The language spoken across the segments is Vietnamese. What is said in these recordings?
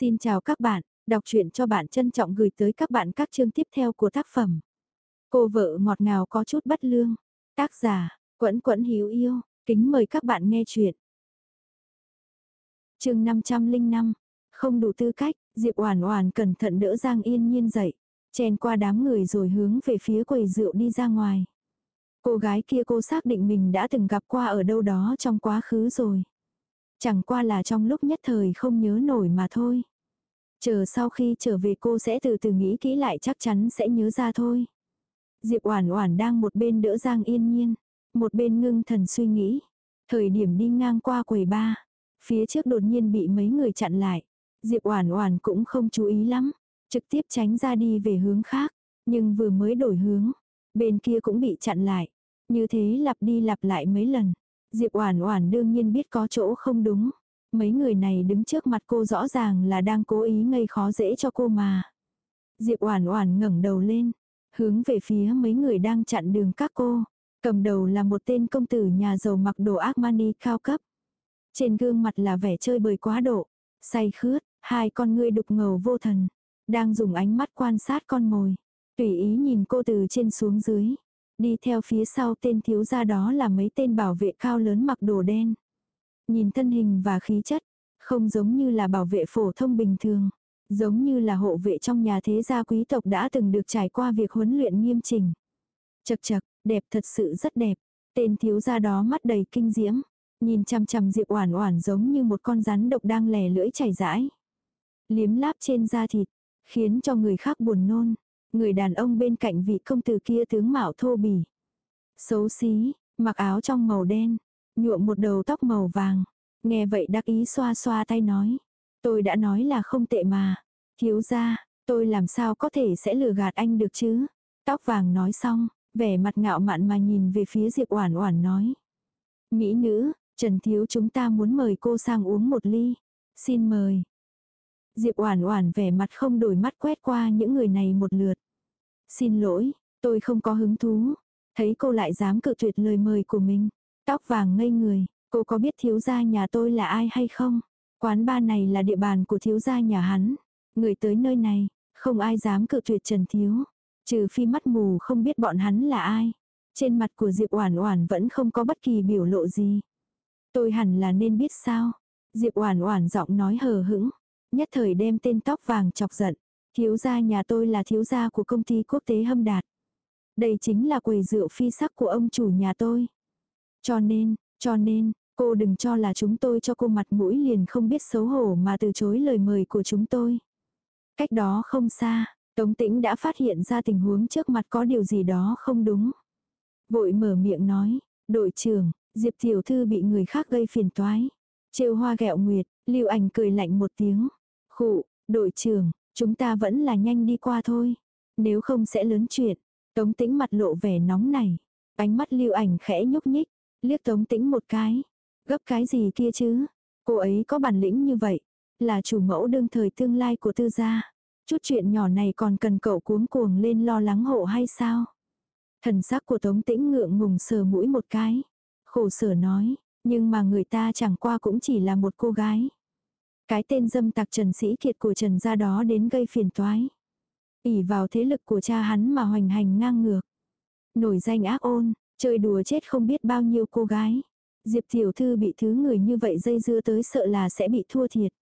Xin chào các bạn, đọc truyện cho bạn trân trọng gửi tới các bạn các chương tiếp theo của tác phẩm. Cô vợ ngọt ngào có chút bất lương. Tác giả, Quẫn Quẫn Hiếu Yêu, kính mời các bạn nghe truyện. Chương 505. Không đủ tư cách, Diệp Oản Oản cẩn thận đỡ Giang Yên Nhiên dậy, chen qua đám người rồi hướng về phía quầy rượu đi ra ngoài. Cô gái kia cô xác định mình đã từng gặp qua ở đâu đó trong quá khứ rồi. Chẳng qua là trong lúc nhất thời không nhớ nổi mà thôi. Chờ sau khi trở về cô sẽ từ từ nghĩ kỹ lại chắc chắn sẽ nhớ ra thôi. Diệp Oản Oản đang một bên đỡ Giang Yên Nhiên, một bên ngưng thần suy nghĩ. Thời điểm đi ngang qua quầy ba, phía trước đột nhiên bị mấy người chặn lại. Diệp Oản Oản cũng không chú ý lắm, trực tiếp tránh ra đi về hướng khác, nhưng vừa mới đổi hướng, bên kia cũng bị chặn lại. Như thế lặp đi lặp lại mấy lần. Diệp Oản Oản đương nhiên biết có chỗ không đúng. Mấy người này đứng trước mặt cô rõ ràng là đang cố ý gây khó dễ cho cô mà. Diệp Oản Oản ngẩng đầu lên, hướng về phía mấy người đang chặn đường các cô. Cầm đầu là một tên công tử nhà giàu mặc đồ Armani cao cấp. Trên gương mặt là vẻ chơi bời quá độ, say khướt, hai con ngươi đục ngầu vô thần, đang dùng ánh mắt quan sát con mồi, tùy ý nhìn cô từ trên xuống dưới. Đi theo phía sau tên thiếu gia đó là mấy tên bảo vệ cao lớn mặc đồ đen. Nhìn thân hình và khí chất, không giống như là bảo vệ phổ thông bình thường. Giống như là hộ vệ trong nhà thế gia quý tộc đã từng được trải qua việc huấn luyện nghiêm chỉnh. Chật chật, đẹp thật sự rất đẹp. Tên thiếu gia đó mắt đầy kinh diễm. Nhìn chằm chằm Diệp Oản Oản giống như một con rắn độc đang lè lưỡi chảy rãi. Liếm láp trên da thịt, khiến cho người khác buồn nôn. Người đàn ông bên cạnh vị công tử kia tướng mạo thô bỉ. Xấu xí, mặc áo trong màu đen, nhuộm một đầu tóc màu vàng. Nghe vậy đắc ý xoa xoa tay nói. Tôi đã nói là không tệ mà. Thiếu ra, tôi làm sao có thể sẽ lừa gạt anh được chứ. Tóc vàng nói xong, vẻ mặt ngạo mạn mà nhìn về phía Diệp Oản Oản nói. Mỹ nữ, Trần Thiếu chúng ta muốn mời cô sang uống một ly. Xin mời. Diệp Oản Oản vẻ mặt không đổi mắt quét qua những người này một lượt. Xin lỗi, tôi không có hứng thú. Thấy cô lại dám cự tuyệt lời mời của mình. Tóc vàng ngây người, cô có biết thiếu gia nhà tôi là ai hay không? Quán ba này là địa bàn của thiếu gia nhà hắn. Người tới nơi này, không ai dám cự tuyệt Trần Thiếu. Trừ phi mắt mù không biết bọn hắn là ai. Trên mặt của Diệp Oản Oản vẫn không có bất kỳ biểu lộ gì. Tôi hẳn là nên biết sao? Diệp Oản Oản giọng nói hờ hững, nhất thời đem tên tóc vàng chọc giận. Thiếu gia nhà tôi là thiếu gia của công ty quốc tế Hâm Đạt. Đây chính là quầy rượu phi sắc của ông chủ nhà tôi. Cho nên, cho nên, cô đừng cho là chúng tôi cho cô mặt mũi liền không biết xấu hổ mà từ chối lời mời của chúng tôi. Cách đó không xa, Tống Tĩnh đã phát hiện ra tình huống trước mặt có điều gì đó không đúng. Vội mở miệng nói, đội trưởng, Diệp Tiểu Thư bị người khác gây phiền toái. Trêu hoa gẹo nguyệt, lưu ảnh cười lạnh một tiếng. Khụ, đội trưởng, chúng ta vẫn là nhanh đi qua thôi. Nếu không sẽ lớn chuyện. Tống tĩnh mặt lộ vẻ nóng này. Ánh mắt lưu ảnh khẽ nhúc nhích. Liếc tống tĩnh một cái. Gấp cái gì kia chứ? Cô ấy có bản lĩnh như vậy. Là chủ mẫu đương thời tương lai của tư gia. Chút chuyện nhỏ này còn cần cậu cuống cuồng lên lo lắng hộ hay sao? Thần sắc của tống tĩnh ngượng ngùng sờ mũi một cái. Khổ sở nói, nhưng mà người ta chẳng qua cũng chỉ là một cô gái. Cái tên dâm tặc Trần Sĩ Kiệt của Trần gia đó đến gây phiền toái. ỉ vào thế lực của cha hắn mà hoành hành ngang ngược. Nổi danh ác ôn, chơi đùa chết không biết bao nhiêu cô gái. Diệp tiểu thư bị thứ người như vậy dây dưa tới sợ là sẽ bị thua thiệt.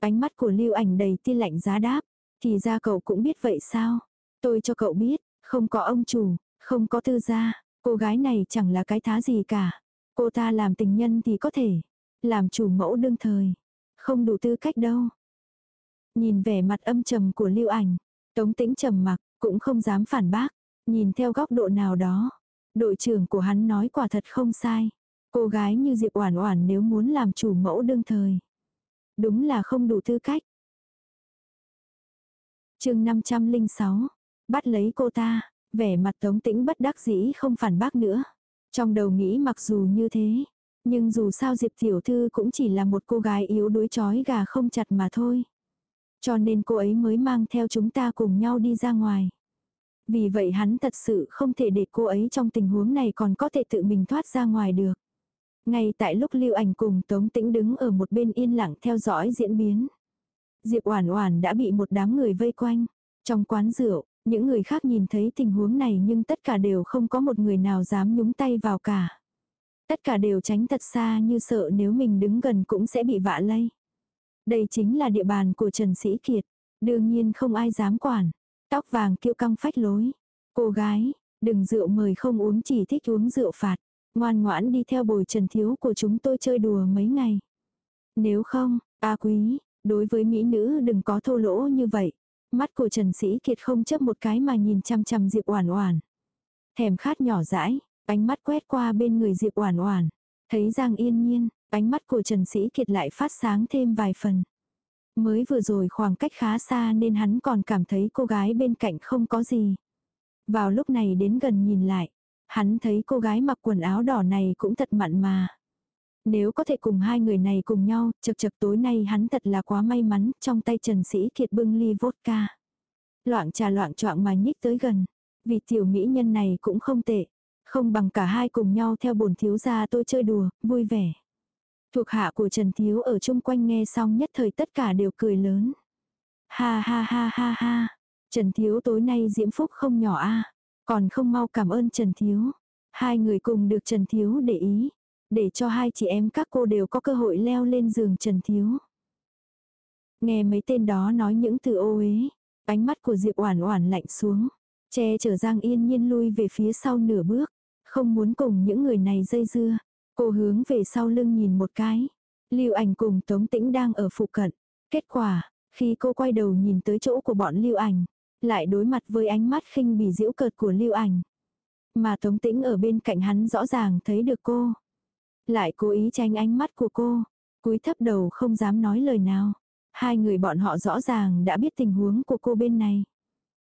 Ánh mắt của lưu ảnh đầy tia lạnh giá đáp. Thì ra cậu cũng biết vậy sao? Tôi cho cậu biết, không có ông chủ, không có tư gia, cô gái này chẳng là cái thá gì cả. Cô ta làm tình nhân thì có thể, làm chủ mẫu đương thời, không đủ tư cách đâu. Nhìn vẻ mặt âm trầm của lưu ảnh, tống tĩnh trầm mặc, cũng không dám phản bác, nhìn theo góc độ nào đó. Đội trưởng của hắn nói quả thật không sai. Cô gái như Diệp Oản Oản nếu muốn làm chủ mẫu đương thời, đúng là không đủ tư cách. Chương 506. Bắt lấy cô ta, vẻ mặt Tống Tĩnh bất đắc dĩ không phản bác nữa. Trong đầu nghĩ mặc dù như thế, nhưng dù sao Diệp Tiểu Thư cũng chỉ là một cô gái yếu đuối chói gà không chặt mà thôi. Cho nên cô ấy mới mang theo chúng ta cùng nhau đi ra ngoài. Vì vậy hắn thật sự không thể để cô ấy trong tình huống này còn có thể tự mình thoát ra ngoài được. Ngay tại lúc lưu ảnh cùng Tống Tĩnh đứng ở một bên yên lặng theo dõi diễn biến. Diệp Oản Oản đã bị một đám người vây quanh. Trong quán rượu, những người khác nhìn thấy tình huống này nhưng tất cả đều không có một người nào dám nhúng tay vào cả. Tất cả đều tránh thật xa như sợ nếu mình đứng gần cũng sẽ bị vạ lây. Đây chính là địa bàn của Trần Sĩ Kiệt. Đương nhiên không ai dám quản. Tóc vàng kiêu căng phách lối. Cô gái, đừng rượu mời không uống chỉ thích uống rượu phạt. Ngoan ngoãn đi theo bồi Trần Thiếu của chúng tôi chơi đùa mấy ngày. Nếu không, A quý, đối với mỹ nữ đừng có thô lỗ như vậy. Mắt của Trần Sĩ Kiệt không chấp một cái mà nhìn chăm chăm Diệp Oản Oản. Thèm khát nhỏ dãi, ánh mắt quét qua bên người Diệp Oản Oản, thấy Giang Yên Nhiên, ánh mắt của Trần Sĩ Kiệt lại phát sáng thêm vài phần. Mới vừa rồi khoảng cách khá xa nên hắn còn cảm thấy cô gái bên cạnh không có gì. Vào lúc này đến gần nhìn lại, hắn thấy cô gái mặc quần áo đỏ này cũng thật mặn mà. Nếu có thể cùng hai người này cùng nhau, chật chật tối nay hắn thật là quá may mắn, trong tay Trần Sĩ Kiệt bưng ly vodka. Loạn trà loạn choạng mà nhích tới gần. Vì tiểu mỹ nhân này cũng không tệ. Không bằng cả hai cùng nhau theo bổn thiếu gia tôi chơi đùa, vui vẻ. Thuộc hạ của Trần Thiếu ở chung quanh nghe xong nhất thời tất cả đều cười lớn. Ha ha ha ha ha. Trần Thiếu tối nay diễm phúc không nhỏ a Còn không mau cảm ơn Trần Thiếu. Hai người cùng được Trần Thiếu để ý. Để cho hai chị em các cô đều có cơ hội leo lên giường Trần Thiếu. Nghe mấy tên đó nói những từ ô uế Ánh mắt của Diệp Oản Oản lạnh xuống. Che chở Giang Yên Nhiên lui về phía sau nửa bước. Không muốn cùng những người này dây dưa. Cô hướng về sau lưng nhìn một cái. Lưu ảnh cùng Tống Tĩnh đang ở phụ cận. Kết quả, khi cô quay đầu nhìn tới chỗ của bọn Lưu ảnh, lại đối mặt với ánh mắt khinh bỉ diễu cợt của Lưu ảnh. Mà Tống Tĩnh ở bên cạnh hắn rõ ràng thấy được cô. Lại cố ý tránh ánh mắt của cô, cúi thấp đầu không dám nói lời nào. Hai người bọn họ rõ ràng đã biết tình huống của cô bên này.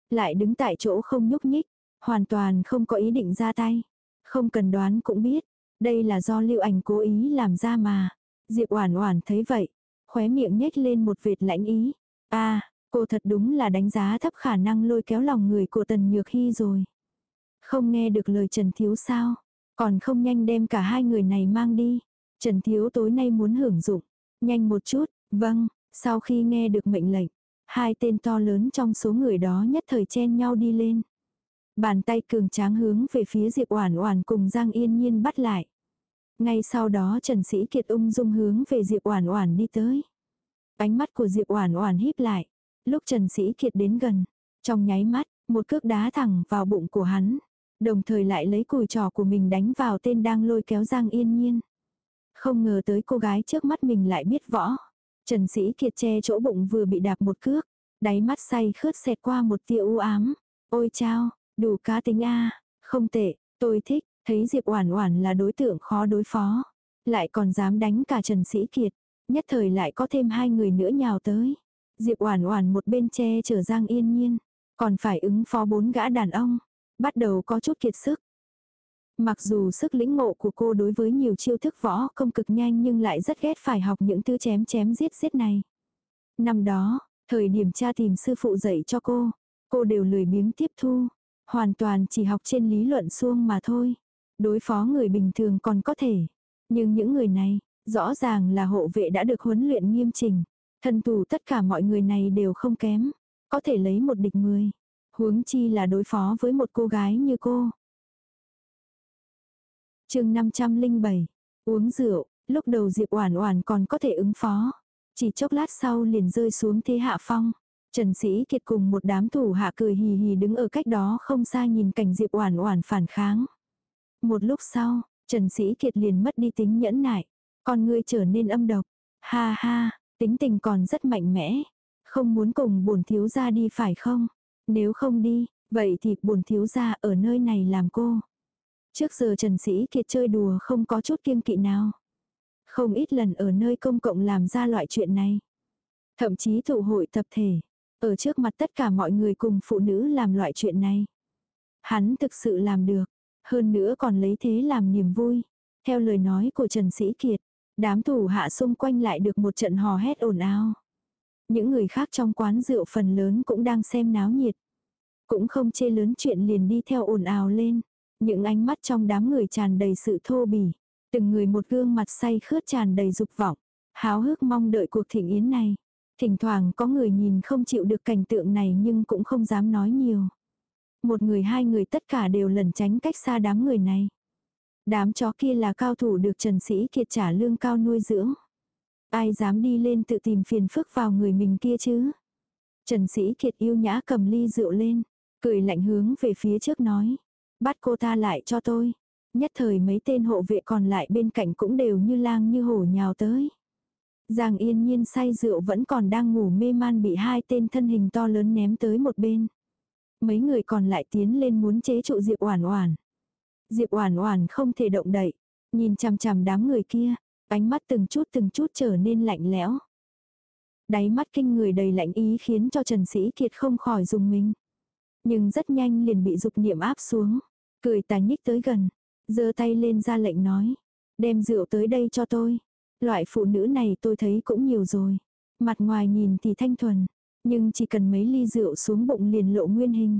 Lại đứng tại chỗ không nhúc nhích, hoàn toàn không có ý định ra tay. Không cần đoán cũng biết, đây là do lưu ảnh cố ý làm ra mà. Diệp Oản Oản thấy vậy, khóe miệng nhếch lên một vệt lãnh ý. A, à, cô thật đúng là đánh giá thấp khả năng lôi kéo lòng người của Tần Nhược Hy rồi. Không nghe được lời Trần Thiếu sao? Còn không nhanh đem cả hai người này mang đi. Trần Thiếu tối nay muốn hưởng dụng. Nhanh một chút, vâng, sau khi nghe được mệnh lệnh, hai tên to lớn trong số người đó nhất thời chen nhau đi lên. Bàn tay cường tráng hướng về phía Diệp Oản Oản cùng Giang Yên Nhiên bắt lại. Ngay sau đó Trần Sĩ Kiệt ung dung hướng về Diệp Oản Oản đi tới. Ánh mắt của Diệp Oản Oản híp lại. Lúc Trần Sĩ Kiệt đến gần, trong nháy mắt, một cước đá thẳng vào bụng của hắn, đồng thời lại lấy cùi trò của mình đánh vào tên đang lôi kéo Giang Yên Nhiên. Không ngờ tới cô gái trước mắt mình lại biết võ. Trần Sĩ Kiệt che chỗ bụng vừa bị đạp một cước, đáy mắt say khướt xẹt qua một tia u ám. Ôi chao, đủ cá tính a, không tệ, tôi thích, thấy Diệp Oản Oản là đối tượng khó đối phó, lại còn dám đánh cả Trần Sĩ Kiệt, nhất thời lại có thêm hai người nữa nhào tới. Diệp Oản Oản một bên che chở Giang Yên Nhiên, còn phải ứng phó bốn gã đàn ông, bắt đầu có chút kiệt sức. Mặc dù sức lĩnh ngộ của cô đối với nhiều chiêu thức võ công cực nhanh nhưng lại rất ghét phải học những thứ chém chém giết giết này. Năm đó, thời điểm cha tìm sư phụ dạy cho cô, cô đều lười biếng tiếp thu, hoàn toàn chỉ học trên lý luận suông mà thôi. Đối phó người bình thường còn có thể, nhưng những người này, rõ ràng là hộ vệ đã được huấn luyện nghiêm chỉnh. Thân thủ tất cả mọi người này đều không kém, có thể lấy một địch người. Huống chi là đối phó với một cô gái như cô chương 507, uống rượu, lúc đầu Diệp Oản Oản còn có thể ứng phó. Chỉ chốc lát sau liền rơi xuống thế hạ phong. Trần Sĩ Kiệt cùng một đám thủ hạ cười hì hì đứng ở cách đó không xa nhìn cảnh Diệp Oản Oản phản kháng. Một lúc sau, Trần Sĩ Kiệt liền mất đi tính nhẫn nại, con ngươi trở nên âm độc. Ha ha, tính tình còn rất mạnh mẽ, không muốn cùng bổn thiếu gia đi phải không? Nếu không đi, vậy thì bổn thiếu gia ở nơi này làm cô. Trước giờ Trần Sĩ Kiệt chơi đùa không có chút kiêng kỵ nào. Không ít lần ở nơi công cộng làm ra loại chuyện này. Thậm chí tụ hội tập thể, ở trước mặt tất cả mọi người cùng phụ nữ làm loại chuyện này. Hắn thực sự làm được, hơn nữa còn lấy thế làm niềm vui. Theo lời nói của Trần Sĩ Kiệt, đám thủ hạ xung quanh lại được một trận hò hét ồn ào. Những người khác trong quán rượu phần lớn cũng đang xem náo nhiệt. Cũng không chê lớn chuyện liền đi theo ồn ào lên. Những ánh mắt trong đám người tràn đầy sự thô bỉ. Từng người một gương mặt say khướt tràn đầy dục vọng. Háo hức mong đợi cuộc thịnh yến này. Thỉnh thoảng có người nhìn không chịu được cảnh tượng này nhưng cũng không dám nói nhiều. Một người hai người tất cả đều lẩn tránh cách xa đám người này. Đám chó kia là cao thủ được Trần Sĩ Kiệt trả lương cao nuôi dưỡng. Ai dám đi lên tự tìm phiền phức vào người mình kia chứ? Trần Sĩ Kiệt yêu nhã cầm ly rượu lên, cười lạnh hướng về phía trước nói. Bắt cô ta lại cho tôi. Nhất thời mấy tên hộ vệ còn lại bên cạnh cũng đều như lang như hổ nhào tới. Giang yên nhiên say rượu vẫn còn đang ngủ mê man bị hai tên thân hình to lớn ném tới một bên. Mấy người còn lại tiến lên muốn chế trụ Diệp Oản Oản. Diệp Oản Oản không thể động đậy, nhìn chằm chằm đám người kia, ánh mắt từng chút từng chút trở nên lạnh lẽo. Đáy mắt kinh người đầy lạnh ý khiến cho Trần Sĩ Kiệt không khỏi dùng mình. Nhưng rất nhanh liền bị dục niệm áp xuống, cười tà nhích tới gần, giơ tay lên ra lệnh nói, đem rượu tới đây cho tôi. Loại phụ nữ này tôi thấy cũng nhiều rồi. Mặt ngoài nhìn thì thanh thuần, nhưng chỉ cần mấy ly rượu xuống bụng liền lộ nguyên hình.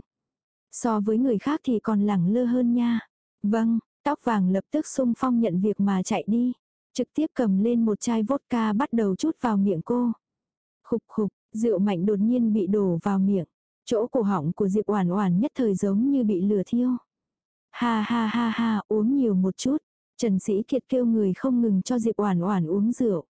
So với người khác thì còn lẳng lơ hơn nha. Vâng, tóc vàng lập tức sung phong nhận việc mà chạy đi. Trực tiếp cầm lên một chai vodka bắt đầu chút vào miệng cô. Khục khục, rượu mạnh đột nhiên bị đổ vào miệng. Chỗ cổ họng của Diệp Oản Oản nhất thời giống như bị lửa thiêu. Ha ha ha ha, uống nhiều một chút. Trần Sĩ Kiệt kêu người không ngừng cho Diệp Oản Oản uống rượu.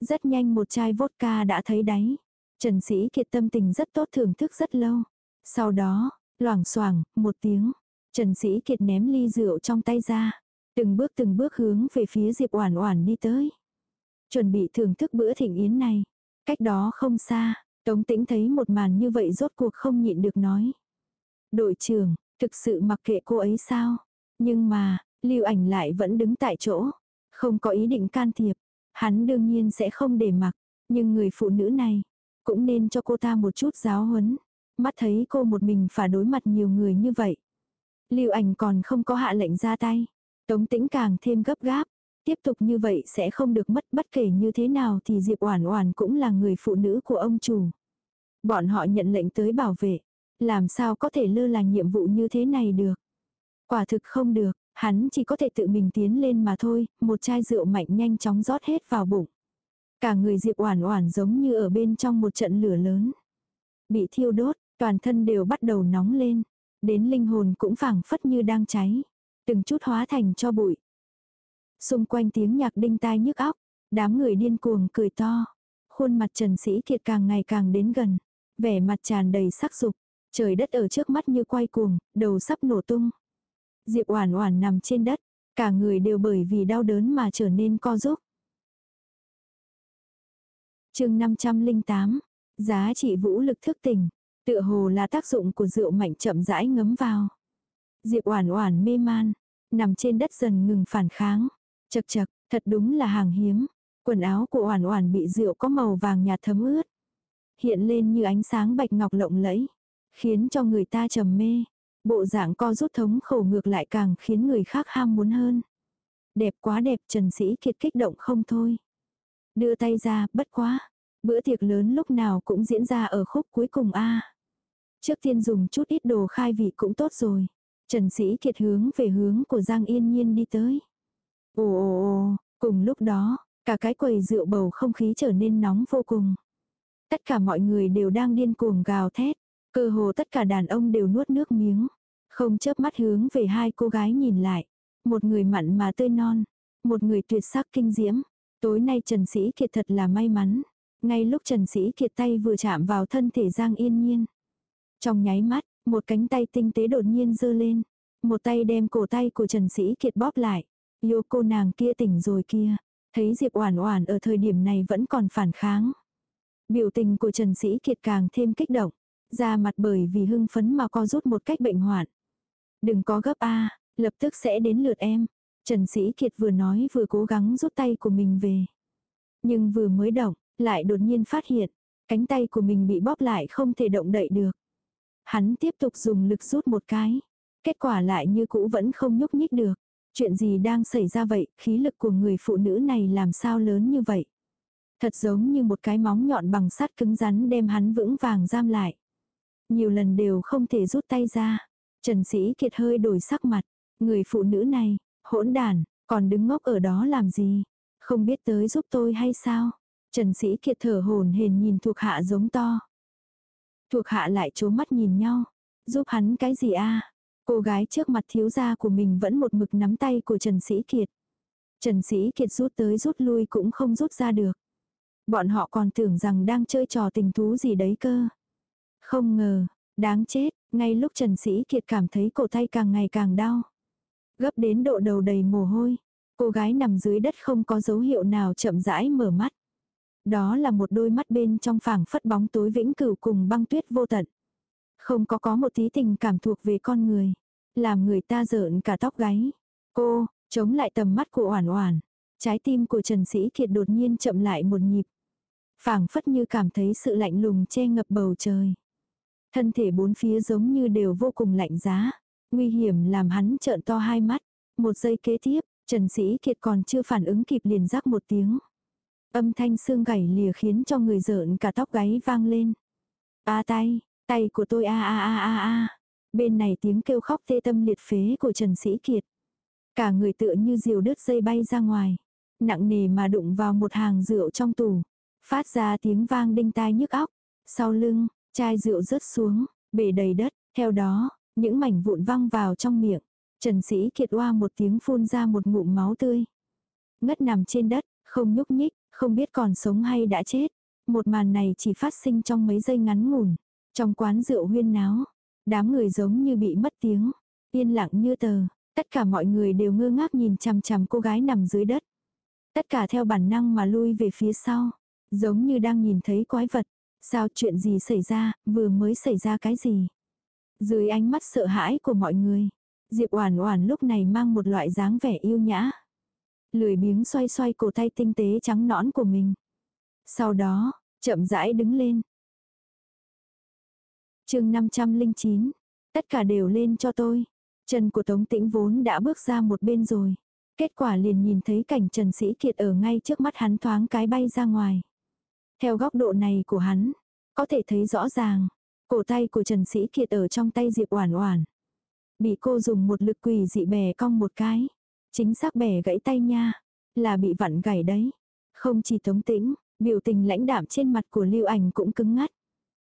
Rất nhanh một chai vodka đã thấy đáy. Trần Sĩ Kiệt tâm tình rất tốt thưởng thức rất lâu. Sau đó, loảng xoảng, một tiếng, Trần Sĩ Kiệt ném ly rượu trong tay ra, từng bước từng bước hướng về phía Diệp Oản Oản đi tới. Chuẩn bị thưởng thức bữa thịnh yến này. Cách đó không xa, Tống Tĩnh thấy một màn như vậy rốt cuộc không nhịn được nói. Đội trưởng, thực sự mặc kệ cô ấy sao? Nhưng mà, Lưu ảnh lại vẫn đứng tại chỗ, không có ý định can thiệp. Hắn đương nhiên sẽ không để mặc, nhưng người phụ nữ này, cũng nên cho cô ta một chút giáo huấn. Mắt thấy cô một mình phải đối mặt nhiều người như vậy. Lưu ảnh còn không có hạ lệnh ra tay. Tống tĩnh càng thêm gấp gáp. Tiếp tục như vậy sẽ không được mất bất kể như thế nào thì Diệp Oản Oản cũng là người phụ nữ của ông chủ. Bọn họ nhận lệnh tới bảo vệ. Làm sao có thể lơ là nhiệm vụ như thế này được. Quả thực không được, hắn chỉ có thể tự mình tiến lên mà thôi, một chai rượu mạnh nhanh chóng rót hết vào bụng. Cả người Diệp Oản Oản giống như ở bên trong một trận lửa lớn. Bị thiêu đốt, toàn thân đều bắt đầu nóng lên, đến linh hồn cũng phảng phất như đang cháy, từng chút hóa thành cho bụi. Xung quanh tiếng nhạc đinh tai nhức óc, đám người điên cuồng cười to. Khuôn mặt Trần Sĩ Kiệt càng ngày càng đến gần, vẻ mặt tràn đầy sắc dục, trời đất ở trước mắt như quay cuồng, đầu sắp nổ tung. Diệp Oản Oản nằm trên đất, cả người đều bởi vì đau đớn mà trở nên co rúm. Chương 508. Giá trị vũ lực thức tỉnh, tựa hồ là tác dụng của rượu mạnh chậm rãi ngấm vào. Diệp Oản Oản mê man, nằm trên đất dần ngừng phản kháng. Chậc chậc, thật đúng là hàng hiếm. Quần áo của Oản Oản bị rượu có màu vàng nhạt thấm ướt, hiện lên như ánh sáng bạch ngọc lộng lẫy, khiến cho người ta trầm mê. Bộ dạng co rút thống khổ ngược lại càng khiến người khác ham muốn hơn. Đẹp quá đẹp Trần Sĩ Kiệt kích động không thôi. Đưa tay ra, bất quá. Bữa tiệc lớn lúc nào cũng diễn ra ở khúc cuối cùng a Trước tiên dùng chút ít đồ khai vị cũng tốt rồi. Trần Sĩ Kiệt hướng về hướng của Giang Yên Nhiên đi tới. Ồ ồ ồ, cùng lúc đó, cả cái quầy rượu bầu không khí trở nên nóng vô cùng. Tất cả mọi người đều đang điên cuồng gào thét. Cơ hồ tất cả đàn ông đều nuốt nước miếng. Không chớp mắt hướng về hai cô gái nhìn lại. Một người mặn mà tươi non. Một người tuyệt sắc kinh diễm. Tối nay Trần Sĩ Kiệt thật là may mắn. Ngay lúc Trần Sĩ Kiệt tay vừa chạm vào thân thể Giang Yên Nhiên. Trong nháy mắt, một cánh tay tinh tế đột nhiên dơ lên. Một tay đem cổ tay của Trần Sĩ Kiệt bóp lại. Yêu cô nàng kia tỉnh rồi kia. Thấy Diệp Oản Oản ở thời điểm này vẫn còn phản kháng. Biểu tình của Trần Sĩ Kiệt càng thêm kích động da mặt bởi vì hưng phấn mà co rút một cách bệnh hoạn. Đừng có gấp a, lập tức sẽ đến lượt em. Trần Sĩ Kiệt vừa nói vừa cố gắng rút tay của mình về. Nhưng vừa mới động, lại đột nhiên phát hiện, cánh tay của mình bị bóp lại không thể động đậy được. Hắn tiếp tục dùng lực rút một cái. Kết quả lại như cũ vẫn không nhúc nhích được. Chuyện gì đang xảy ra vậy, khí lực của người phụ nữ này làm sao lớn như vậy. Thật giống như một cái móng nhọn bằng sắt cứng rắn đem hắn vững vàng giam lại. Nhiều lần đều không thể rút tay ra. Trần Sĩ Kiệt hơi đổi sắc mặt. Người phụ nữ này, hỗn đàn, còn đứng ngốc ở đó làm gì? Không biết tới giúp tôi hay sao? Trần Sĩ Kiệt thở hồn hển nhìn thuộc hạ giống to. Thuộc hạ lại chố mắt nhìn nhau. Giúp hắn cái gì a Cô gái trước mặt thiếu gia của mình vẫn một mực nắm tay của Trần Sĩ Kiệt. Trần Sĩ Kiệt rút tới rút lui cũng không rút ra được. Bọn họ còn tưởng rằng đang chơi trò tình thú gì đấy cơ. Không ngờ, đáng chết, ngay lúc Trần Sĩ Kiệt cảm thấy cổ tay càng ngày càng đau. Gấp đến độ đầu đầy mồ hôi. Cô gái nằm dưới đất không có dấu hiệu nào chậm rãi mở mắt. Đó là một đôi mắt bên trong phảng phất bóng tối vĩnh cửu cùng băng tuyết vô tận. Không có có một tí tình cảm thuộc về con người. Làm người ta rợn cả tóc gáy. Cô, chống lại tầm mắt của Oản Oản. Trái tim của Trần Sĩ Kiệt đột nhiên chậm lại một nhịp. phảng phất như cảm thấy sự lạnh lùng che ngập bầu trời. Thân thể bốn phía giống như đều vô cùng lạnh giá. Nguy hiểm làm hắn trợn to hai mắt. Một giây kế tiếp, Trần Sĩ Kiệt còn chưa phản ứng kịp liền rắc một tiếng. Âm thanh xương gảy lìa khiến cho người rợn cả tóc gáy vang lên. A tay, tay của tôi a a a a a. Bên này tiếng kêu khóc tê tâm liệt phế của Trần Sĩ Kiệt. Cả người tựa như diều đứt dây bay ra ngoài. Nặng nề mà đụng vào một hàng rượu trong tủ. Phát ra tiếng vang đinh tai nhức óc. Sau lưng, chai rượu rớt xuống, bể đầy đất. Theo đó, những mảnh vụn văng vào trong miệng. Trần Sĩ Kiệt oa một tiếng phun ra một ngụm máu tươi. Ngất nằm trên đất, không nhúc nhích, không biết còn sống hay đã chết. Một màn này chỉ phát sinh trong mấy giây ngắn ngủn. Trong quán rượu huyên náo, đám người giống như bị mất tiếng, yên lặng như tờ. Tất cả mọi người đều ngơ ngác nhìn chằm chằm cô gái nằm dưới đất. Tất cả theo bản năng mà lui về phía sau, giống như đang nhìn thấy quái vật. Sao chuyện gì xảy ra, vừa mới xảy ra cái gì? Dưới ánh mắt sợ hãi của mọi người, Diệp Oản Oản lúc này mang một loại dáng vẻ yêu nhã. Lười biếng xoay xoay cổ tay tinh tế trắng nõn của mình. Sau đó, chậm rãi đứng lên. Chương 509. Tất cả đều lên cho tôi. Chân của Tống Tĩnh vốn đã bước ra một bên rồi. Kết quả liền nhìn thấy cảnh Trần Sĩ Kiệt ở ngay trước mắt hắn thoáng cái bay ra ngoài. Theo góc độ này của hắn, có thể thấy rõ ràng, cổ tay của Trần Sĩ Kiệt ở trong tay Diệp Oản Oản. Bị cô dùng một lực quỷ dị bẻ cong một cái. Chính xác bẻ gãy tay nha. Là bị vặn gãy đấy. Không chỉ tống tĩnh, biểu tình lãnh đạm trên mặt của lưu ảnh cũng cứng ngắt.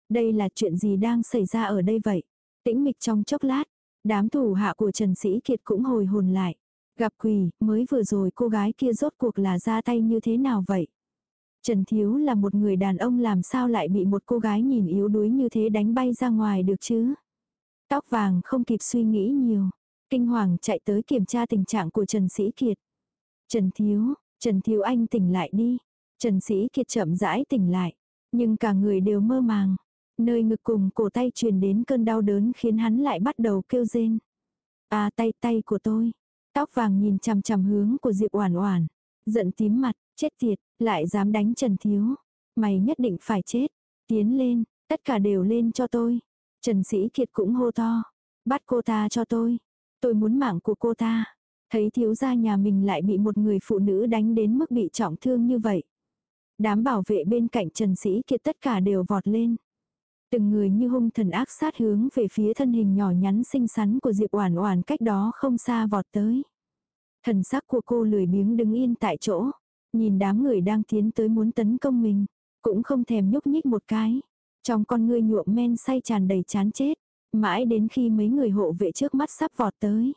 Đây là chuyện gì đang xảy ra ở đây vậy? Tĩnh mịch trong chốc lát, đám thủ hạ của Trần Sĩ Kiệt cũng hồi hồn lại. Gặp quỷ, mới vừa rồi cô gái kia rốt cuộc là ra tay như thế nào vậy? Trần Thiếu là một người đàn ông làm sao lại bị một cô gái nhìn yếu đuối như thế đánh bay ra ngoài được chứ? Tóc vàng không kịp suy nghĩ nhiều. Kinh hoàng chạy tới kiểm tra tình trạng của Trần Sĩ Kiệt. Trần Thiếu, Trần Thiếu anh tỉnh lại đi. Trần Sĩ Kiệt chậm rãi tỉnh lại. Nhưng cả người đều mơ màng. Nơi ngực cùng cổ tay truyền đến cơn đau đớn khiến hắn lại bắt đầu kêu rên. À tay tay của tôi. Tóc vàng nhìn chằm chằm hướng của Diệp Oản Oản, giận tím mặt, chết tiệt, lại dám đánh Trần Thiếu. Mày nhất định phải chết. Tiến lên, tất cả đều lên cho tôi. Trần Sĩ Kiệt cũng hô to. Bắt cô ta cho tôi. Tôi muốn mạng của cô ta. Thấy thiếu gia nhà mình lại bị một người phụ nữ đánh đến mức bị trọng thương như vậy. Đám bảo vệ bên cạnh Trần Sĩ Kiệt tất cả đều vọt lên. Từng người như hung thần ác sát hướng về phía thân hình nhỏ nhắn xinh xắn của Diệp Oản Oản cách đó không xa vọt tới. Thần sắc của cô lười biếng đứng yên tại chỗ, nhìn đám người đang tiến tới muốn tấn công mình, cũng không thèm nhúc nhích một cái. Trong con ngươi nhuộm men say tràn đầy chán chết, mãi đến khi mấy người hộ vệ trước mắt sắp vọt tới.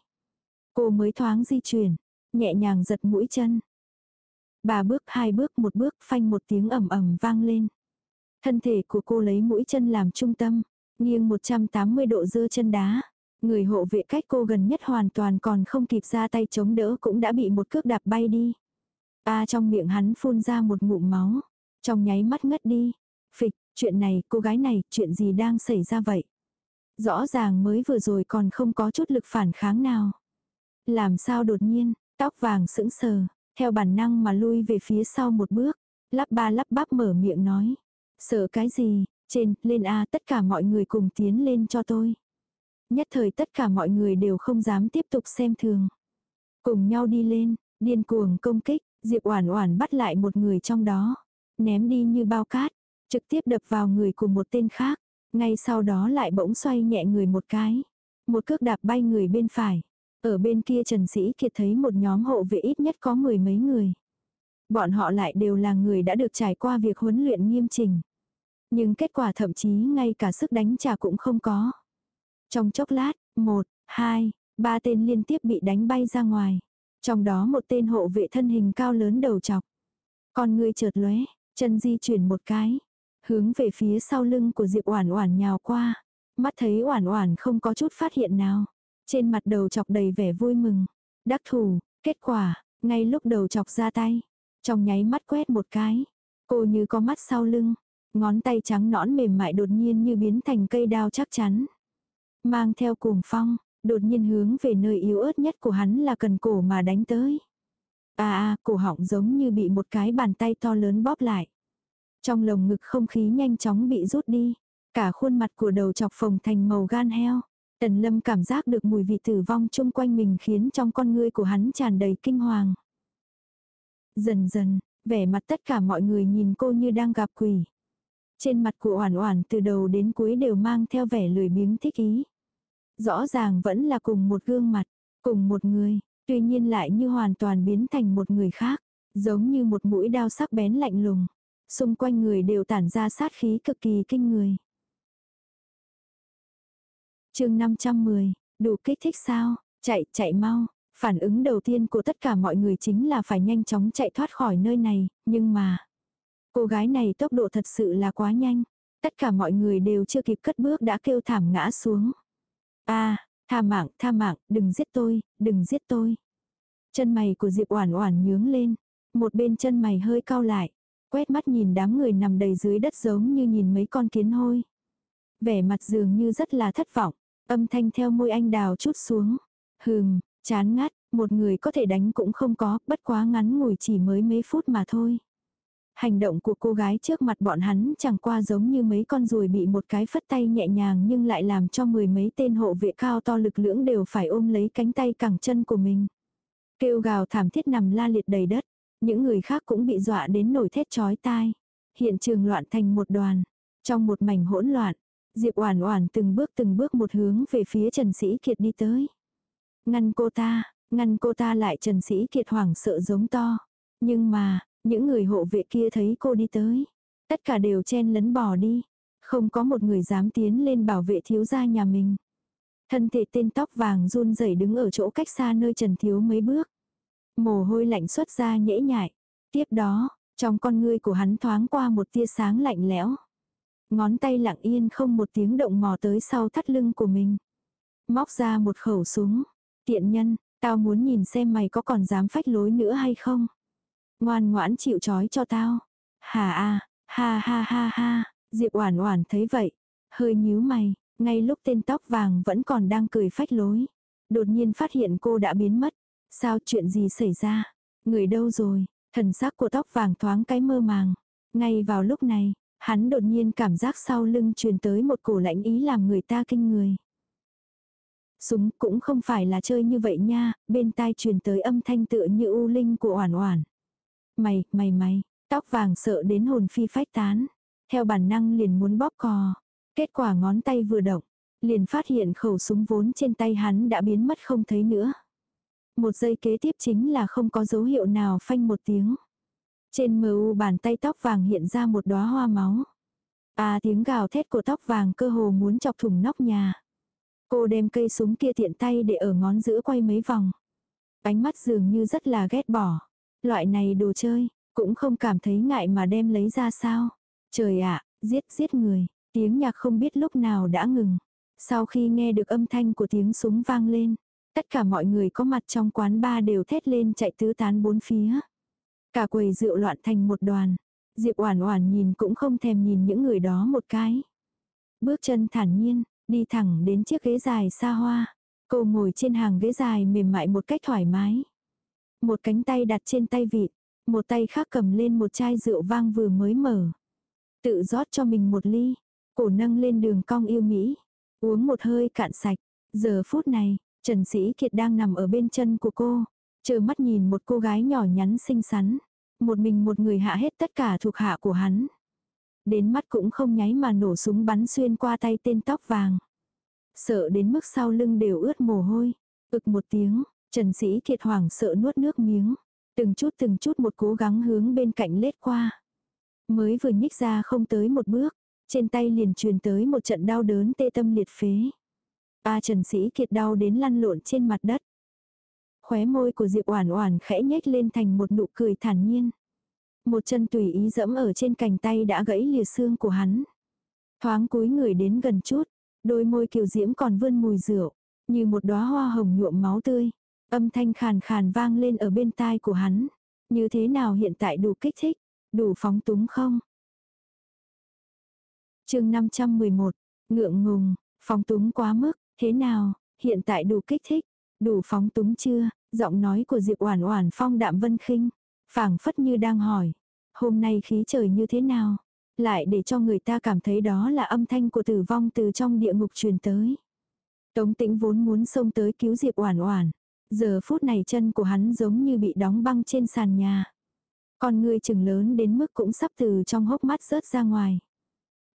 Cô mới thoáng di chuyển, nhẹ nhàng giật mũi chân. bà bước hai bước một bước phanh một tiếng ầm ầm vang lên. Thân thể của cô lấy mũi chân làm trung tâm, nghiêng 180 độ dơ chân đá. Người hộ vệ cách cô gần nhất hoàn toàn còn không kịp ra tay chống đỡ cũng đã bị một cước đạp bay đi. A trong miệng hắn phun ra một ngụm máu. Trong nháy mắt ngất đi. Phịch, chuyện này, cô gái này, chuyện gì đang xảy ra vậy? Rõ ràng mới vừa rồi còn không có chút lực phản kháng nào. Làm sao đột nhiên, tóc vàng sững sờ, theo bản năng mà lui về phía sau một bước, lắp ba lắp bắp mở miệng nói. Sợ cái gì, trên, lên A tất cả mọi người cùng tiến lên cho tôi. Nhất thời tất cả mọi người đều không dám tiếp tục xem thường. Cùng nhau đi lên, điên cuồng công kích, Diệp Oản Oản bắt lại một người trong đó, ném đi như bao cát, trực tiếp đập vào người của một tên khác, ngay sau đó lại bỗng xoay nhẹ người một cái, một cước đạp bay người bên phải. Ở bên kia Trần Sĩ Kiệt thấy một nhóm hộ vệ ít nhất có mười mấy người. Bọn họ lại đều là người đã được trải qua việc huấn luyện nghiêm chỉnh. Nhưng kết quả thậm chí ngay cả sức đánh trả cũng không có. Trong chốc lát, một, hai, ba tên liên tiếp bị đánh bay ra ngoài. Trong đó một tên hộ vệ thân hình cao lớn đầu chọc. Con người chợt lóe, chân di chuyển một cái, hướng về phía sau lưng của Diệp Oản Oản nhào qua. Mắt thấy Oản Oản không có chút phát hiện nào, trên mặt đầu chọc đầy vẻ vui mừng. Đắc thủ, kết quả, ngay lúc đầu chọc ra tay, trong nháy mắt quét một cái, cô như có mắt sau lưng, ngón tay trắng nõn mềm mại đột nhiên như biến thành cây đao chắc chắn. Mang theo cuồng phong, đột nhiên hướng về nơi yếu ớt nhất của hắn là cần cổ mà đánh tới. À à, cổ họng giống như bị một cái bàn tay to lớn bóp lại. Trong lồng ngực không khí nhanh chóng bị rút đi. Cả khuôn mặt của đầu chọc phồng thành màu gan heo. Tần lâm cảm giác được mùi vị tử vong chung quanh mình khiến trong con ngươi của hắn tràn đầy kinh hoàng. Dần dần, vẻ mặt tất cả mọi người nhìn cô như đang gặp quỷ. Trên mặt của Oản Oản từ đầu đến cuối đều mang theo vẻ lười biếng thích ý. Rõ ràng vẫn là cùng một gương mặt, cùng một người, tuy nhiên lại như hoàn toàn biến thành một người khác, giống như một mũi đao sắc bén lạnh lùng. Xung quanh người đều tản ra sát khí cực kỳ kinh người. Chương 510, đủ kích thích sao? Chạy, chạy mau. Phản ứng đầu tiên của tất cả mọi người chính là phải nhanh chóng chạy thoát khỏi nơi này, nhưng mà cô gái này tốc độ thật sự là quá nhanh. Tất cả mọi người đều chưa kịp cất bước đã kêu thảm ngã xuống. A, tha mạng, tha mạng, đừng giết tôi, đừng giết tôi. Chân mày của Diệp Oản Oản nhướng lên, một bên chân mày hơi cau lại, quét mắt nhìn đám người nằm đầy dưới đất giống như nhìn mấy con kiến hôi. Vẻ mặt dường như rất là thất vọng, âm thanh theo môi anh đào chút xuống. Hừm, chán ngắt, một người có thể đánh cũng không có, bất quá ngắn ngủi chỉ mới mấy phút mà thôi. Hành động của cô gái trước mặt bọn hắn chẳng qua giống như mấy con ruồi bị một cái phất tay nhẹ nhàng nhưng lại làm cho mười mấy tên hộ vệ cao to lực lưỡng đều phải ôm lấy cánh tay cẳng chân của mình. Kêu gào thảm thiết nằm la liệt đầy đất. Những người khác cũng bị dọa đến nổi thét chói tai. Hiện trường loạn thành một đoàn. Trong một mảnh hỗn loạn, Diệp Oản Oản từng bước từng bước một hướng về phía Trần Sĩ Kiệt đi tới. Ngăn cô ta, ngăn cô ta lại Trần Sĩ Kiệt hoảng sợ giống to. Nhưng mà, những người hộ vệ kia thấy cô đi tới. Tất cả đều chen lấn bỏ đi. Không có một người dám tiến lên bảo vệ thiếu gia nhà mình. Thân thể tên tóc vàng run rẩy đứng ở chỗ cách xa nơi Trần Thiếu mấy bước. Mồ hôi lạnh xuất ra nhễ nhại. Tiếp đó, trong con ngươi của hắn thoáng qua một tia sáng lạnh lẽo. Ngón tay lặng yên không một tiếng động mò tới sau thắt lưng của mình. Móc ra một khẩu súng. Tiện nhân, tao muốn nhìn xem mày có còn dám phách lối nữa hay không. Ngoan ngoãn chịu trói cho tao. Hà a, ha ha ha ha, Diệp Oản Oản thấy vậy, hơi nhíu mày, ngay lúc tên tóc vàng vẫn còn đang cười phách lối, đột nhiên phát hiện cô đã biến mất. Sao chuyện gì xảy ra? Người đâu rồi? Thần sắc của tóc vàng thoáng cái mơ màng. Ngay vào lúc này, hắn đột nhiên cảm giác sau lưng truyền tới một cổ lạnh ý làm người ta kinh người. Súng cũng không phải là chơi như vậy nha, bên tai truyền tới âm thanh tựa như u linh của Oản Oản. Mày, mày mày, tóc vàng sợ đến hồn phi phách tán. Theo bản năng liền muốn bóp cò. Kết quả ngón tay vừa động, liền phát hiện khẩu súng vốn trên tay hắn đã biến mất không thấy nữa. Một giây kế tiếp chính là không có dấu hiệu nào phanh một tiếng. Trên mờ u bàn tay tóc vàng hiện ra một đóa hoa máu. À tiếng gào thét của tóc vàng cơ hồ muốn chọc thủng nóc nhà. Cô đem cây súng kia tiện tay để ở ngón giữa quay mấy vòng. Ánh mắt dường như rất là ghét bỏ. Loại này đồ chơi, cũng không cảm thấy ngại mà đem lấy ra sao. Trời ạ, giết giết người, tiếng nhạc không biết lúc nào đã ngừng. Sau khi nghe được âm thanh của tiếng súng vang lên, tất cả mọi người có mặt trong quán ba đều thét lên chạy tứ tán bốn phía. Cả quầy rượu loạn thành một đoàn. Diệp Oản Oản nhìn cũng không thèm nhìn những người đó một cái. Bước chân thản nhiên, đi thẳng đến chiếc ghế dài xa hoa. Cô ngồi trên hàng ghế dài mềm mại một cách thoải mái. Một cánh tay đặt trên tay vịt, một tay khác cầm lên một chai rượu vang vừa mới mở. Tự rót cho mình một ly, cổ nâng lên đường cong yêu mỹ, uống một hơi cạn sạch. Giờ phút này, Trần Sĩ Kiệt đang nằm ở bên chân của cô, chờ mắt nhìn một cô gái nhỏ nhắn xinh xắn. Một mình một người hạ hết tất cả thuộc hạ của hắn. Đến mắt cũng không nháy mà nổ súng bắn xuyên qua tay tên tóc vàng. Sợ đến mức sau lưng đều ướt mồ hôi. ực một tiếng, Trần Sĩ Kiệt hoảng sợ nuốt nước miếng. Từng chút từng chút một cố gắng hướng bên cạnh lết qua. Mới vừa nhích ra không tới một bước, trên tay liền truyền tới một trận đau đớn tê tâm liệt phế. A Trần Sĩ Kiệt đau đến lăn lộn trên mặt đất. Khóe môi của Diệp Oản Oản khẽ nhếch lên thành một nụ cười thản nhiên. Một chân tùy ý dẫm ở trên cành tay đã gãy lìa xương của hắn. Thoáng cúi người đến gần chút, đôi môi kiều diễm còn vươn mùi rượu, như một đóa hoa hồng nhuộm máu tươi. Âm thanh khàn khàn vang lên ở bên tai của hắn. Như thế nào hiện tại đủ kích thích, đủ phóng túng không? chương 511, ngượng ngùng, phóng túng quá mức, thế nào, hiện tại đủ kích thích, đủ phóng túng chưa? Giọng nói của Diệp Oản Oản phong đạm vân khinh, phảng phất như đang hỏi, hôm nay khí trời như thế nào? Lại để cho người ta cảm thấy đó là âm thanh của tử vong từ trong địa ngục truyền tới. Tống Tĩnh vốn muốn xông tới cứu Diệp Oản Oản, giờ phút này chân của hắn giống như bị đóng băng trên sàn nhà. Con ngươi chừng lớn đến mức cũng sắp từ trong hốc mắt rớt ra ngoài.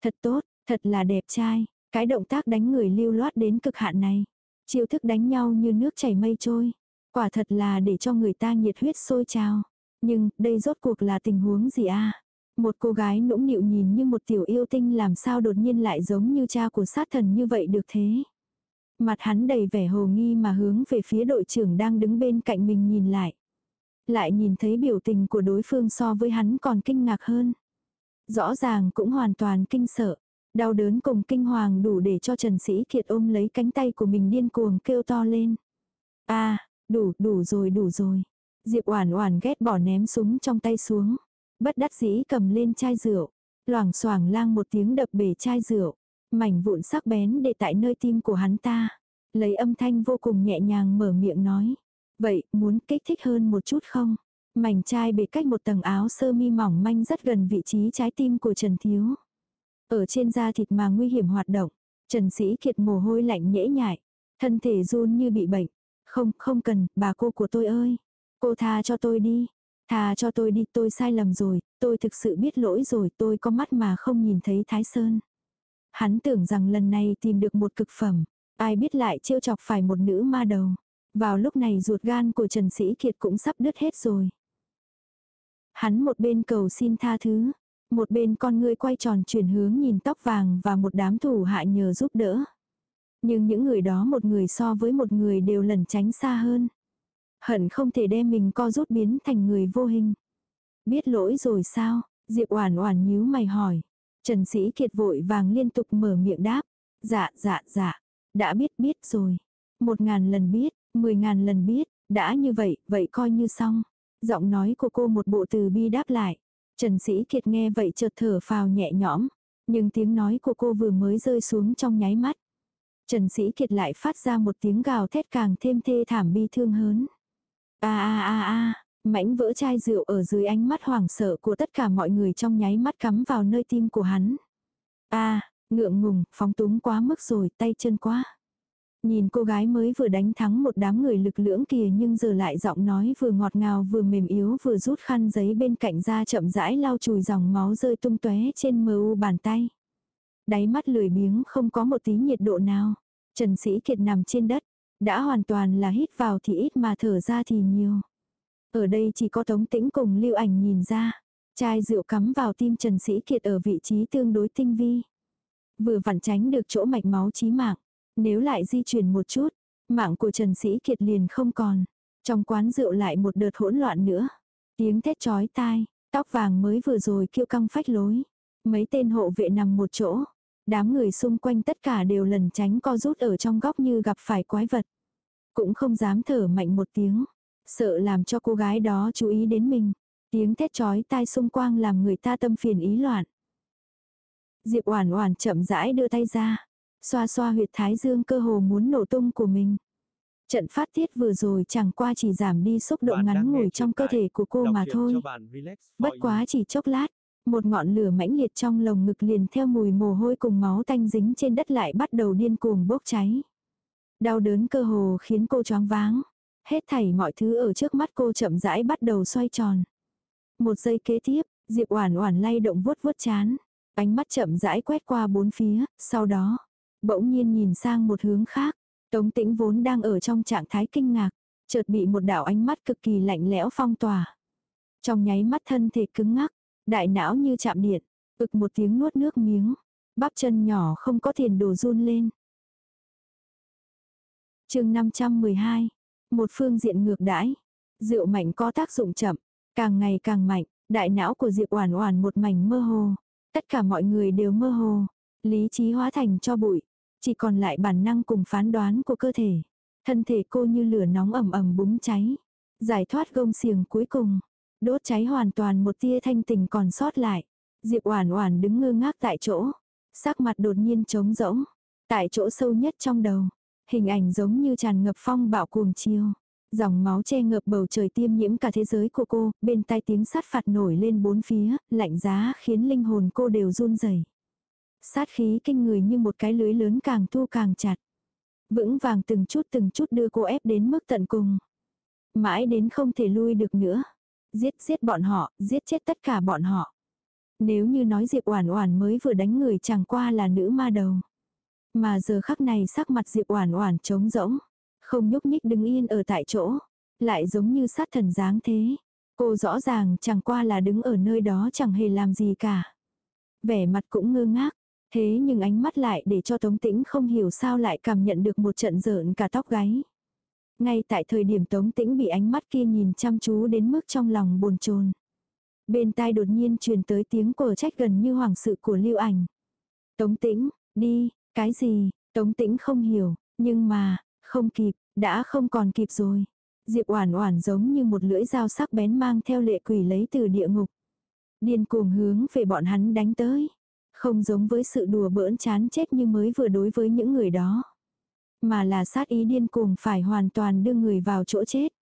Thật tốt, thật là đẹp trai, cái động tác đánh người lưu loát đến cực hạn này. Chiêu thức đánh nhau như nước chảy mây trôi. Quả thật là để cho người ta nhiệt huyết sôi trào. Nhưng, đây rốt cuộc là tình huống gì a Một cô gái nũng nịu nhìn như một tiểu yêu tinh làm sao đột nhiên lại giống như cha của sát thần như vậy được thế. Mặt hắn đầy vẻ hồ nghi mà hướng về phía đội trưởng đang đứng bên cạnh mình nhìn lại. Lại nhìn thấy biểu tình của đối phương so với hắn còn kinh ngạc hơn. Rõ ràng cũng hoàn toàn kinh sợ. Đau đớn cùng kinh hoàng đủ để cho Trần Sĩ Kiệt ôm lấy cánh tay của mình điên cuồng kêu to lên. a đủ, đủ rồi, đủ rồi. Diệp Oản Oản ghét bỏ ném súng trong tay xuống. Bất đắc dĩ cầm lên chai rượu. Loảng xoảng lang một tiếng đập bể chai rượu. Mảnh vụn sắc bén để tại nơi tim của hắn ta. Lấy âm thanh vô cùng nhẹ nhàng mở miệng nói. Vậy, muốn kích thích hơn một chút không? Mảnh chai bề cách một tầng áo sơ mi mỏng manh rất gần vị trí trái tim của Trần Thiếu. Ở trên da thịt mà nguy hiểm hoạt động. Trần Sĩ Kiệt mồ hôi lạnh nhễ nhại. Thân thể run như bị bệnh. Không, không cần, bà cô của tôi ơi. Cô tha cho tôi đi. Tha cho tôi đi, tôi sai lầm rồi. Tôi thực sự biết lỗi rồi, tôi có mắt mà không nhìn thấy Thái Sơn. Hắn tưởng rằng lần này tìm được một cực phẩm. Ai biết lại trêu chọc phải một nữ ma đầu. Vào lúc này ruột gan của Trần Sĩ Kiệt cũng sắp đứt hết rồi. Hắn một bên cầu xin tha thứ, một bên con ngươi quay tròn chuyển hướng nhìn tóc vàng và một đám thủ hạ nhờ giúp đỡ. Nhưng những người đó một người so với một người đều lẩn tránh xa hơn. Hận không thể đem mình co rút biến thành người vô hình. Biết lỗi rồi sao? Diệp Oản Oản nhíu mày hỏi. Trần Sĩ Kiệt vội vàng liên tục mở miệng đáp. Dạ dạ dạ. Đã biết biết rồi. Một ngàn lần biết, mười ngàn lần biết. Đã như vậy, vậy coi như xong. Giọng nói của cô một bộ từ bi đáp lại. Trần Sĩ Kiệt nghe vậy chợt thở phào nhẹ nhõm. Nhưng tiếng nói của cô vừa mới rơi xuống trong nháy mắt. Trần Sĩ Kiệt lại phát ra một tiếng gào thét càng thêm thê thảm bi thương hớn. A a a a, mảnh vỡ chai rượu ở dưới ánh mắt hoảng sợ của tất cả mọi người trong nháy mắt cắm vào nơi tim của hắn. A, ngượng ngùng, phóng túng quá mức rồi, tay chân quá. Nhìn cô gái mới vừa đánh thắng một đám người lực lưỡng kìa nhưng giờ lại giọng nói vừa ngọt ngào vừa mềm yếu vừa rút khăn giấy bên cạnh ra chậm rãi lau chùi dòng máu rơi tung tóe trên mờ u bàn tay. Đáy mắt lười biếng không có một tí nhiệt độ nào. Trần Sĩ Kiệt nằm trên đất, đã hoàn toàn là hít vào thì ít mà thở ra thì nhiều. Ở đây chỉ có Tống Tĩnh cùng Lưu Ảnh nhìn ra. Chai rượu cắm vào tim Trần Sĩ Kiệt ở vị trí tương đối tinh vi. Vừa vặn tránh được chỗ mạch máu chí mạng. Nếu lại di chuyển một chút, mạng của Trần Sĩ Kiệt liền không còn. Trong quán rượu lại một đợt hỗn loạn nữa. Tiếng thét chói tai, tóc vàng mới vừa rồi kêu căng phách lối. Mấy tên hộ vệ nằm một chỗ. Đám người xung quanh tất cả đều lần tránh co rút ở trong góc như gặp phải quái vật. Cũng không dám thở mạnh một tiếng. Sợ làm cho cô gái đó chú ý đến mình. Tiếng thét chói tai xung quanh làm người ta tâm phiền ý loạn. Diệp Oản Oản chậm rãi đưa tay ra, xoa xoa huyệt thái dương cơ hồ muốn nổ tung của mình. Trận phát tiết vừa rồi chẳng qua chỉ giảm đi xúc động ngắn ngủi trong cơ thể của cô mà thôi. Bất quá chỉ chốc lát, một ngọn lửa mãnh liệt trong lồng ngực liền theo mùi mồ hôi cùng máu tanh dính trên đất lại bắt đầu điên cuồng bốc cháy. Đau đớn cơ hồ khiến cô choáng váng. Hết thảy mọi thứ ở trước mắt cô chậm rãi bắt đầu xoay tròn. Một giây kế tiếp, Diệp Oản Oản lay động vuốt vuốt chán, ánh mắt chậm rãi quét qua bốn phía, sau đó, bỗng nhiên nhìn sang một hướng khác. Tống tĩnh vốn đang ở trong trạng thái kinh ngạc. chợt bị một đạo ánh mắt cực kỳ lạnh lẽo phong tỏa. Trong nháy mắt thân thể cứng ngắc, đại não như chạm điện, ực một tiếng nuốt nước miếng, bắp chân nhỏ không có tiền đồ run lên. chương 512, một phương diện ngược đãi, rượu mạnh có tác dụng chậm, càng ngày càng mạnh, đại não của Diệp Oản Oản một mảnh mơ hồ, tất cả mọi người đều mơ hồ, lý trí hóa thành cho bụi, chỉ còn lại bản năng cùng phán đoán của cơ thể. Thân thể cô như lửa nóng ầm ầm búng cháy, giải thoát gông xiềng cuối cùng, đốt cháy hoàn toàn một tia thanh tình còn sót lại. Diệp Oản Oản đứng ngơ ngác tại chỗ, sắc mặt đột nhiên trống rỗng, tại chỗ sâu nhất trong đầu, hình ảnh giống như tràn ngập phong bạo cuồng chiều. Dòng máu che ngập bầu trời tiêm nhiễm cả thế giới của cô, bên tai tiếng sát phạt nổi lên bốn phía, lạnh giá khiến linh hồn cô đều run rẩy. Sát khí kinh người như một cái lưới lớn càng thu càng chặt. Vững vàng từng chút từng chút đưa cô ép đến mức tận cùng. Mãi đến không thể lui được nữa. Giết giết bọn họ, giết chết tất cả bọn họ. Nếu như nói Diệp Oản Oản mới vừa đánh người chẳng qua là nữ ma đầu. Mà giờ khắc này sắc mặt Diệp Oản Oản trống rỗng, không nhúc nhích đứng yên ở tại chỗ, lại giống như sát thần dáng thế. Cô rõ ràng chẳng qua là đứng ở nơi đó chẳng hề làm gì cả. Vẻ mặt cũng ngơ ngác, thế nhưng ánh mắt lại để cho Tống Tĩnh không hiểu sao lại cảm nhận được một trận rợn cả tóc gáy. Ngay tại thời điểm Tống Tĩnh bị ánh mắt kia nhìn chăm chú đến mức trong lòng bồn chồn. Bên tai đột nhiên truyền tới tiếng cổ trách gần như hoàng sự của Lưu Ảnh. Tống Tĩnh, đi, cái gì? Tống Tĩnh không hiểu, nhưng mà, không kịp, đã không còn kịp rồi. Diệp Oản Oản giống như một lưỡi dao sắc bén mang theo lệ quỷ lấy từ địa ngục. Điên cuồng hướng về bọn hắn đánh tới. Không giống với sự đùa bỡn chán chết như mới vừa đối với những người đó. Mà là sát ý điên cuồng phải hoàn toàn đưa người vào chỗ chết.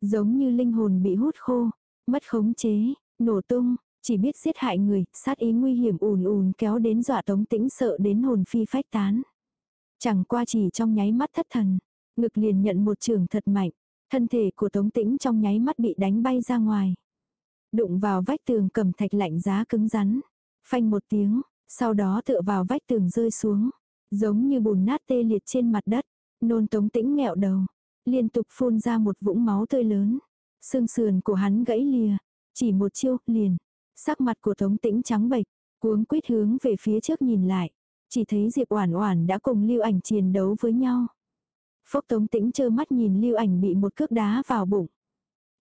Giống như linh hồn bị hút khô, mất khống chế, nổ tung, chỉ biết giết hại người, sát ý nguy hiểm ùn ùn kéo đến dọa tống tĩnh sợ đến hồn phi phách tán. Chẳng qua chỉ trong nháy mắt thất thần, ngực liền nhận một trường thật mạnh, thân thể của tống tĩnh trong nháy mắt bị đánh bay ra ngoài. Đụng vào vách tường cầm thạch lạnh giá cứng rắn, phanh một tiếng, sau đó tựa vào vách tường rơi xuống, giống như bùn nát tê liệt trên mặt đất, nôn tống tĩnh nghẹo đầu, liên tục phun ra một vũng máu tươi lớn. Xương sườn của hắn gãy lìa, chỉ một chiêu, liền. Sắc mặt của Tống Tĩnh trắng bệch, cuống quýt hướng về phía trước nhìn lại, chỉ thấy Diệp Oản Oản đã cùng Lưu Ảnh chiến đấu với nhau. Phốc Tống Tĩnh trơ mắt nhìn Lưu Ảnh bị một cước đá vào bụng,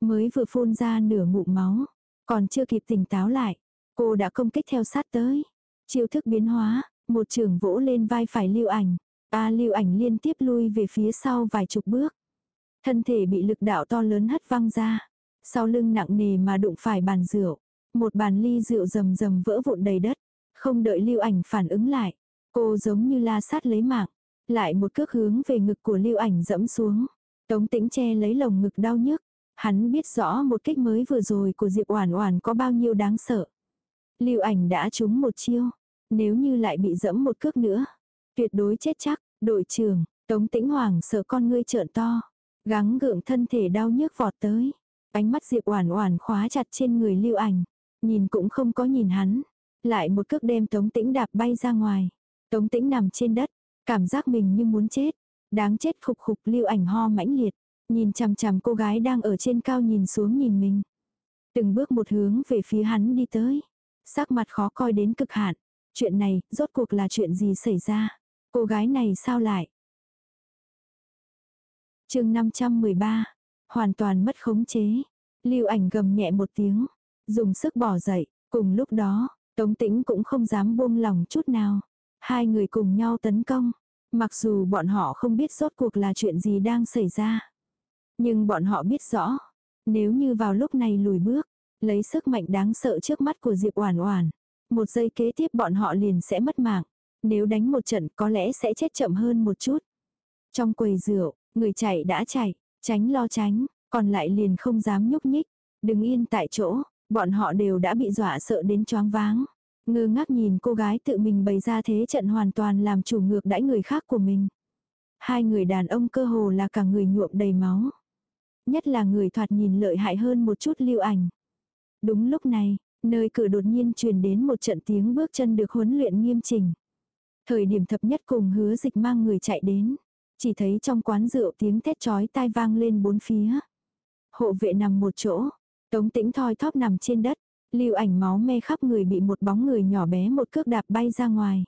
mới vừa phun ra nửa ngụm máu, còn chưa kịp tỉnh táo lại, cô đã công kích theo sát tới. Chiêu thức biến hóa, một trường vỗ lên vai phải Lưu Ảnh, a Lưu Ảnh liên tiếp lui về phía sau vài chục bước. Thân thể bị lực đạo to lớn hất văng ra. Sau lưng nặng nề mà đụng phải bàn rượu. Một bàn ly rượu rầm rầm vỡ vụn đầy đất. Không đợi lưu ảnh phản ứng lại. Cô giống như la sát lấy mạng. Lại một cước hướng về ngực của lưu ảnh dẫm xuống. Tống tĩnh che lấy lồng ngực đau nhức. Hắn biết rõ một kích mới vừa rồi của Diệp Oản Oản có bao nhiêu đáng sợ. Lưu ảnh đã trúng một chiêu. Nếu như lại bị dẫm một cước nữa. Tuyệt đối chết chắc. Đội trưởng, Tống tĩnh hoàng sợ con ngươi trợn to. Gắng gượng thân thể đau nhức vọt tới. Ánh mắt Diệp Oản Oản khóa chặt trên người Lưu Ảnh, nhìn cũng không có nhìn hắn, lại một cước đem Tống Tĩnh đạp bay ra ngoài. Tống Tĩnh nằm trên đất, cảm giác mình như muốn chết, đáng chết khục khục Lưu Ảnh ho mãnh liệt, nhìn chằm chằm cô gái đang ở trên cao nhìn xuống nhìn mình. Từng bước một hướng về phía hắn đi tới, sắc mặt khó coi đến cực hạn. Chuyện này, rốt cuộc là chuyện gì xảy ra? Cô gái này sao lại? chương 513, hoàn toàn mất khống chế. Lưu ảnh gầm nhẹ một tiếng, dùng sức bỏ dậy, cùng lúc đó, Tống Tĩnh cũng không dám buông lòng chút nào. Hai người cùng nhau tấn công, mặc dù bọn họ không biết rốt cuộc là chuyện gì đang xảy ra. Nhưng bọn họ biết rõ, nếu như vào lúc này lùi bước, lấy sức mạnh đáng sợ trước mắt của Diệp Oản Oản, một giây kế tiếp bọn họ liền sẽ mất mạng. Nếu đánh một trận có lẽ sẽ chết chậm hơn một chút. Trong quầy rượu, Người chạy đã chạy, tránh lo tránh, còn lại liền không dám nhúc nhích. Đứng yên tại chỗ, bọn họ đều đã bị dọa sợ đến choáng váng. Ngơ ngác nhìn cô gái tự mình bày ra thế trận hoàn toàn làm chủ ngược đãi người khác của mình. Hai người đàn ông cơ hồ là cả người nhuộm đầy máu. Nhất là người thoạt nhìn lợi hại hơn một chút lưu ảnh. Đúng lúc này, nơi cửa đột nhiên truyền đến một trận tiếng bước chân được huấn luyện nghiêm chỉnh. Thời điểm thập nhất cùng hứa dịch mang người chạy đến. Chỉ thấy trong quán rượu tiếng thét chói tai vang lên bốn phía. Hộ vệ nằm một chỗ, tống tĩnh thoi thóp nằm trên đất, lưu ảnh máu me khắp người bị một bóng người nhỏ bé một cước đạp bay ra ngoài.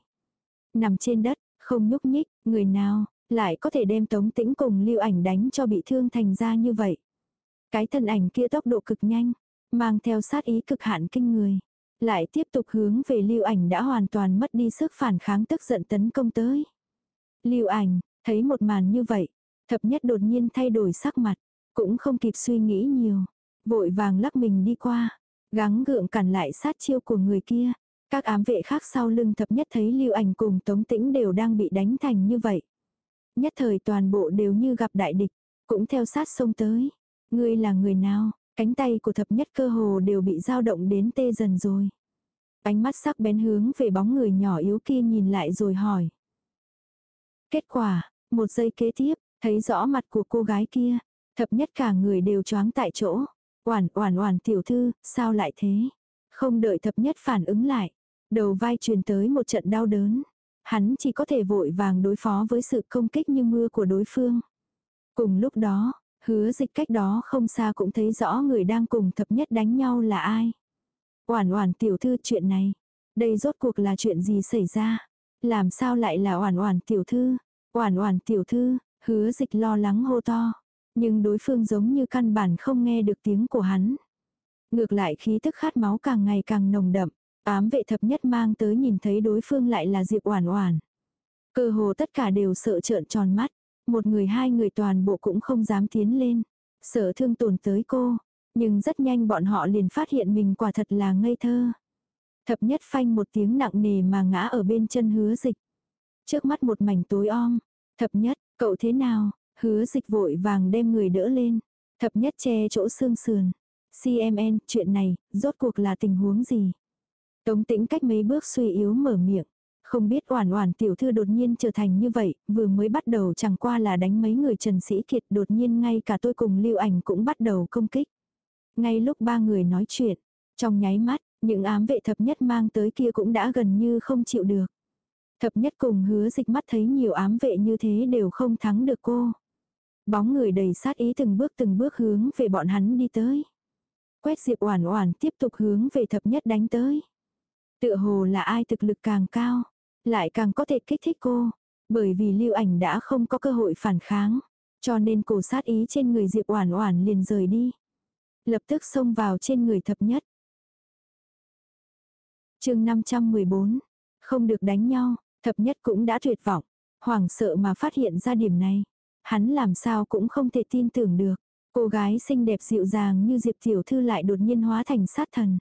Nằm trên đất, không nhúc nhích, người nào, lại có thể đem tống tĩnh cùng lưu ảnh đánh cho bị thương thành ra như vậy. Cái thân ảnh kia tốc độ cực nhanh, mang theo sát ý cực hạn kinh người. Lại tiếp tục hướng về lưu ảnh đã hoàn toàn mất đi sức phản kháng tức giận tấn công tới. Lưu ảnh, thấy một màn như vậy, thập nhất đột nhiên thay đổi sắc mặt, cũng không kịp suy nghĩ nhiều. Vội vàng lắc mình đi qua, gắng gượng cản lại sát chiêu của người kia. Các ám vệ khác sau lưng thập nhất thấy lưu ảnh cùng tống tĩnh đều đang bị đánh thành như vậy. Nhất thời toàn bộ đều như gặp đại địch, cũng theo sát sông tới. Ngươi là người nào? Cánh tay của thập nhất cơ hồ đều bị dao động đến tê dần rồi. Ánh mắt sắc bén hướng về bóng người nhỏ yếu kia nhìn lại rồi hỏi. Kết quả, một giây kế tiếp, thấy rõ mặt của cô gái kia, thập nhất cả người đều choáng tại chỗ. Oản oản oản tiểu thư, sao lại thế? Không đợi thập nhất phản ứng lại, đầu vai truyền tới một trận đau đớn. Hắn chỉ có thể vội vàng đối phó với sự công kích như mưa của đối phương. Cùng lúc đó, hứa dịch cách đó không xa cũng thấy rõ người đang cùng thập nhất đánh nhau là ai. Oản oản tiểu thư chuyện này, đây rốt cuộc là chuyện gì xảy ra? Làm sao lại là oản oản tiểu thư? Oản oản tiểu thư, hứa dịch lo lắng hô to. Nhưng đối phương giống như căn bản không nghe được tiếng của hắn. Ngược lại khí tức khát máu càng ngày càng nồng đậm. Ám vệ thập nhất mang tới nhìn thấy đối phương lại là Diệp Oản Oản. Cơ hồ tất cả đều sợ trợn tròn mắt, một người hai người toàn bộ cũng không dám tiến lên, sợ thương tổn tới cô, nhưng rất nhanh bọn họ liền phát hiện mình quả thật là ngây thơ. Thập nhất phanh một tiếng nặng nề mà ngã ở bên chân hứa dịch. Trước mắt một mảnh tối om, thập nhất, cậu thế nào, hứa dịch vội vàng đem người đỡ lên, thập nhất che chỗ xương sườn. CMN, chuyện này, rốt cuộc là tình huống gì? Tống tĩnh cách mấy bước suy yếu mở miệng. Không biết oản oản tiểu thư đột nhiên trở thành như vậy, vừa mới bắt đầu chẳng qua là đánh mấy người Trần Sĩ Kiệt đột nhiên ngay cả tôi cùng lưu ảnh cũng bắt đầu công kích. Ngay lúc ba người nói chuyện, trong nháy mắt, những ám vệ thập nhất mang tới kia cũng đã gần như không chịu được. Thập nhất cùng hứa dịch mắt thấy nhiều ám vệ như thế đều không thắng được cô. Bóng người đầy sát ý từng bước từng bước hướng về bọn hắn đi tới. Quét diệp oản oản tiếp tục hướng về thập nhất đánh tới. Tựa hồ là ai thực lực càng cao, lại càng có thể kích thích cô. Bởi vì lưu ảnh đã không có cơ hội phản kháng. Cho nên cổ sát ý trên người Diệp Oản Oản liền rời đi. Lập tức xông vào trên người thập nhất. chương 514. Không được đánh nhau, thập nhất cũng đã tuyệt vọng. Hoảng sợ mà phát hiện ra điểm này. Hắn làm sao cũng không thể tin tưởng được. Cô gái xinh đẹp dịu dàng như Diệp Tiểu Thư lại đột nhiên hóa thành sát thần.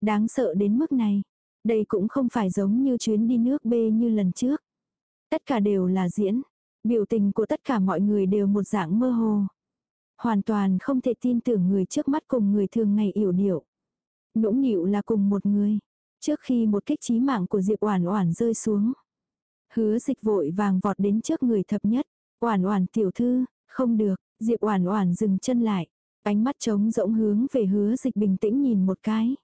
Đáng sợ đến mức này. Đây cũng không phải giống như chuyến đi nước bê như lần trước. Tất cả đều là diễn. Biểu tình của tất cả mọi người đều một dạng mơ hồ. Hoàn toàn không thể tin tưởng người trước mắt cùng người thường ngày yểu điệu. Nũng nịu là cùng một người. Trước khi một kích trí mạng của Diệp Oản Oản rơi xuống, Hứa Dịch vội vàng vọt đến trước người thập nhất, "Oản Oản tiểu thư, không được." Diệp Oản Oản dừng chân lại, ánh mắt trống rỗng hướng về Hứa Dịch bình tĩnh nhìn một cái.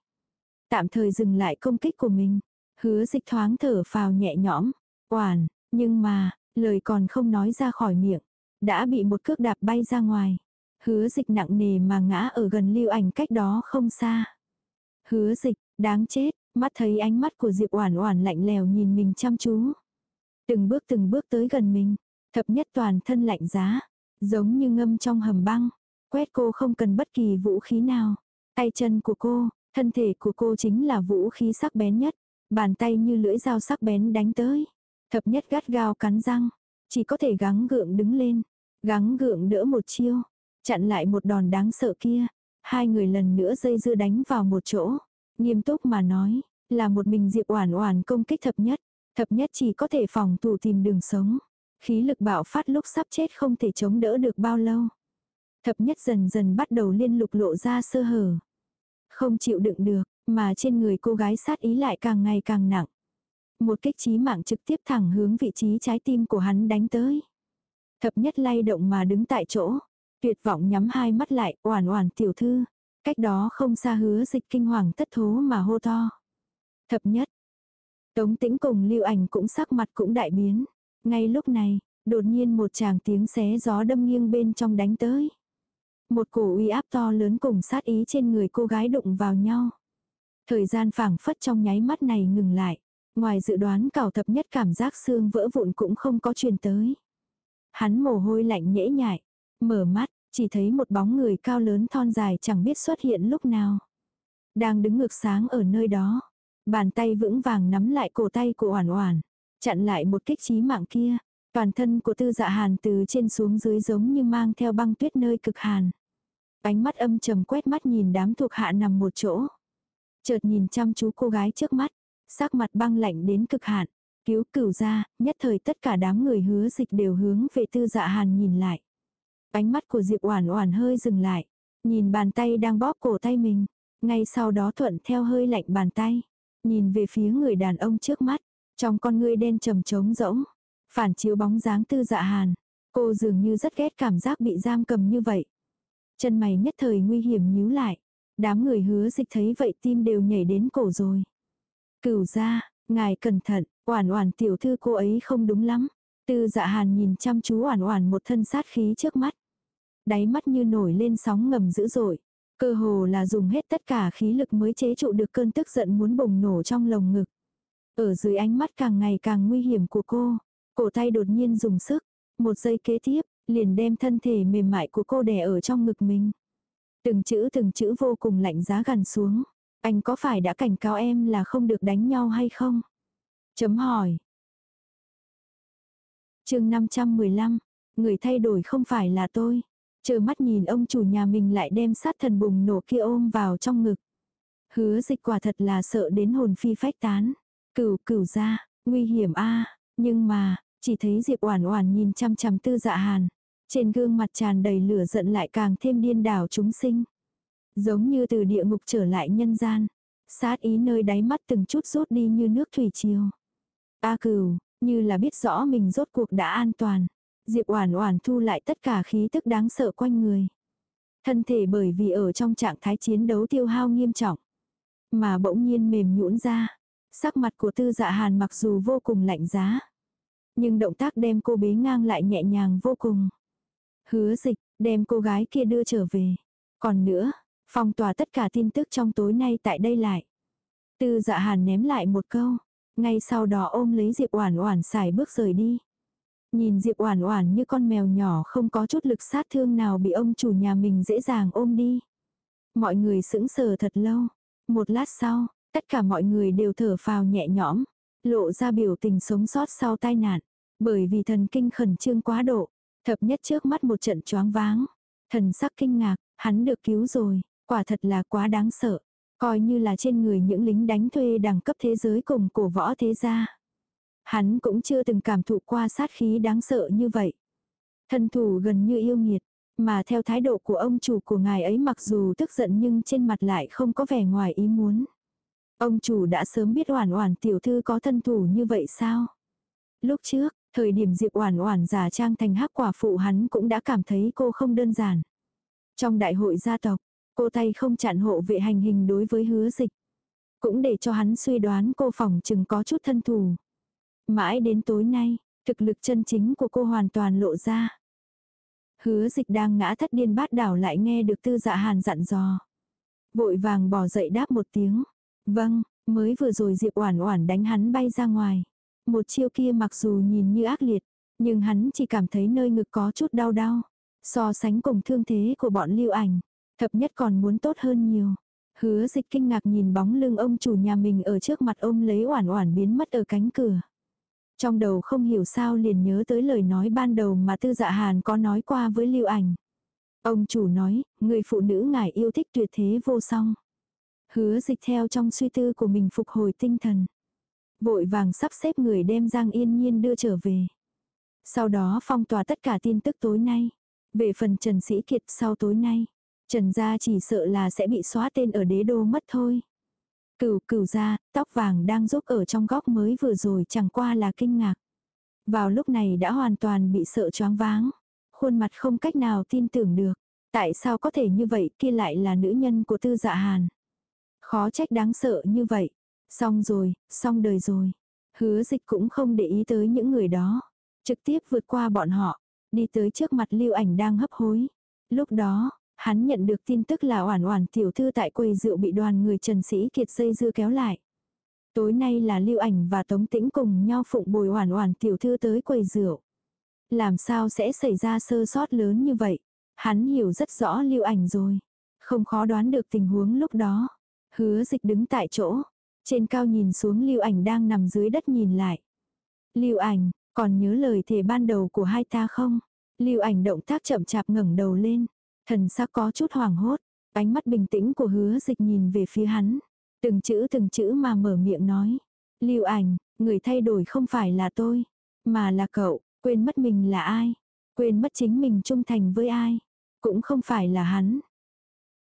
Tạm thời dừng lại công kích của mình. Hứa dịch thoáng thở phào nhẹ nhõm. Oản, nhưng mà, lời còn không nói ra khỏi miệng. Đã bị một cước đạp bay ra ngoài. Hứa dịch nặng nề mà ngã ở gần lưu ảnh cách đó không xa. Hứa dịch, đáng chết, mắt thấy ánh mắt của Diệp Oản Oản lạnh lèo nhìn mình chăm chú. Từng bước từng bước tới gần mình, thập nhất toàn thân lạnh giá, giống như ngâm trong hầm băng, quét cô không cần bất kỳ vũ khí nào. Tay chân của cô, Thân thể của cô chính là vũ khí sắc bén nhất, bàn tay như lưỡi dao sắc bén đánh tới. Thập nhất gắt gao cắn răng, chỉ có thể gắng gượng đứng lên, gắng gượng đỡ một chiêu, chặn lại một đòn đáng sợ kia. Hai người lần nữa dây dưa đánh vào một chỗ, nghiêm túc mà nói, là một mình Diệp Oản Oản công kích thập nhất, thập nhất chỉ có thể phòng thủ tìm đường sống. Khí lực bạo phát lúc sắp chết không thể chống đỡ được bao lâu. Thập nhất dần dần bắt đầu liên lục lộ ra sơ hở. Không chịu đựng được, mà trên người cô gái sát ý lại càng ngày càng nặng. Một kích chí mạng trực tiếp thẳng hướng vị trí trái tim của hắn đánh tới. Thập nhất lay động mà đứng tại chỗ. Tuyệt vọng nhắm hai mắt lại, oản oản tiểu thư. Cách đó không xa hứa dịch kinh hoàng thất thố mà hô to. Thập nhất. Tống tĩnh cùng lưu ảnh cũng sắc mặt cũng đại biến. Ngay lúc này, Đột nhiên một chàng tiếng xé gió đâm nghiêng bên trong đánh tới. Một cổ uy áp to lớn cùng sát ý trên người cô gái đụng vào nhau. Thời gian phảng phất trong nháy mắt này ngừng lại. Ngoài dự đoán cảo thập nhất cảm giác xương vỡ vụn cũng không có truyền tới. Hắn mồ hôi lạnh nhễ nhại. Mở mắt, chỉ thấy một bóng người cao lớn thon dài chẳng biết xuất hiện lúc nào. Đang đứng ngược sáng ở nơi đó. Bàn tay vững vàng nắm lại cổ tay của Oản Oản, chặn lại một kích chí mạng kia. Toàn thân của Tư Dạ Hàn từ trên xuống dưới giống như mang theo băng tuyết nơi cực hàn. Ánh mắt âm trầm quét mắt nhìn đám thuộc hạ nằm một chỗ. Chợt nhìn chăm chú cô gái trước mắt, sắc mặt băng lạnh đến cực hạn. Cứu cửu ra, nhất thời tất cả đám người hứa dịch đều hướng về Tư Dạ Hàn nhìn lại. Ánh mắt của Diệp Oản Oản hơi dừng lại, nhìn bàn tay đang bóp cổ tay mình, ngay sau đó thuận theo hơi lạnh bàn tay, nhìn về phía người đàn ông trước mắt, trong con ngươi đen trầm trống rỗng, phản chiếu bóng dáng Tư Dạ Hàn, cô dường như rất ghét cảm giác bị giam cầm như vậy. Chân mày nhất thời nguy hiểm nhíu lại, đám người hứa dịch thấy vậy tim đều nhảy đến cổ rồi. Cửu gia, ngài cẩn thận, Oản Oản tiểu thư cô ấy không đúng lắm. Tư Dạ Hàn nhìn chăm chú Oản Oản một thân sát khí trước mắt đáy mắt như nổi lên sóng ngầm dữ dội. Cơ hồ là dùng hết tất cả khí lực mới chế trụ được cơn tức giận muốn bùng nổ trong lồng ngực. Ở dưới ánh mắt càng ngày càng nguy hiểm của cô, cổ tay đột nhiên dùng sức, một giây kế tiếp, liền đem thân thể mềm mại của cô đè ở trong ngực mình. Từng chữ từng chữ vô cùng lạnh giá gần xuống. Anh có phải đã cảnh cáo em là không được đánh nhau hay không? Chấm hỏi. chương 515. Người thay đổi không phải là tôi. Chờ mắt nhìn ông chủ nhà mình lại đem sát thần bùng nổ kia ôm vào trong ngực. Hứa dịch quả thật là sợ đến hồn phi phách tán. Cửu cửu ra, nguy hiểm a nhưng mà, chỉ thấy Diệp Oản Oản nhìn chăm chăm Tư Dạ Hàn, trên gương mặt tràn đầy lửa giận lại càng thêm điên đảo chúng sinh. Giống như từ địa ngục trở lại nhân gian, sát ý nơi đáy mắt từng chút rút đi như nước thủy triều. A Cửu, như là biết rõ mình rốt cuộc đã an toàn, Diệp Oản Oản thu lại tất cả khí tức đáng sợ quanh người. Thân thể bởi vì ở trong trạng thái chiến đấu tiêu hao nghiêm trọng, mà bỗng nhiên mềm nhũn ra. Sắc mặt của Tư Dạ Hàn mặc dù vô cùng lạnh giá, nhưng động tác đem cô bế ngang lại nhẹ nhàng vô cùng. Hứa Dịch đem cô gái kia đưa trở về. Còn nữa, phong tỏa tất cả tin tức trong tối nay tại đây lại. Tư Dạ Hàn ném lại một câu, ngay sau đó ôm lấy Diệp Oản Oản xài bước rời đi. Nhìn Diệp Oản Oản như con mèo nhỏ không có chút lực sát thương nào bị ông chủ nhà mình dễ dàng ôm đi. Mọi người sững sờ thật lâu. Một lát sau, tất cả mọi người đều thở phào nhẹ nhõm, lộ ra biểu tình sống sót sau tai nạn, bởi vì thần kinh khẩn trương quá độ, thập nhất trước mắt một trận choáng váng, thần sắc kinh ngạc, hắn được cứu rồi, quả thật là quá đáng sợ, coi như là trên người những lính đánh thuê đẳng cấp thế giới cùng cổ võ thế gia. Hắn cũng chưa từng cảm thụ qua sát khí đáng sợ như vậy. Thân thủ gần như yêu nghiệt, mà theo thái độ của ông chủ của ngài ấy mặc dù tức giận nhưng trên mặt lại không có vẻ ngoài ý muốn. Ông chủ đã sớm biết Oản Oản tiểu thư có thân thủ như vậy sao? Lúc trước, thời điểm Diệp Oản Oản giả trang thành hắc quả phụ hắn cũng đã cảm thấy cô không đơn giản. Trong đại hội gia tộc, cô tay không chặn hộ vệ hành hình đối với hứa dịch. Cũng để cho hắn suy đoán cô phòng chừng có chút thân thủ. Mãi đến tối nay, thực lực chân chính của cô hoàn toàn lộ ra. Hứa dịch đang ngã thất điên bát đảo lại nghe được tư dạ hàn dặn dò. Vội vàng bò dậy đáp một tiếng. Vâng, mới vừa rồi Diệp Oản Oản đánh hắn bay ra ngoài. Một chiêu kia mặc dù nhìn như ác liệt, nhưng hắn chỉ cảm thấy nơi ngực có chút đau đau. So sánh cùng thương thế của bọn lưu ảnh, thập nhất còn muốn tốt hơn nhiều. Hứa dịch kinh ngạc nhìn bóng lưng ông chủ nhà mình ở trước mặt ôm lấy oản oản biến mất ở cánh cửa. Trong đầu không hiểu sao liền nhớ tới lời nói ban đầu mà tư dạ hàn có nói qua với lưu ảnh. Ông chủ nói, người phụ nữ ngài yêu thích tuyệt thế vô song. Hứa dịch theo trong suy tư của mình phục hồi tinh thần. Vội vàng sắp xếp người đem Giang Yên Nhiên đưa trở về. Sau đó phong tỏa tất cả tin tức tối nay. Về phần Trần Sĩ Kiệt sau tối nay. Trần gia chỉ sợ là sẽ bị xóa tên ở đế đô mất thôi. Cửu cửu ra, tóc vàng đang giúp ở trong góc mới vừa rồi chẳng qua là kinh ngạc. Vào lúc này đã hoàn toàn bị sợ choáng váng. Khuôn mặt không cách nào tin tưởng được. Tại sao có thể như vậy kia lại là nữ nhân của tư dạ hàn. Khó trách đáng sợ như vậy. Xong rồi, xong đời rồi. Hứa dịch cũng không để ý tới những người đó. trực tiếp vượt qua bọn họ, đi tới trước mặt lưu ảnh đang hấp hối. Lúc đó, hắn nhận được tin tức là oản oản tiểu thư tại quầy rượu bị đoàn người Trần Sĩ Kiệt dây dưa kéo lại. Tối nay là lưu ảnh và Tống Tĩnh cùng nhau phụng bồi oản oản tiểu thư tới quầy rượu. Làm sao sẽ xảy ra sơ sót lớn như vậy? Hắn hiểu rất rõ lưu ảnh rồi. Không khó đoán được tình huống lúc đó. Hứa dịch đứng tại chỗ. Trên cao nhìn xuống lưu ảnh đang nằm dưới đất nhìn lại. Lưu ảnh, còn nhớ lời thề ban đầu của hai ta không? Lưu ảnh động tác chậm chạp ngẩng đầu lên. Thần sắc có chút hoảng hốt. Ánh mắt bình tĩnh của hứa dịch nhìn về phía hắn. Từng chữ từng chữ mà mở miệng nói. Lưu ảnh, người thay đổi không phải là tôi. Mà là cậu, quên mất mình là ai. Quên mất chính mình trung thành với ai. Cũng không phải là hắn.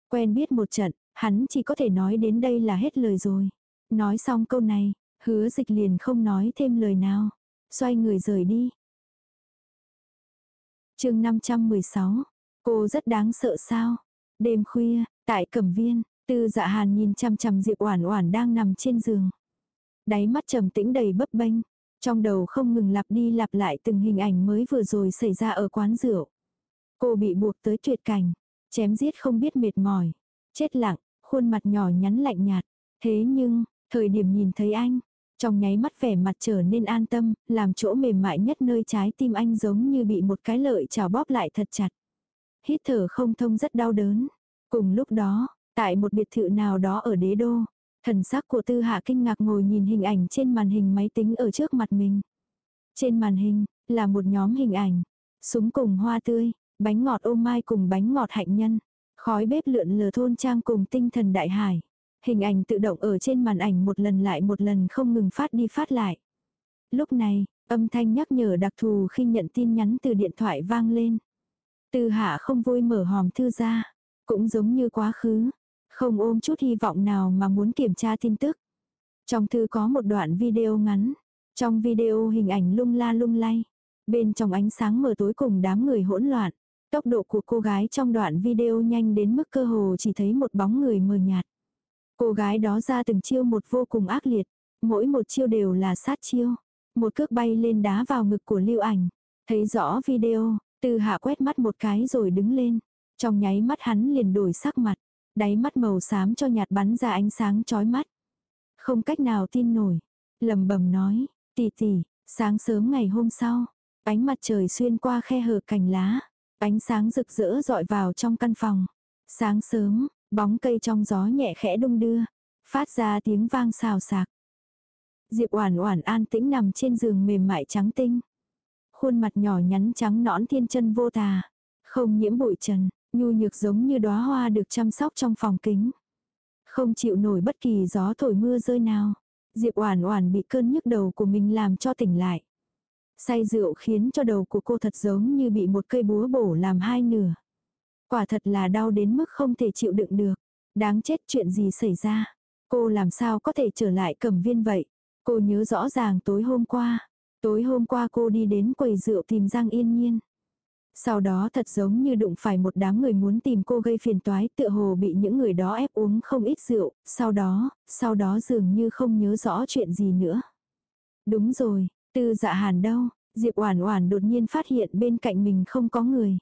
Quen biết một trận, hắn chỉ có thể nói đến đây là hết lời rồi. Nói xong câu này, hứa dịch liền không nói thêm lời nào. Xoay người rời đi. chương 516. Cô rất đáng sợ sao? Đêm khuya, tại cẩm viên, tư dạ hàn nhìn chăm chăm Diệp Oản Oản đang nằm trên giường. Đáy mắt trầm tĩnh đầy bấp bênh, trong đầu không ngừng lặp đi lặp lại từng hình ảnh mới vừa rồi xảy ra ở quán rượu. Cô bị buộc tới tuyệt cảnh, chém giết không biết mệt mỏi, chết lặng, khuôn mặt nhỏ nhắn lạnh nhạt. Thế nhưng, thời điểm nhìn thấy anh, trong nháy mắt vẻ mặt trở nên an tâm, làm chỗ mềm mại nhất nơi trái tim anh giống như bị một cái lợi chảo bóp lại thật chặt. Hít thở không thông rất đau đớn. Cùng lúc đó, tại một biệt thự nào đó ở đế đô, thần sắc của tư hạ kinh ngạc ngồi nhìn hình ảnh trên màn hình máy tính ở trước mặt mình. Trên màn hình, là một nhóm hình ảnh. Súng cùng hoa tươi, bánh ngọt ô mai cùng bánh ngọt hạnh nhân. Khói bếp lượn lờ thôn trang cùng tinh thần đại hải. Hình ảnh tự động ở trên màn ảnh một lần lại một lần không ngừng phát đi phát lại. Lúc này, âm thanh nhắc nhở đặc thù khi nhận tin nhắn từ điện thoại vang lên. Từ hạ không vui mở hòm thư ra. Cũng giống như quá khứ. Không ôm chút hy vọng nào mà muốn kiểm tra tin tức. Trong thư có một đoạn video ngắn. Trong video hình ảnh lung la lung lay. Bên trong ánh sáng mờ tối cùng đám người hỗn loạn. Tốc độ của cô gái trong đoạn video nhanh đến mức cơ hồ chỉ thấy một bóng người mờ nhạt. Cô gái đó ra từng chiêu một vô cùng ác liệt. Mỗi một chiêu đều là sát chiêu. Một cước bay lên đá vào ngực của lưu ảnh. Thấy rõ video, từ hạ quét mắt một cái rồi đứng lên. Trong nháy mắt hắn liền đổi sắc mặt. Đáy mắt màu xám cho nhạt bắn ra ánh sáng chói mắt. Không cách nào tin nổi. lầm bầm nói, tỷ tỷ, sáng sớm ngày hôm sau, ánh mặt trời xuyên qua khe hở cành lá. Ánh sáng rực rỡ dọi vào trong căn phòng. Sáng sớm, bóng cây trong gió nhẹ khẽ đung đưa, phát ra tiếng vang xào xạc. Diệp Oản Oản an tĩnh nằm trên giường mềm mại trắng tinh. Khuôn mặt nhỏ nhắn trắng nõn thiên chân vô tà, không nhiễm bụi trần, nhu nhược giống như đóa hoa được chăm sóc trong phòng kính. Không chịu nổi bất kỳ gió thổi mưa rơi nào. Diệp Oản Oản bị cơn nhức đầu của mình làm cho tỉnh lại. Say rượu khiến cho đầu của cô thật giống như bị một cây búa bổ làm hai nửa. Quả thật là đau đến mức không thể chịu đựng được. Đáng chết chuyện gì xảy ra. Cô làm sao có thể trở lại cầm viên vậy. Cô nhớ rõ ràng tối hôm qua. Tối hôm qua cô đi đến quầy rượu tìm Giang Yên Nhiên. Sau đó thật giống như đụng phải một đám người muốn tìm cô gây phiền toái tựa hồ bị những người đó ép uống không ít rượu. Sau đó, sau đó dường như không nhớ rõ chuyện gì nữa. Đúng rồi, tư dạ hàn đâu, Diệp Oản Oản đột nhiên phát hiện bên cạnh mình không có người.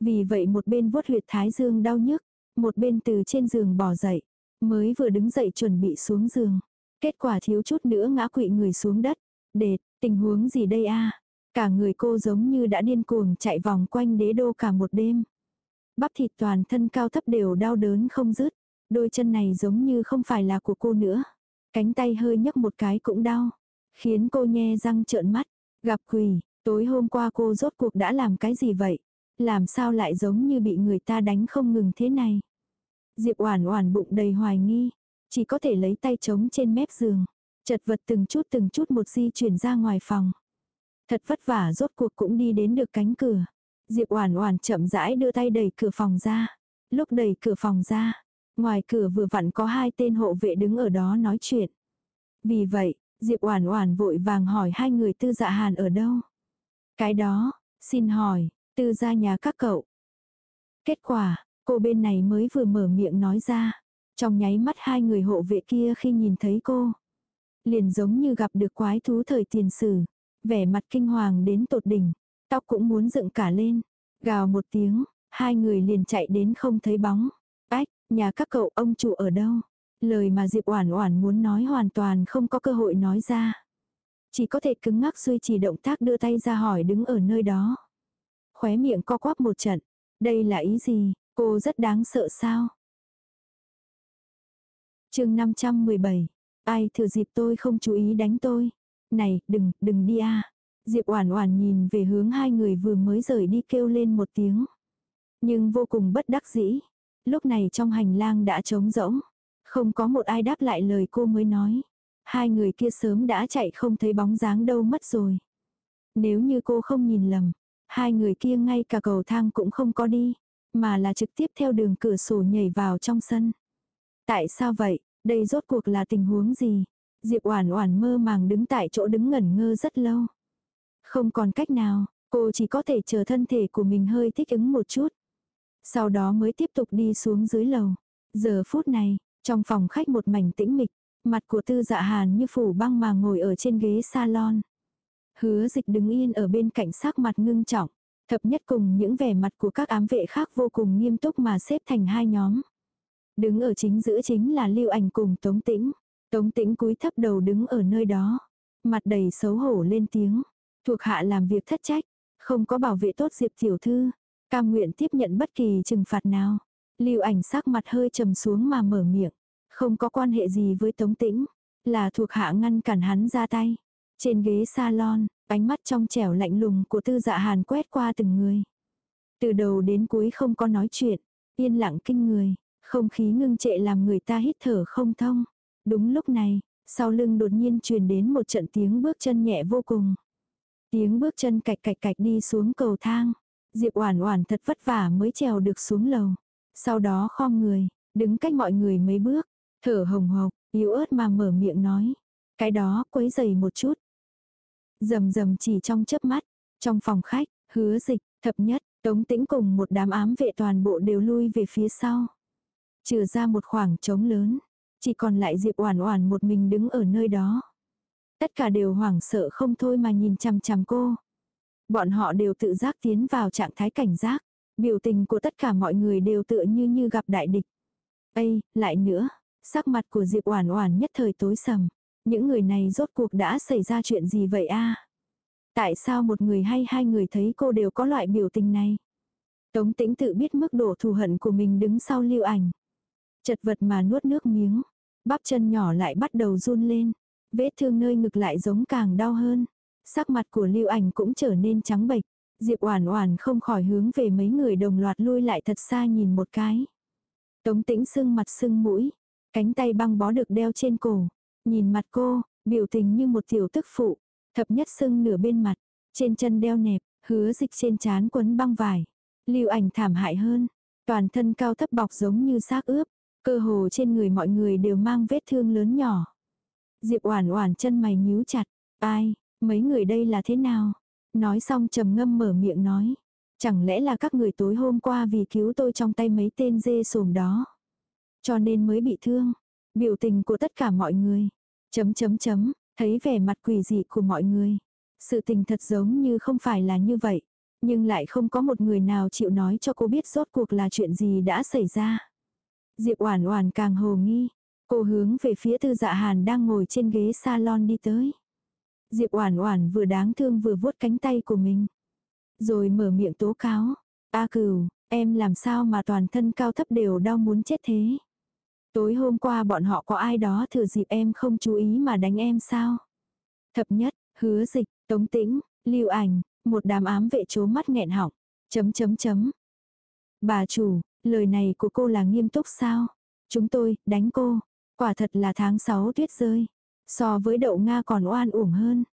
Vì vậy một bên vuốt huyệt thái dương đau nhức, một bên từ trên giường bò dậy, mới vừa đứng dậy chuẩn bị xuống giường. Kết quả thiếu chút nữa ngã quỵ người xuống đất. Đệt, tình huống gì đây a? Cả người cô giống như đã điên cuồng chạy vòng quanh đế đô cả một đêm. Bắp thịt toàn thân cao thấp đều đau đớn không dứt. Đôi chân này giống như không phải là của cô nữa. Cánh tay hơi nhấc một cái cũng đau. Khiến cô nhe răng trợn mắt. Gặp quỷ, tối hôm qua cô rốt cuộc đã làm cái gì vậy? Làm sao lại giống như bị người ta đánh không ngừng thế này? Diệp Oản Oản bụng đầy hoài nghi, chỉ có thể lấy tay chống trên mép giường, chật vật từng chút từng chút một di chuyển ra ngoài phòng. Thật vất vả rốt cuộc cũng đi đến được cánh cửa. Diệp Oản Oản chậm rãi đưa tay đẩy cửa phòng ra. Lúc đẩy cửa phòng ra, ngoài cửa vừa vặn có hai tên hộ vệ đứng ở đó nói chuyện. Vì vậy, Diệp Oản Oản vội vàng hỏi hai người Tư Dạ Hàn ở đâu. Cái đó, xin hỏi, Tư gia nhà các cậu. Kết quả, cô bên này mới vừa mở miệng nói ra. Trong nháy mắt hai người hộ vệ kia khi nhìn thấy cô. Liền giống như gặp được quái thú thời tiền sử. vẻ mặt kinh hoàng đến tột đỉnh, tóc cũng muốn dựng cả lên. Gào một tiếng, hai người liền chạy đến không thấy bóng. Ách, nhà các cậu ông chủ ở đâu? Lời mà Diệp Oản Oản muốn nói hoàn toàn không có cơ hội nói ra. Chỉ có thể cứng ngắc duy trì động tác đưa tay ra hỏi đứng ở nơi đó. Khóe miệng co quắp một trận. Đây là ý gì? Cô rất đáng sợ sao? Chương 517. Ai thừa dịp tôi không chú ý đánh tôi? Này, đừng, đừng đi a. Diệp Oản Oản nhìn về hướng hai người vừa mới rời đi kêu lên một tiếng. Nhưng vô cùng bất đắc dĩ. Lúc này trong hành lang đã trống rỗng. Không có một ai đáp lại lời cô mới nói. Hai người kia sớm đã chạy không thấy bóng dáng đâu mất rồi. Nếu như cô không nhìn lầm, hai người kia ngay cả cầu thang cũng không có đi, mà là trực tiếp theo đường cửa sổ nhảy vào trong sân. Tại sao vậy? Đây rốt cuộc là tình huống gì? Diệp Oản Oản mơ màng đứng tại chỗ đứng ngẩn ngơ rất lâu. Không còn cách nào, cô chỉ có thể chờ thân thể của mình hơi thích ứng một chút. Sau đó mới tiếp tục đi xuống dưới lầu. Giờ phút này, trong phòng khách một mảnh tĩnh mịch, mặt của tư dạ hàn như phủ băng mà ngồi ở trên ghế salon. Hứa dịch đứng yên ở bên cạnh sắc mặt ngưng trọng, thập nhất cùng những vẻ mặt của các ám vệ khác vô cùng nghiêm túc mà xếp thành hai nhóm. Đứng ở chính giữa chính là lưu ảnh cùng Tống Tĩnh. Tống Tĩnh cúi thấp đầu đứng ở nơi đó, mặt đầy xấu hổ lên tiếng. Thuộc hạ làm việc thất trách, không có bảo vệ tốt Diệp tiểu thư, cam nguyện tiếp nhận bất kỳ trừng phạt nào. Lưu ảnh sắc mặt hơi trầm xuống mà mở miệng, không có quan hệ gì với Tống Tĩnh, là thuộc hạ ngăn cản hắn ra tay. Trên ghế salon, ánh mắt trong trẻo lạnh lùng của tư dạ hàn quét qua từng người. Từ đầu đến cuối không có nói chuyện, yên lặng kinh người, không khí ngưng trệ làm người ta hít thở không thông. Đúng lúc này, sau lưng đột nhiên truyền đến một trận tiếng bước chân nhẹ vô cùng. Tiếng bước chân cạch cạch cạch đi xuống cầu thang. Diệp Oản Oản thật vất vả mới trèo được xuống lầu. Sau đó khom người, đứng cách mọi người mấy bước, thở hồng hộc, yếu ớt mà mở miệng nói, cái đó quấy dày một chút. Rầm rầm chỉ trong chớp mắt, trong phòng khách, Hứa Dịch, Thập Nhất, Tống Tĩnh cùng một đám ám vệ toàn bộ đều lui về phía sau. Trừ ra một khoảng trống lớn, chỉ còn lại Diệp Oản Oản một mình đứng ở nơi đó. Tất cả đều hoảng sợ không thôi mà nhìn chằm chằm cô. Bọn họ đều tự giác tiến vào trạng thái cảnh giác. Biểu tình của tất cả mọi người đều tựa như như gặp đại địch. Ây, lại nữa, sắc mặt của Diệp Oản Oản nhất thời tối sầm. Những người này rốt cuộc đã xảy ra chuyện gì vậy a? Tại sao một người hay hai người thấy cô đều có loại biểu tình này? Tống Tĩnh tự biết mức độ thù hận của mình đứng sau Lưu Ảnh. Chật vật mà nuốt nước miếng, bắp chân nhỏ lại bắt đầu run lên, vết thương nơi ngực lại giống càng đau hơn. Sắc mặt của Lưu Ảnh cũng trở nên trắng bệch. Diệp Oản Oản không khỏi hướng về mấy người đồng loạt lui lại thật xa nhìn một cái. Tống Tĩnh sưng mặt sưng mũi, cánh tay băng bó được đeo trên cổ, nhìn mặt cô, biểu tình như một tiểu tức phụ, thập nhất sưng nửa bên mặt, trên chân đeo nẹp, hứa dịch trên trán quấn băng vải. Lưu Ảnh thảm hại hơn, toàn thân cao thấp bọc giống như xác ướp, cơ hồ trên người mọi người đều mang vết thương lớn nhỏ. Diệp Oản Oản chân mày nhíu chặt, "Ai, mấy người đây là thế nào?" Nói xong trầm ngâm mở miệng nói. Chẳng lẽ là các người tối hôm qua vì cứu tôi trong tay mấy tên dê sồm đó. Cho nên mới bị thương. Biểu tình của tất cả mọi người. Chấm chấm chấm, thấy vẻ mặt quỷ dị của mọi người. Sự tình thật giống như không phải là như vậy. Nhưng lại không có một người nào chịu nói cho cô biết rốt cuộc là chuyện gì đã xảy ra. Diệp Oản Oản càng hồ nghi. Cô hướng về phía Tư Dạ Hàn đang ngồi trên ghế salon đi tới. Diệp Oản Oản vừa đáng thương vừa vuốt cánh tay của mình. Rồi mở miệng tố cáo. A cửu, em làm sao mà toàn thân cao thấp đều đau muốn chết thế. Tối hôm qua bọn họ có ai đó thừa dịp em không chú ý mà đánh em sao? Thập nhất, hứa dịch, tống tĩnh, lưu ảnh, một đám ám vệ chố mắt nghẹn họng. Chấm chấm chấm. Bà chủ, lời này của cô là nghiêm túc sao? Chúng tôi, đánh cô. Quả thật là tháng 6 tuyết rơi. So với đậu Nga còn oan uổng hơn.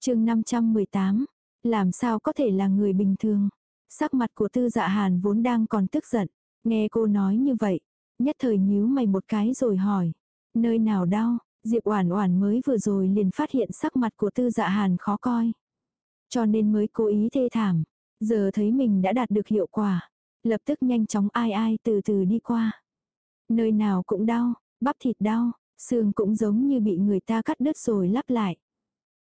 chương 518. Làm sao có thể là người bình thường? Sắc mặt của tư dạ hàn vốn đang còn tức giận. Nghe cô nói như vậy. Nhất thời nhíu mày một cái rồi hỏi. Nơi nào đau? Diệp Oản Oản mới vừa rồi liền phát hiện sắc mặt của Tư Dạ Hàn khó coi. Cho nên mới cố ý thê thảm. Giờ thấy mình đã đạt được hiệu quả, lập tức nhanh chóng ai ai từ từ đi qua. Nơi nào cũng đau, bắp thịt đau, xương cũng giống như bị người ta cắt đứt rồi lắp lại.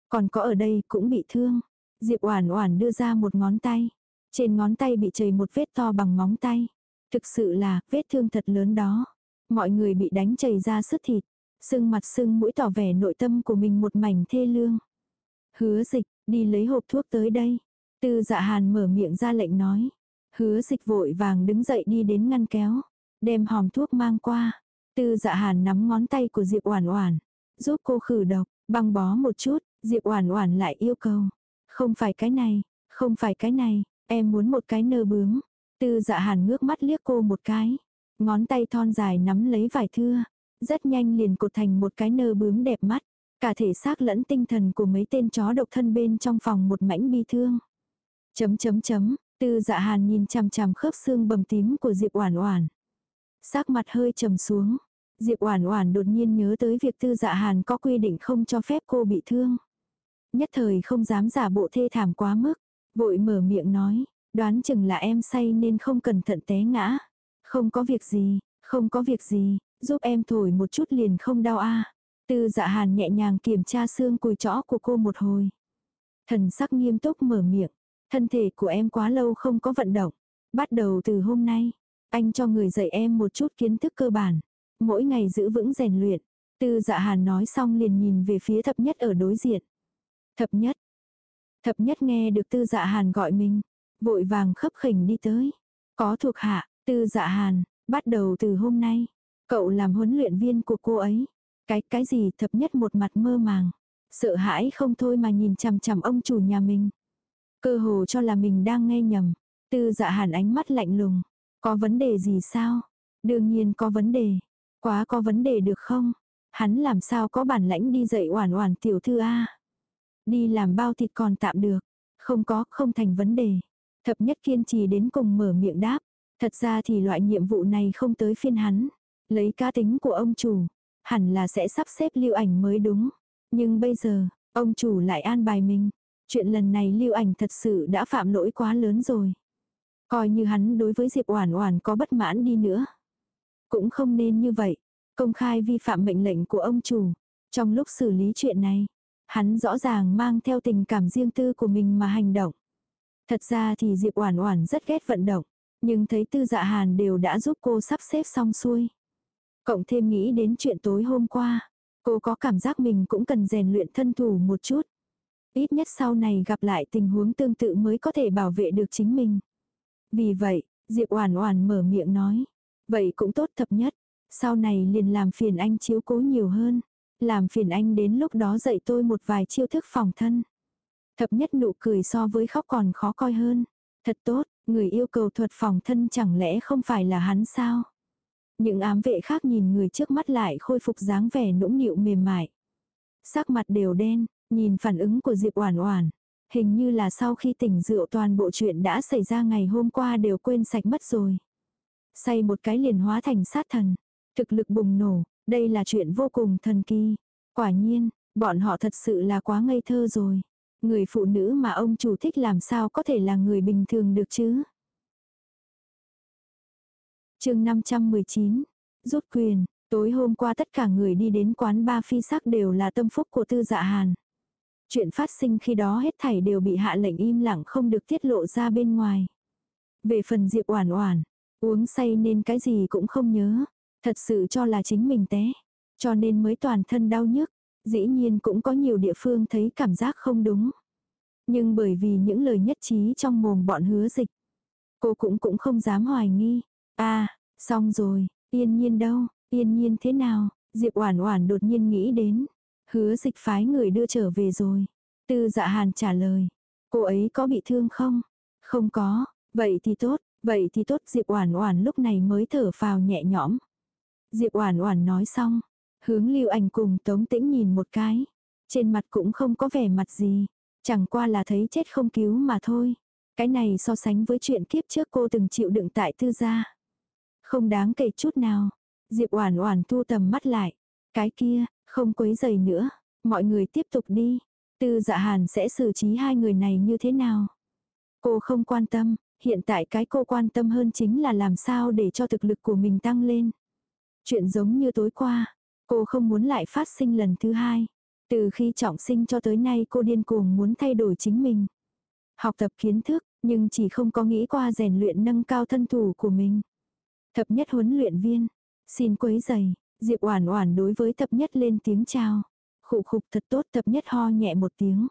Còn có ở đây cũng bị thương. Diệp Oản Oản đưa ra một ngón tay. Trên ngón tay bị chảy một vết to bằng móng tay. Thực sự là vết thương thật lớn đó. Mọi người bị đánh chảy ra sứt thịt. Sưng mặt sưng mũi tỏ vẻ nội tâm của mình một mảnh thê lương. Hứa dịch, đi lấy hộp thuốc tới đây. Tư dạ hàn mở miệng ra lệnh nói. Hứa dịch vội vàng đứng dậy đi đến ngăn kéo. Đem hòm thuốc mang qua. Tư dạ hàn nắm ngón tay của Diệp Oản Oản, giúp cô khử độc, băng bó một chút, Diệp Oản Oản lại yêu cầu. Không phải cái này, không phải cái này, em muốn một cái nơ bướm. Tư dạ hàn ngước mắt liếc cô một cái. Ngón tay thon dài nắm lấy vải thưa. Rất nhanh liền cột thành một cái nơ bướm đẹp mắt. Cả thể xác lẫn tinh thần của mấy tên chó độc thân bên trong phòng một mảnh bi thương. Chấm chấm chấm, tư dạ hàn nhìn chằm chằm khớp xương bầm tím của Diệp Oản Oản. Sắc mặt hơi trầm xuống. Diệp Oản Oản đột nhiên nhớ tới việc Tư Dạ Hàn có quy định không cho phép cô bị thương. Nhất thời không dám giả bộ thê thảm quá mức, vội mở miệng nói, đoán chừng là em say nên không cẩn thận té ngã. Không có việc gì, không có việc gì, giúp em thổi một chút liền không đau a. Tư Dạ Hàn nhẹ nhàng kiểm tra xương cùi chõ của cô một hồi. Thần sắc nghiêm túc mở miệng, thân thể của em quá lâu không có vận động, bắt đầu từ hôm nay, anh cho người dạy em một chút kiến thức cơ bản mỗi ngày giữ vững rèn luyện. Tư dạ hàn nói xong liền nhìn về phía thập nhất ở đối diện. Thập nhất. Thập nhất nghe được tư dạ hàn gọi mình. Vội vàng khấp khỉnh đi tới. Có thuộc hạ, tư dạ hàn, bắt đầu từ hôm nay. Cậu làm huấn luyện viên của cô ấy. Cái, cái gì thập nhất một mặt mơ màng. Sợ hãi không thôi mà nhìn chằm chằm ông chủ nhà mình. Cơ hồ cho là mình đang nghe nhầm. Tư dạ hàn ánh mắt lạnh lùng. Có vấn đề gì sao? Đương nhiên có vấn đề. Quá có vấn đề được không? Hắn làm sao có bản lãnh đi dạy oản oản tiểu thư A. Đi làm bao thịt còn tạm được. Không có, không thành vấn đề. Thập nhất kiên trì đến cùng mở miệng đáp. Thật ra thì loại nhiệm vụ này không tới phiên hắn. Lấy cá tính của ông chủ. Hẳn là sẽ sắp xếp lưu ảnh mới đúng. Nhưng bây giờ, ông chủ lại an bài mình. Chuyện lần này lưu ảnh thật sự đã phạm lỗi quá lớn rồi. Coi như hắn đối với Diệp Oản Oản có bất mãn đi nữa. Cũng không nên như vậy. Công khai vi phạm mệnh lệnh của ông chủ. Trong lúc xử lý chuyện này, hắn rõ ràng mang theo tình cảm riêng tư của mình mà hành động. Thật ra thì Diệp Oản Oản rất ghét vận động, nhưng thấy Tư Dạ Hàn đều đã giúp cô sắp xếp xong xuôi. Cộng thêm nghĩ đến chuyện tối hôm qua, cô có cảm giác mình cũng cần rèn luyện thân thủ một chút. Ít nhất sau này gặp lại tình huống tương tự mới có thể bảo vệ được chính mình. Vì vậy, Diệp Oản Oản mở miệng nói, Vậy cũng tốt thập nhất. Sau này liền làm phiền anh chiếu cố nhiều hơn. Làm phiền anh đến lúc đó dạy tôi một vài chiêu thức phòng thân. Thập nhất nụ cười so với khóc còn khó coi hơn. Thật tốt, người yêu cầu thuật phòng thân chẳng lẽ không phải là hắn sao? Những ám vệ khác nhìn người trước mắt lại khôi phục dáng vẻ nũng nịu mềm mại. Sắc mặt đều đen, nhìn phản ứng của Diệp Oản Oản, hình như là sau khi tỉnh rượu toàn bộ chuyện đã xảy ra ngày hôm qua đều quên sạch mất rồi say một cái liền hóa thành sát thần. Thực lực bùng nổ, đây là chuyện vô cùng thần kỳ. Quả nhiên, bọn họ thật sự là quá ngây thơ rồi. Người phụ nữ mà ông chủ thích làm sao có thể là người bình thường được chứ? chương 519, rút quyền, tối hôm qua tất cả người đi đến quán ba phi sắc đều là tâm phúc của tư dạ hàn. Chuyện phát sinh khi đó hết thảy đều bị hạ lệnh im lặng không được tiết lộ ra bên ngoài. Về phần Diệp Oản Oản, Uống say nên cái gì cũng không nhớ. Thật sự cho là chính mình té. Cho nên mới toàn thân đau nhức. Dĩ nhiên cũng có nhiều địa phương thấy cảm giác không đúng. Nhưng bởi vì những lời nhất trí trong mồm bọn hứa dịch. Cô cũng cũng không dám hoài nghi. À, xong rồi, yên nhiên đâu, yên nhiên thế nào, Diệp Oản Oản đột nhiên nghĩ đến. Hứa dịch phái người đưa trở về rồi. Tư dạ hàn trả lời. Cô ấy có bị thương không? Không có, vậy thì tốt, Vậy thì tốt Diệp Oản Oản lúc này mới thở phào nhẹ nhõm. Diệp Oản Oản nói xong, hướng Lưu Ảnh cùng Tống Tĩnh nhìn một cái, trên mặt cũng không có vẻ mặt gì, chẳng qua là thấy chết không cứu mà thôi. Cái này so sánh với chuyện kiếp trước cô từng chịu đựng tại tư gia, không đáng kể chút nào. Diệp Oản Oản thu tầm mắt lại, cái kia, không quấy rầy nữa, mọi người tiếp tục đi. Tư Dạ Hàn sẽ xử trí hai người này như thế nào? Cô không quan tâm, hiện tại cái cô quan tâm hơn chính là làm sao để cho thực lực của mình tăng lên. Chuyện giống như tối qua, cô không muốn lại phát sinh lần thứ hai. Từ khi trọng sinh cho tới nay cô điên cuồng muốn thay đổi chính mình. Học tập kiến thức, nhưng chỉ không có nghĩ qua rèn luyện nâng cao thân thủ của mình. Thập nhất huấn luyện viên, xin quấy giày, Diệp Oản Oản đối với thập nhất lên tiếng chào. Khụ khục thật tốt thập nhất ho nhẹ một tiếng.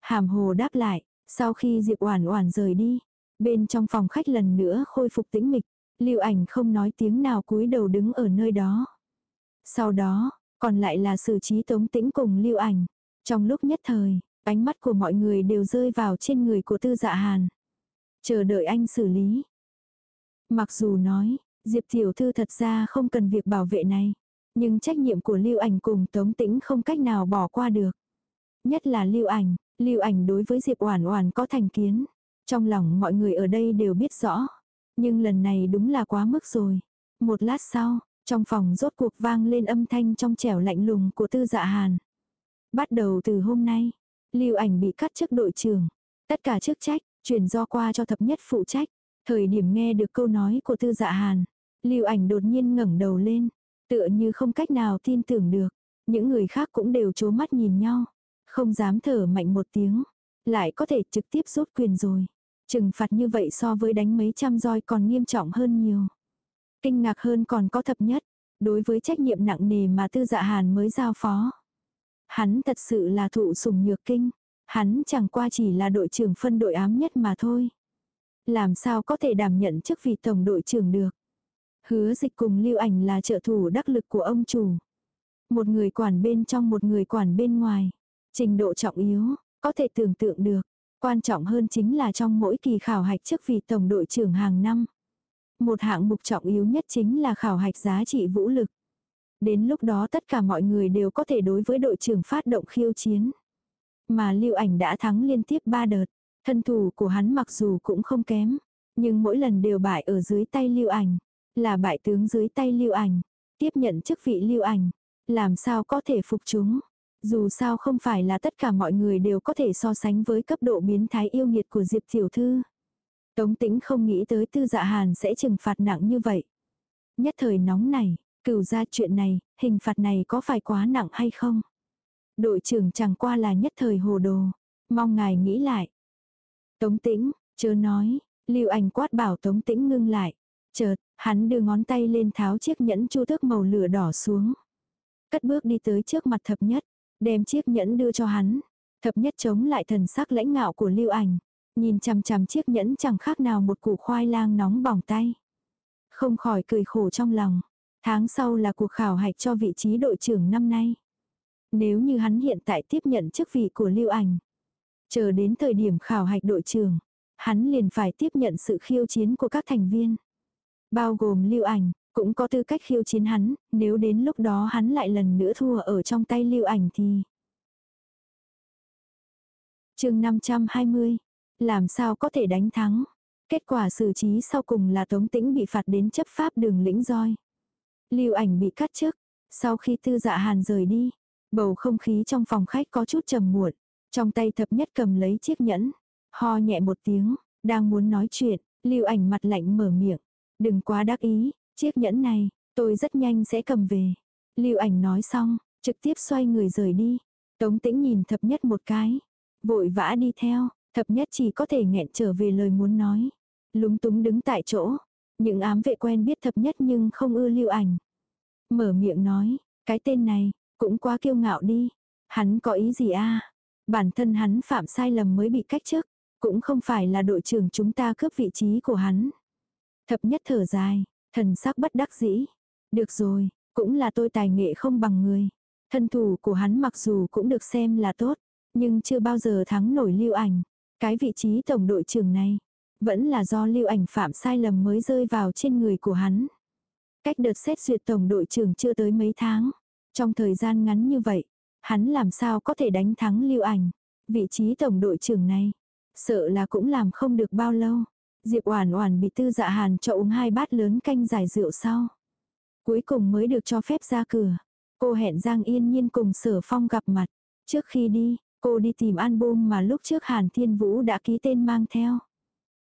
Hàm hồ đáp lại, sau khi Diệp Oản Oản rời đi, bên trong phòng khách lần nữa khôi phục tĩnh mịch, Lưu Ảnh không nói tiếng nào cúi đầu đứng ở nơi đó. Sau đó, còn lại là xử trí Tống Tĩnh cùng Lưu Ảnh. Trong lúc nhất thời, ánh mắt của mọi người đều rơi vào trên người của Tư Dạ Hàn. Chờ đợi anh xử lý. Mặc dù nói, Diệp tiểu thư thật ra không cần việc bảo vệ này, nhưng trách nhiệm của Lưu Ảnh cùng Tống Tĩnh không cách nào bỏ qua được. Nhất là Lưu Ảnh, Lưu Ảnh đối với Diệp Oản Oản có thành kiến, trong lòng mọi người ở đây đều biết rõ, nhưng lần này đúng là quá mức rồi. Một lát sau, trong phòng rốt cuộc vang lên âm thanh trong trẻo lạnh lùng của Tư Dạ Hàn. Bắt đầu từ hôm nay, Lưu Ảnh bị cắt chức đội trưởng, tất cả chức trách chuyển do qua cho thập nhất phụ trách. Thời điểm nghe được câu nói của Tư Dạ Hàn, Lưu Ảnh đột nhiên ngẩng đầu lên, tựa như không cách nào tin tưởng được. Những người khác cũng đều chố mắt nhìn nhau, không dám thở mạnh một tiếng, lại có thể trực tiếp rút quyền rồi. Trừng phạt như vậy so với đánh mấy trăm roi còn nghiêm trọng hơn nhiều. Kinh ngạc hơn còn có thập nhất, đối với trách nhiệm nặng nề mà tư dạ hàn mới giao phó. Hắn thật sự là thụ sủng nhược kinh, hắn chẳng qua chỉ là đội trưởng phân đội ám nhất mà thôi. Làm sao có thể đảm nhận chức vị tổng đội trưởng được. Hứa dịch cùng lưu ảnh là trợ thủ đắc lực của ông chủ. Một người quản bên trong một người quản bên ngoài. Trình độ trọng yếu, có thể tưởng tượng được. Quan trọng hơn chính là trong mỗi kỳ khảo hạch chức vị tổng đội trưởng hàng năm. Một hạng mục trọng yếu nhất chính là khảo hạch giá trị vũ lực. Đến lúc đó tất cả mọi người đều có thể đối với đội trưởng phát động khiêu chiến. Mà lưu ảnh đã thắng liên tiếp 3 đợt. Thân thủ của hắn mặc dù cũng không kém. Nhưng mỗi lần đều bại ở dưới tay lưu ảnh. Là bại tướng dưới tay lưu ảnh. Tiếp nhận chức vị lưu ảnh. Làm sao có thể phục chúng. Dù sao không phải là tất cả mọi người đều có thể so sánh với cấp độ biến thái yêu nghiệt của Diệp Tiểu Thư. Tống tĩnh không nghĩ tới tư dạ hàn sẽ trừng phạt nặng như vậy. Nhất thời nóng này, cửu ra chuyện này, hình phạt này có phải quá nặng hay không? Đội trưởng chẳng qua là nhất thời hồ đồ. Mong ngài nghĩ lại. Tống tĩnh, chớ nói, lưu ảnh quát bảo tống tĩnh ngưng lại. Chợt, hắn đưa ngón tay lên tháo chiếc nhẫn chu tước màu lửa đỏ xuống. Cất bước đi tới trước mặt thập nhất, đem chiếc nhẫn đưa cho hắn. Thập nhất chống lại thần sắc lãnh ngạo của lưu ảnh. Nhìn chằm chằm chiếc nhẫn chẳng khác nào một củ khoai lang nóng bỏng tay. Không khỏi cười khổ trong lòng. Tháng sau là cuộc khảo hạch cho vị trí đội trưởng năm nay. Nếu như hắn hiện tại tiếp nhận chức vị của lưu ảnh. Chờ đến thời điểm khảo hạch đội trưởng, hắn liền phải tiếp nhận sự khiêu chiến của các thành viên. Bao gồm lưu ảnh, cũng có tư cách khiêu chiến hắn, nếu đến lúc đó hắn lại lần nữa thua ở trong tay lưu ảnh thì... chương 520, làm sao có thể đánh thắng? Kết quả xử trí sau cùng là Tống Tĩnh bị phạt đến chấp pháp đường lĩnh roi. Lưu ảnh bị cắt trước. Sau khi tư dạ hàn rời đi, bầu không khí trong phòng khách có chút trầm muộn. Trong tay thập nhất cầm lấy chiếc nhẫn. Ho nhẹ một tiếng, đang muốn nói chuyện, lưu ảnh mặt lạnh mở miệng. Đừng quá đắc ý, chiếc nhẫn này, tôi rất nhanh sẽ cầm về. Lưu ảnh nói xong, trực tiếp xoay người rời đi. Tống tĩnh nhìn thập nhất một cái. Vội vã đi theo, Thập nhất chỉ có thể nghẹn trở về lời muốn nói. Lúng túng đứng tại chỗ. Những ám vệ quen biết thập nhất nhưng không ưa lưu ảnh. Mở miệng nói, cái tên này, cũng quá kiêu ngạo đi. Hắn có ý gì a Bản thân hắn phạm sai lầm mới bị cách chức. Cũng không phải là đội trưởng chúng ta cướp vị trí của hắn. Thập nhất thở dài, thần sắc bất đắc dĩ. Được rồi, cũng là tôi tài nghệ không bằng người. Thân thủ của hắn mặc dù cũng được xem là tốt, nhưng chưa bao giờ thắng nổi lưu ảnh. Cái vị trí tổng đội trưởng này, vẫn là do lưu ảnh phạm sai lầm mới rơi vào trên người của hắn. Cách đợt xét duyệt tổng đội trưởng chưa tới mấy tháng. Trong thời gian ngắn như vậy, hắn làm sao có thể đánh thắng lưu ảnh. Vị trí tổng đội trưởng này, sợ là cũng làm không được bao lâu. Diệp Oản Oản bị Tư Dạ Hàn cho uống hai bát lớn canh giải rượu sau, cuối cùng mới được cho phép ra cửa. Cô hẹn Giang Yên Nhiên cùng Sở Phong gặp mặt. Trước khi đi, Cô đi tìm album mà lúc trước Hàn Thiên Vũ đã ký tên mang theo.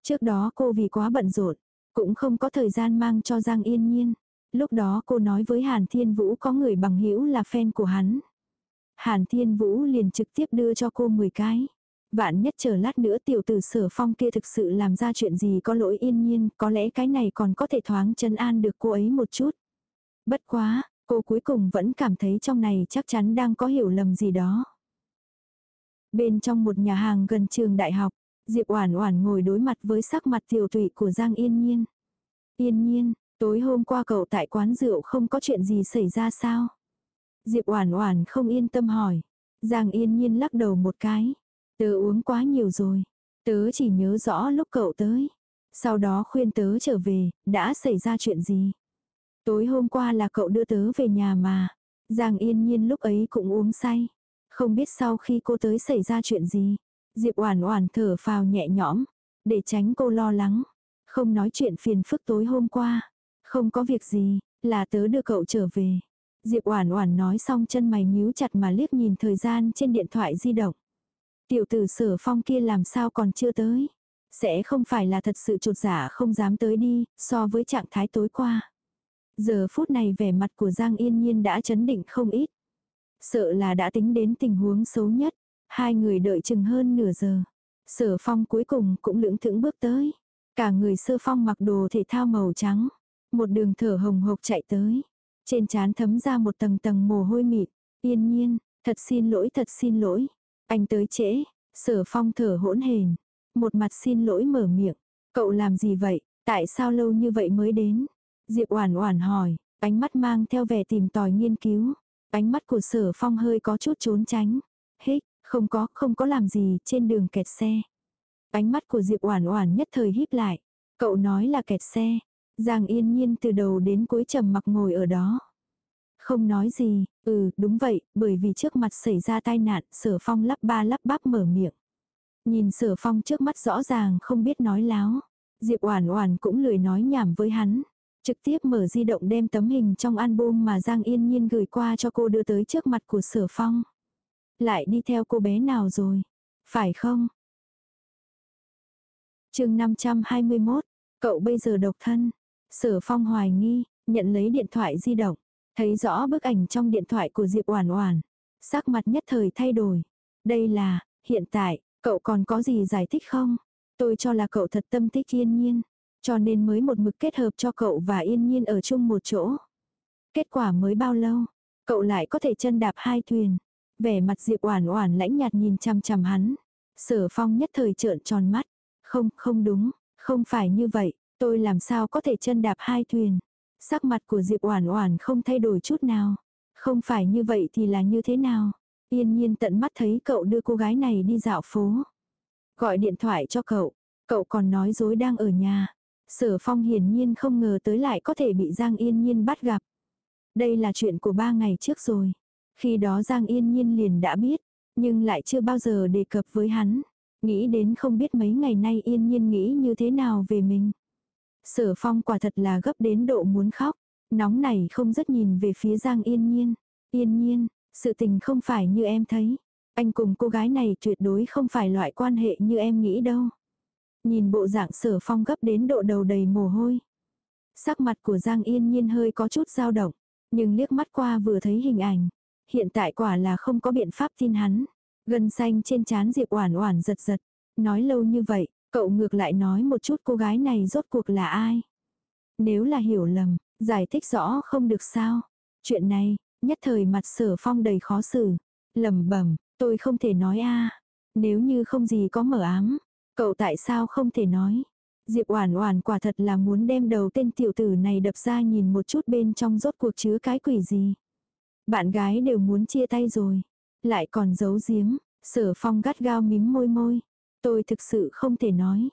Trước đó cô vì quá bận rộn, cũng không có thời gian mang cho Giang Yên Nhiên. Lúc đó cô nói với Hàn Thiên Vũ có người bằng hữu là fan của hắn. Hàn Thiên Vũ liền trực tiếp đưa cho cô 10 cái. Vạn nhất chờ lát nữa tiểu tử sở phong kia thực sự làm ra chuyện gì có lỗi yên nhiên, có lẽ cái này còn có thể thoáng chân an được cô ấy một chút. Bất quá, cô cuối cùng vẫn cảm thấy trong này chắc chắn đang có hiểu lầm gì đó. Bên trong một nhà hàng gần trường đại học, Diệp Oản Oản ngồi đối mặt với sắc mặt tiểu tụy của Giang Yên Nhiên. Yên Nhiên, tối hôm qua cậu tại quán rượu không có chuyện gì xảy ra sao? Diệp Oản Oản không yên tâm hỏi. Giang Yên Nhiên lắc đầu một cái. Tớ uống quá nhiều rồi. Tớ chỉ nhớ rõ lúc cậu tới. Sau đó khuyên tớ trở về, đã xảy ra chuyện gì? Tối hôm qua là cậu đưa tớ về nhà mà. Giang Yên Nhiên lúc ấy cũng uống say. Không biết sau khi cô tới xảy ra chuyện gì. Diệp Oản Oản thở phào nhẹ nhõm, để tránh cô lo lắng. Không nói chuyện phiền phức tối hôm qua. Không có việc gì, là tớ đưa cậu trở về. Diệp Oản Oản nói xong chân mày nhíu chặt mà liếc nhìn thời gian trên điện thoại di động. Tiểu tử Sở Phong kia làm sao còn chưa tới? Sẽ không phải là thật sự trột dạ không dám tới đi, so với trạng thái tối qua. Giờ phút này vẻ mặt của Giang Yên Nhiên đã chấn định không ít. Sợ là đã tính đến tình huống xấu nhất. Hai người đợi chừng hơn nửa giờ. Sở phong cuối cùng cũng lưỡng thững bước tới. Cả người sơ phong mặc đồ thể thao màu trắng. Một đường thở hồng hộc chạy tới. Trên trán thấm ra một tầng tầng mồ hôi mịt. Yên nhiên, thật xin lỗi thật xin lỗi. Anh tới trễ. Sở phong thở hỗn hển. Một mặt xin lỗi mở miệng. Cậu làm gì vậy? Tại sao lâu như vậy mới đến? Diệp Oản Oản hỏi, ánh mắt mang theo vẻ tìm tòi nghiên cứu. Ánh mắt của Sở Phong hơi có chút trốn tránh. Hích, không có, không có làm gì, trên đường kẹt xe. Ánh mắt của Diệp Oản Oản nhất thời híp lại. Cậu nói là kẹt xe. Giang Yên Nhiên từ đầu đến cuối trầm mặc ngồi ở đó. Không nói gì, ừ, đúng vậy, bởi vì trước mặt xảy ra tai nạn, Sở Phong lắp ba lắp bắp mở miệng. Nhìn Sở Phong trước mắt rõ ràng không biết nói láo. Diệp Oản Oản cũng lười nói nhảm với hắn. Trực tiếp mở di động đem tấm hình trong album mà Giang Yên Nhiên gửi qua cho cô đưa tới trước mặt của Sở Phong. Lại đi theo cô bé nào rồi? Phải không? chương 521, cậu bây giờ độc thân. Sở Phong hoài nghi, nhận lấy điện thoại di động. Thấy rõ bức ảnh trong điện thoại của Diệp Oản Oản. Sắc mặt nhất thời thay đổi. Đây là, hiện tại, cậu còn có gì giải thích không? Tôi cho là cậu thật tâm thích yên nhiên. Cho nên mới một mực kết hợp cho cậu và yên nhiên ở chung một chỗ. Kết quả mới bao lâu, cậu lại có thể chân đạp hai thuyền. Vẻ mặt Diệp Oản Oản lãnh nhạt nhìn chằm chằm hắn. Sở Phong nhất thời trợn tròn mắt. Không, không đúng, không phải như vậy, tôi làm sao có thể chân đạp hai thuyền. Sắc mặt của Diệp Oản Oản không thay đổi chút nào. Không phải như vậy thì là như thế nào? Yên nhiên tận mắt thấy cậu đưa cô gái này đi dạo phố. Gọi điện thoại cho cậu, cậu còn nói dối đang ở nhà. Sở phong hiển nhiên không ngờ tới lại có thể bị Giang Yên Nhiên bắt gặp. Đây là chuyện của ba ngày trước rồi. Khi đó Giang Yên Nhiên liền đã biết, nhưng lại chưa bao giờ đề cập với hắn. Nghĩ đến không biết mấy ngày nay Yên Nhiên nghĩ như thế nào về mình. Sở phong quả thật là gấp đến độ muốn khóc. Nóng này không rất nhìn về phía Giang Yên Nhiên. Yên Nhiên, sự tình không phải như em thấy. Anh cùng cô gái này tuyệt đối không phải loại quan hệ như em nghĩ đâu. Nhìn bộ dạng sở phong gấp đến độ đầu đầy mồ hôi. Sắc mặt của Giang Yên Nhiên hơi có chút dao động. Nhưng liếc mắt qua vừa thấy hình ảnh. Hiện tại quả là không có biện pháp tin hắn. Gần xanh trên trán Diệp Oản Oản giật giật. Nói lâu như vậy, cậu ngược lại nói một chút cô gái này rốt cuộc là ai. Nếu là hiểu lầm, giải thích rõ không được sao. Chuyện này, nhất thời mặt sở phong đầy khó xử. lầm bẩm tôi không thể nói a Nếu như không gì có mở ám, Cậu tại sao không thể nói? Diệp Oản Oản quả thật là muốn đem đầu tên tiểu tử này đập ra nhìn một chút bên trong rốt cuộc chứa cái quỷ gì. Bạn gái đều muốn chia tay rồi, lại còn giấu giếm, Sở Phong gắt gao mím môi môi, tôi thực sự không thể nói.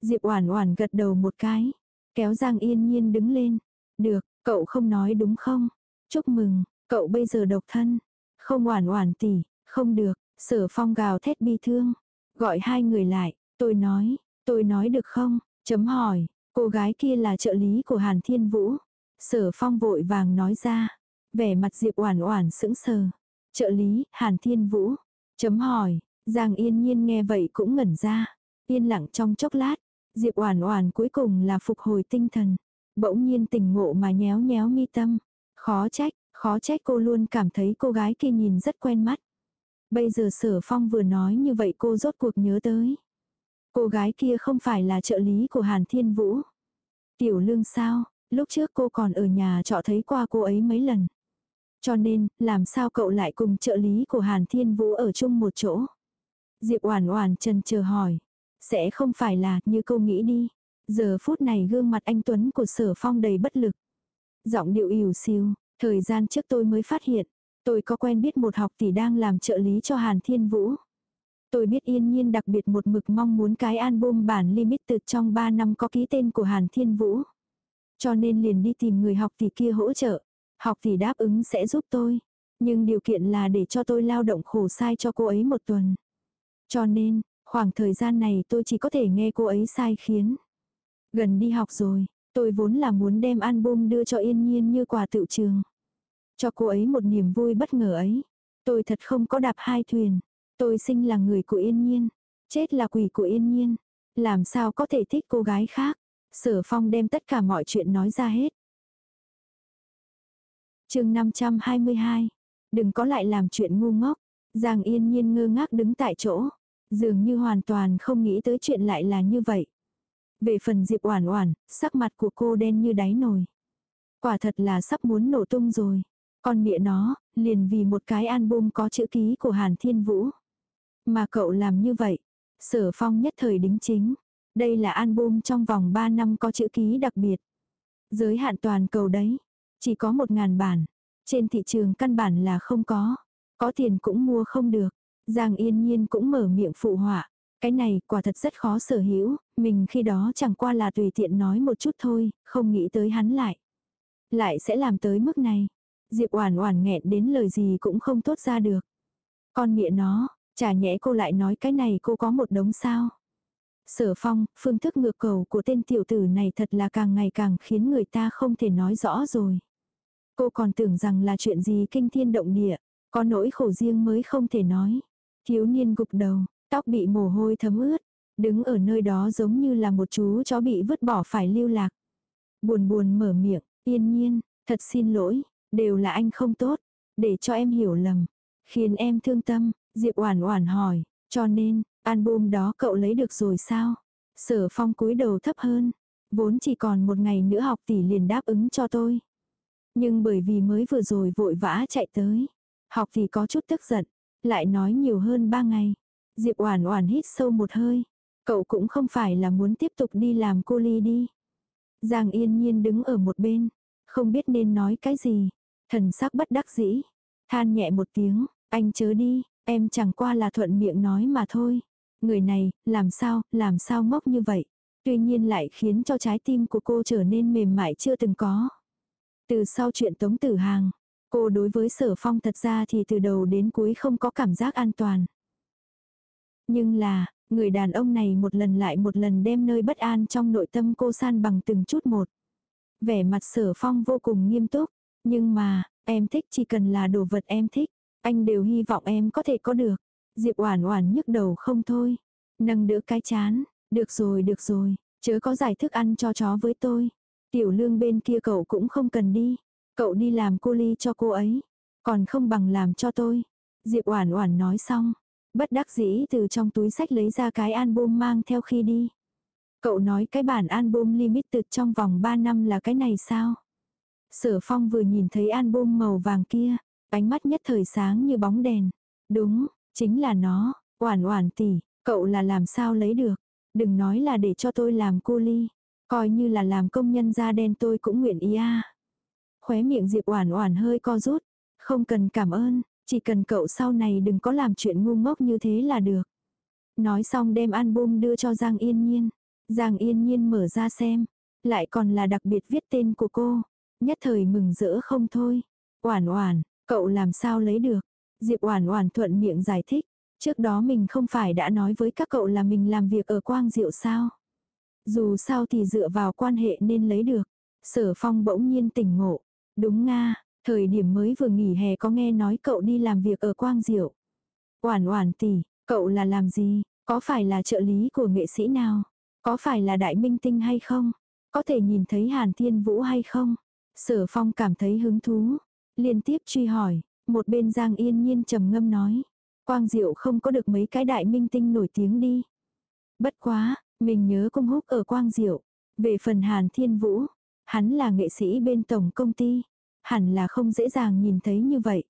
Diệp Oản Oản gật đầu một cái, kéo Giang Yên Nhiên đứng lên. "Được, cậu không nói đúng không? Chúc mừng, cậu bây giờ độc thân." "Không Oản Oản tỷ, không được." Sở Phong gào thét bi thương. Gọi hai người lại, tôi nói, tôi nói được không? Chấm hỏi, cô gái kia là trợ lý của Hàn Thiên Vũ. Sở phong vội vàng nói ra, vẻ mặt Diệp Oản Oản sững sờ. Trợ lý, Hàn Thiên Vũ. Chấm hỏi, Giang Yên Nhiên nghe vậy cũng ngẩn ra. Yên lặng trong chốc lát, Diệp Oản Oản cuối cùng là phục hồi tinh thần. Bỗng nhiên tỉnh ngộ mà nhéo nhéo mi tâm. Khó trách, Khó trách cô luôn cảm thấy cô gái kia nhìn rất quen mắt. Bây giờ sở phong vừa nói như vậy cô rốt cuộc nhớ tới. Cô gái kia không phải là trợ lý của Hàn Thiên Vũ. Tiểu lương sao, lúc trước cô còn ở nhà trọ thấy qua cô ấy mấy lần. Cho nên, làm sao cậu lại cùng trợ lý của Hàn Thiên Vũ ở chung một chỗ? Diệp Oản Oản trần chờ hỏi, sẽ không phải là như cô nghĩ đi. Giờ phút này gương mặt anh Tuấn của Sở Phong đầy bất lực. Giọng điệu ỉu xìu, thời gian trước tôi mới phát hiện, tôi có quen biết một học tỷ đang làm trợ lý cho Hàn Thiên Vũ. Tôi biết yên nhiên đặc biệt một mực mong muốn cái album bản limited trong 3 năm có ký tên của Hàn Thiên Vũ. Cho nên liền đi tìm người học tỷ kia hỗ trợ. Học tỷ đáp ứng sẽ giúp tôi. Nhưng điều kiện là để cho tôi lao động khổ sai cho cô ấy một tuần. Cho nên, khoảng thời gian này tôi chỉ có thể nghe cô ấy sai khiến. Gần đi học rồi, tôi vốn là muốn đem album đưa cho yên nhiên như quà tự trường. Cho cô ấy một niềm vui bất ngờ ấy. Tôi thật không có đạp hai thuyền. Tôi sinh là người của yên nhiên. Chết là quỷ của yên nhiên. Làm sao có thể thích cô gái khác. Sở phong đem tất cả mọi chuyện nói ra hết. chương 522. Đừng có lại làm chuyện ngu ngốc. Giang yên nhiên ngơ ngác đứng tại chỗ. Dường như hoàn toàn không nghĩ tới chuyện lại là như vậy. Về phần Diệp Oản Oản, sắc mặt của cô đen như đáy nồi. Quả thật là sắp muốn nổ tung rồi. Con mẹ nó, liền vì một cái album có chữ ký của Hàn Thiên Vũ. Mà cậu làm như vậy. Sở Phong nhất thời đính chính. Đây là album trong vòng 3 năm có chữ ký đặc biệt. Giới hạn toàn cầu đấy. Chỉ có 1000 bản. Trên thị trường căn bản là không có. Có tiền cũng mua không được. Giang yên nhiên cũng mở miệng phụ họa. Cái này quả thật rất khó sở hữu, mình khi đó chẳng qua là tùy tiện nói một chút thôi, không nghĩ tới hắn lại. Lại sẽ làm tới mức này. Diệp Oản Oản nghẹn đến lời gì cũng không tốt ra được. Con mẹ nó, chả nhẽ cô lại nói cái này cô có một đống sao? Sở Phong, phương thức ngược cầu của tên tiểu tử này thật là càng ngày càng khiến người ta không thể nói rõ rồi. Cô còn tưởng rằng là chuyện gì kinh thiên động địa, có nỗi khổ riêng mới không thể nói. Thiếu niên gục đầu, tóc bị mồ hôi thấm ướt, đứng ở nơi đó giống như là một chú chó bị vứt bỏ phải lưu lạc. Buồn buồn mở miệng, yên nhiên, thật xin lỗi, đều là anh không tốt, để cho em hiểu lầm, khiến em thương tâm, Diệp Oản Oản hỏi, cho nên, album đó cậu lấy được rồi sao? Sở Phong cúi đầu thấp hơn, vốn chỉ còn một ngày nữa học tỷ liền đáp ứng cho tôi. Nhưng bởi vì mới vừa rồi vội vã chạy tới, học thì có chút tức giận, lại nói nhiều hơn ba ngày. Diệp Oản Oản hít sâu một hơi, cậu cũng không phải là muốn tiếp tục đi làm cô ly đi. Giang Yên Nhiên đứng ở một bên, không biết nên nói cái gì, thần sắc bất đắc dĩ, than nhẹ một tiếng, anh chớ đi, em chẳng qua là thuận miệng nói mà thôi. Người này, làm sao, làm sao ngốc như vậy. Tuy nhiên lại khiến cho trái tim của cô trở nên mềm mại chưa từng có. Từ sau chuyện tống tử hàng, cô đối với sở phong thật ra thì từ đầu đến cuối không có cảm giác an toàn. Nhưng là, người đàn ông này một lần lại một lần đem nơi bất an trong nội tâm cô san bằng từng chút một. Vẻ mặt sở phong vô cùng nghiêm túc, nhưng mà, em thích chỉ cần là đồ vật em thích, anh đều hy vọng em có thể có được. Diệp Oản Oản nhức đầu không thôi, nâng đỡ cái chán, được rồi được rồi, chớ có giải thức ăn cho chó với tôi. Tiểu lương bên kia cậu cũng không cần đi, cậu đi làm cô ly cho cô ấy, còn không bằng làm cho tôi. Diệp Oản Oản nói xong, bất đắc dĩ từ trong túi sách lấy ra cái album mang theo khi đi. Cậu nói cái bản album limited trong vòng 3 năm là cái này sao? Sở Phong vừa nhìn thấy album màu vàng kia, ánh mắt nhất thời sáng như bóng đèn. Đúng, chính là nó, oản oản tỷ, cậu là làm sao lấy được. Đừng nói là để cho tôi làm cô ly. Coi như là làm công nhân da đen tôi cũng nguyện ý a. Khóe miệng Diệp Oản Oản hơi co rút, không cần cảm ơn, chỉ cần cậu sau này đừng có làm chuyện ngu ngốc như thế là được. Nói xong đem album đưa cho Giang Yên Nhiên. Giang Yên Nhiên mở ra xem, lại còn là đặc biệt viết tên của cô. Nhất thời mừng rỡ không thôi. Oản Oản, cậu làm sao lấy được? Diệp Oản Oản thuận miệng giải thích, trước đó mình không phải đã nói với các cậu là mình làm việc ở Quang Diệu sao? Dù sao thì dựa vào quan hệ nên lấy được. Sở Phong bỗng nhiên tỉnh ngộ. Đúng nga, thời điểm mới vừa nghỉ hè có nghe nói cậu đi làm việc ở Quang Diệu. Oản Oản tỷ, cậu là làm gì? Có phải là trợ lý của nghệ sĩ nào? Có phải là đại minh tinh hay không? Có thể nhìn thấy Hàn Thiên Vũ hay không? Sở Phong cảm thấy hứng thú. Liên tiếp truy hỏi, một bên Giang Yên Nhiên trầm ngâm nói. Quang Diệu không có được mấy cái đại minh tinh nổi tiếng đi. Bất quá, mình nhớ cung húc ở Quang Diệu. Về phần Hàn Thiên Vũ, hắn là nghệ sĩ bên tổng công ty. Hẳn là không dễ dàng nhìn thấy như vậy.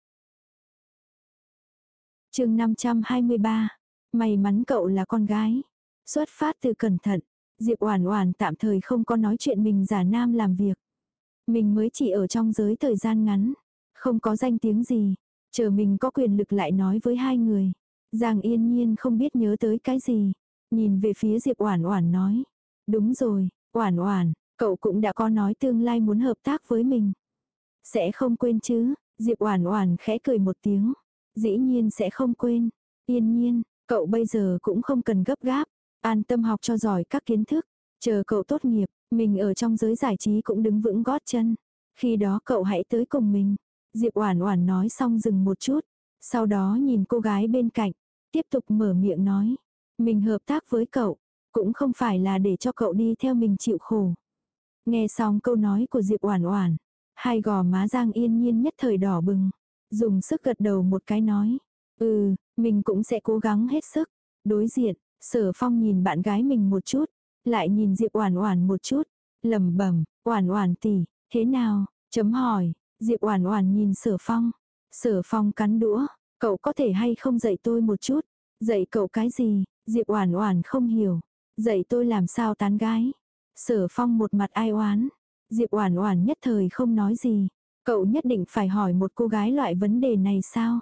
chương 523. May mắn cậu là con gái. Xuất phát từ cẩn thận. Diệp Oản Oản tạm thời không có nói chuyện mình giả nam làm việc. Mình mới chỉ ở trong giới thời gian ngắn, không có danh tiếng gì, chờ mình có quyền lực lại nói với hai người. Giang Yên Nhiên không biết nhớ tới cái gì, nhìn về phía Diệp Oản Oản nói: "Đúng rồi, Oản Oản, cậu cũng đã có nói tương lai muốn hợp tác với mình." "Sẽ không quên chứ?" Diệp Oản Oản khẽ cười một tiếng. "Dĩ nhiên sẽ không quên. Yên Nhiên, cậu bây giờ cũng không cần gấp gáp, an tâm học cho giỏi các kiến thức, chờ cậu tốt nghiệp, mình ở trong giới giải trí cũng đứng vững gót chân. Khi đó cậu hãy tới cùng mình." Diệp Oản Oản nói xong dừng một chút, sau đó nhìn cô gái bên cạnh, tiếp tục mở miệng nói, mình hợp tác với cậu, cũng không phải là để cho cậu đi theo mình chịu khổ. Nghe xong câu nói của Diệp Oản Oản, hai gò má Giang Yên Nhiên nhất thời đỏ bừng, dùng sức gật đầu một cái nói, "Ừ, mình cũng sẽ cố gắng hết sức." Đối diện, Sở Phong nhìn bạn gái mình một chút, lại nhìn Diệp Oản Oản một chút, lẩm bẩm, "Oản Oản tỷ, thế nào?" chấm hỏi, Diệp Oản Oản nhìn Sở Phong. Sở Phong cắn đũa, "Cậu có thể hay không dạy tôi một chút?" "Dạy cậu cái gì?" Diệp Oản Oản không hiểu. "Dạy tôi làm sao tán gái?" Sở Phong một mặt ai oán. Diệp Oản Oản nhất thời không nói gì. "Cậu nhất định phải hỏi một cô gái loại vấn đề này sao?"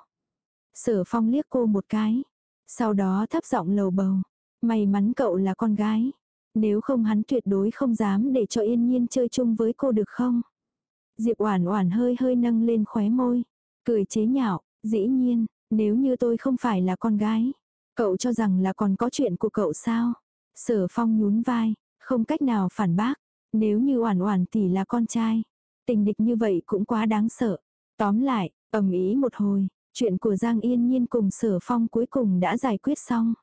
Sở Phong liếc cô một cái, sau đó thấp giọng lầu bầu, "May mắn cậu là con gái, nếu không hắn tuyệt đối không dám để cho Yên Nhiên chơi chung với cô được không?" Diệp Oản Oản hơi hơi nâng lên khóe môi, cười chế nhạo, "Dĩ nhiên, nếu như tôi không phải là con gái, cậu cho rằng là còn có chuyện của cậu sao?" Sở Phong nhún vai, không cách nào phản bác, nếu như Oản Oản tỷ là con trai, tình địch như vậy cũng quá đáng sợ. Tóm lại, ầm ĩ một hồi, chuyện của Giang Yên Nhiên cùng Sở Phong cuối cùng đã giải quyết xong.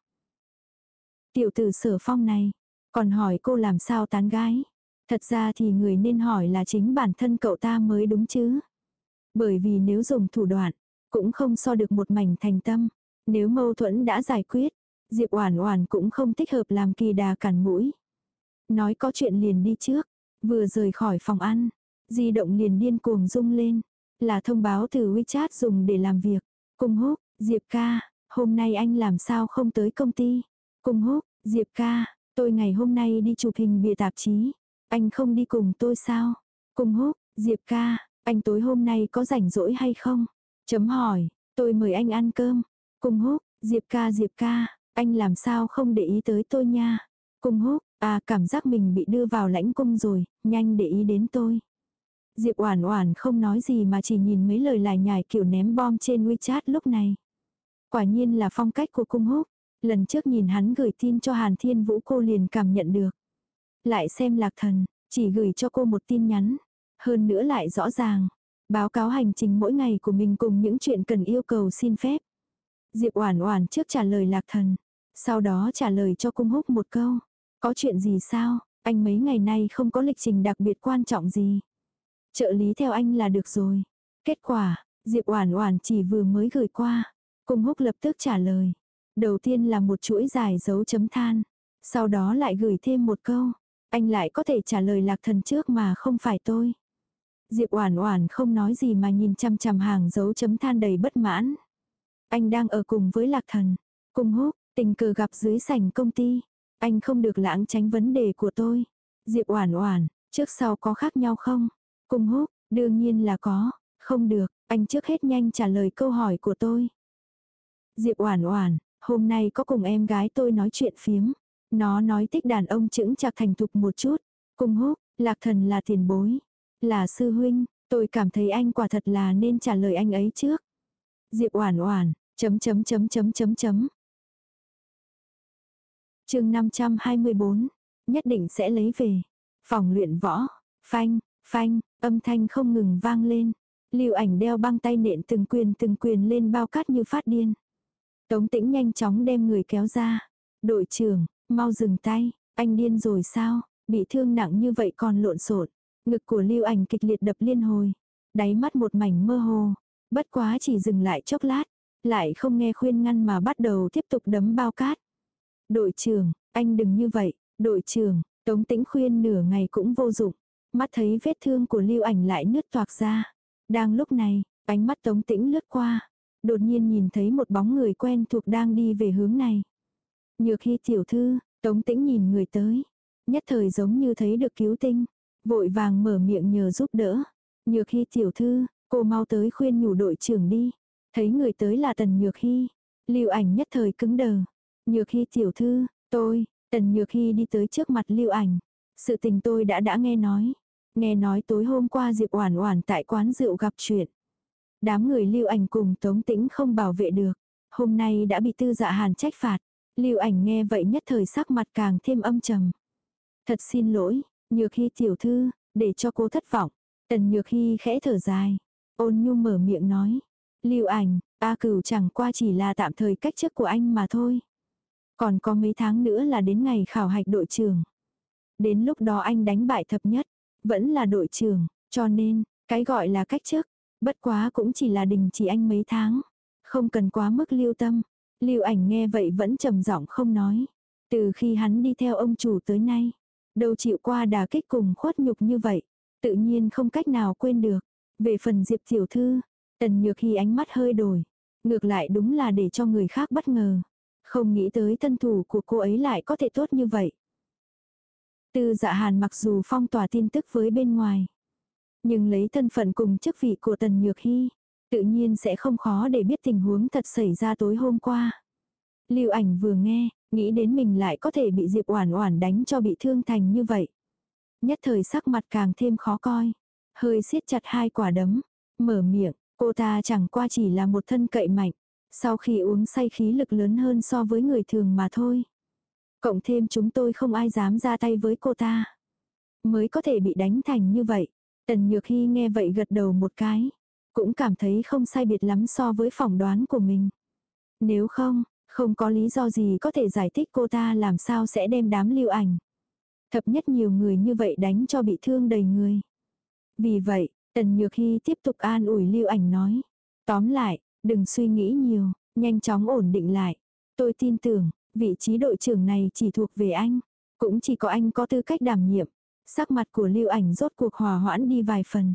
Tiểu tử Sở Phong này, còn hỏi cô làm sao tán gái. Thật ra thì người nên hỏi là chính bản thân cậu ta mới đúng chứ. Bởi vì nếu dùng thủ đoạn, cũng không so được một mảnh thành tâm. Nếu mâu thuẫn đã giải quyết, Diệp Oản Oản cũng không thích hợp làm kỳ đà cản mũi. Nói có chuyện liền đi trước, vừa rời khỏi phòng ăn, di động liền điên cuồng rung lên, là thông báo từ WeChat dùng để làm việc. Cung Húc, Diệp ca, hôm nay anh làm sao không tới công ty? Cung Húc, Diệp ca, tôi ngày hôm nay đi chụp hình bìa tạp chí. Anh không đi cùng tôi sao? Cung húc, Diệp ca, anh tối hôm nay có rảnh rỗi hay không? Chấm hỏi, tôi mời anh ăn cơm. Cung húc, Diệp ca Diệp ca, anh làm sao không để ý tới tôi nha? Cung húc, à cảm giác mình bị đưa vào lãnh cung rồi, nhanh để ý đến tôi. Diệp Oản Oản không nói gì mà chỉ nhìn mấy lời lải nhải kiểu ném bom trên WeChat lúc này. Quả nhiên là phong cách của Cung Húc, lần trước nhìn hắn gửi tin cho Hàn Thiên Vũ cô liền cảm nhận được. Lại xem lạc thần, chỉ gửi cho cô một tin nhắn. Hơn nữa lại rõ ràng. Báo cáo hành trình mỗi ngày của mình cùng những chuyện cần yêu cầu xin phép. Diệp Oản Oản trước trả lời Lạc Thần, sau đó trả lời cho Cung Húc một câu, "Có chuyện gì sao? Anh mấy ngày nay không có lịch trình đặc biệt quan trọng gì. Trợ lý theo anh là được rồi." Kết quả, Diệp Oản Oản chỉ vừa mới gửi qua, Cung Húc lập tức trả lời. Đầu tiên là một chuỗi dài dấu chấm than, sau đó lại gửi thêm một câu, anh lại có thể trả lời lạc thần trước mà không phải tôi. Diệp Oản Oản không nói gì mà nhìn chăm chăm hàng dấu chấm than đầy bất mãn. Anh đang ở cùng với Lạc Thần, cùng húc, tình cờ gặp dưới sảnh công ty. Anh không được lãng tránh vấn đề của tôi. Diệp Oản Oản, trước sau có khác nhau không? Cùng húc, đương nhiên là có, không được, anh trước hết nhanh trả lời câu hỏi của tôi. Diệp Oản Oản, hôm nay có cùng em gái tôi nói chuyện phiếm. Nó nói thích đàn ông chững chạc thành thục một chút. Cung húc, lạc thần là tiền bối. Là sư huynh, tôi cảm thấy anh quả thật là nên trả lời anh ấy trước. Diệp oản oản, chấm chấm chấm chấm chấm chấm chương 524, nhất định sẽ lấy về. Phòng luyện võ, phanh, phanh, âm thanh không ngừng vang lên. Lưu ảnh đeo băng tay nện từng quyền từng quyền lên bao cát như phát điên. Tống tĩnh nhanh chóng đem người kéo ra. Đội trưởng, Mau dừng tay, anh điên rồi sao, bị thương nặng như vậy còn lộn xộn. Ngực của Lưu Ảnh kịch liệt đập liên hồi. đáy mắt một mảnh mơ hồ. Bất quá chỉ dừng lại chốc lát, lại không nghe khuyên ngăn mà bắt đầu tiếp tục đấm bao cát. Đội trưởng, anh đừng như vậy, đội trưởng, Tống Tĩnh khuyên nửa ngày cũng vô dụng. Mắt thấy vết thương của Lưu Ảnh lại nứt toạc ra. Đang lúc này, ánh mắt Tống Tĩnh lướt qua, đột nhiên nhìn thấy một bóng người quen thuộc đang đi về hướng này. Nhược Hi tiểu thư, Tống Tĩnh nhìn người tới, nhất thời giống như thấy được cứu tinh, vội vàng mở miệng nhờ giúp đỡ. Nhược Hi tiểu thư, cô mau tới khuyên nhủ đội trưởng đi. Thấy người tới là Tần Nhược Hi, Lưu Ảnh nhất thời cứng đờ. Nhược khi tiểu thư, tôi, Tần Nhược khi đi tới trước mặt Lưu Ảnh. Sự tình tôi đã đã nghe nói. Nghe nói tối hôm qua Diệp Oản Oản tại quán rượu gặp chuyện. Đám người Lưu Ảnh cùng Tống Tĩnh không bảo vệ được, hôm nay đã bị Tư Dạ Hàn trách phạt. Lưu Ảnh nghe vậy nhất thời sắc mặt càng thêm âm trầm. Thật xin lỗi, Nhược khi tiểu thư, để cho cô thất vọng. Tần Nhược khi khẽ thở dài, ôn nhu mở miệng nói, Lưu Ảnh, A Cửu chẳng qua chỉ là tạm thời cách chức của anh mà thôi. Còn có mấy tháng nữa là đến ngày khảo hạch đội trưởng. Đến lúc đó anh đánh bại thập nhất, vẫn là đội trưởng, cho nên, cái gọi là cách chức, bất quá cũng chỉ là đình chỉ anh mấy tháng. Không cần quá mức lưu tâm. Lưu ảnh nghe vậy vẫn trầm giọng không nói. Từ khi hắn đi theo ông chủ tới nay, đâu chịu qua đà kích cùng khuất nhục như vậy, tự nhiên không cách nào quên được. Về phần Diệp tiểu thư, Tần Nhược Hy ánh mắt hơi đổi, ngược lại đúng là để cho người khác bất ngờ. Không nghĩ tới thân thủ của cô ấy lại có thể tốt như vậy. Tư dạ hàn mặc dù phong tỏa tin tức với bên ngoài. Nhưng lấy thân phận cùng chức vị của Tần Nhược Hy, tự nhiên sẽ không khó để biết tình huống thật xảy ra tối hôm qua. Lưu ảnh vừa nghe, nghĩ đến mình lại có thể bị Diệp Oản Oản đánh cho bị thương thành như vậy. Nhất thời sắc mặt càng thêm khó coi, hơi siết chặt hai quả đấm, mở miệng, cô ta chẳng qua chỉ là một thân cậy mạnh, sau khi uống say khí lực lớn hơn so với người thường mà thôi. Cộng thêm chúng tôi không ai dám ra tay với cô ta. Mới có thể bị đánh thành như vậy. Tần Nhược Hy nghe vậy gật đầu một cái. Cũng cảm thấy không sai biệt lắm so với phỏng đoán của mình. Nếu không, không có lý do gì có thể giải thích cô ta làm sao sẽ đem đám lưu ảnh. Thập nhất nhiều người như vậy đánh cho bị thương đầy người. Vì vậy, Tần Nhược Hy tiếp tục an ủi lưu ảnh nói. Tóm lại, đừng suy nghĩ nhiều, nhanh chóng ổn định lại. Tôi tin tưởng, vị trí đội trưởng này chỉ thuộc về anh. Cũng chỉ có anh có tư cách đảm nhiệm. Sắc mặt của lưu ảnh rốt cuộc hòa hoãn đi vài phần.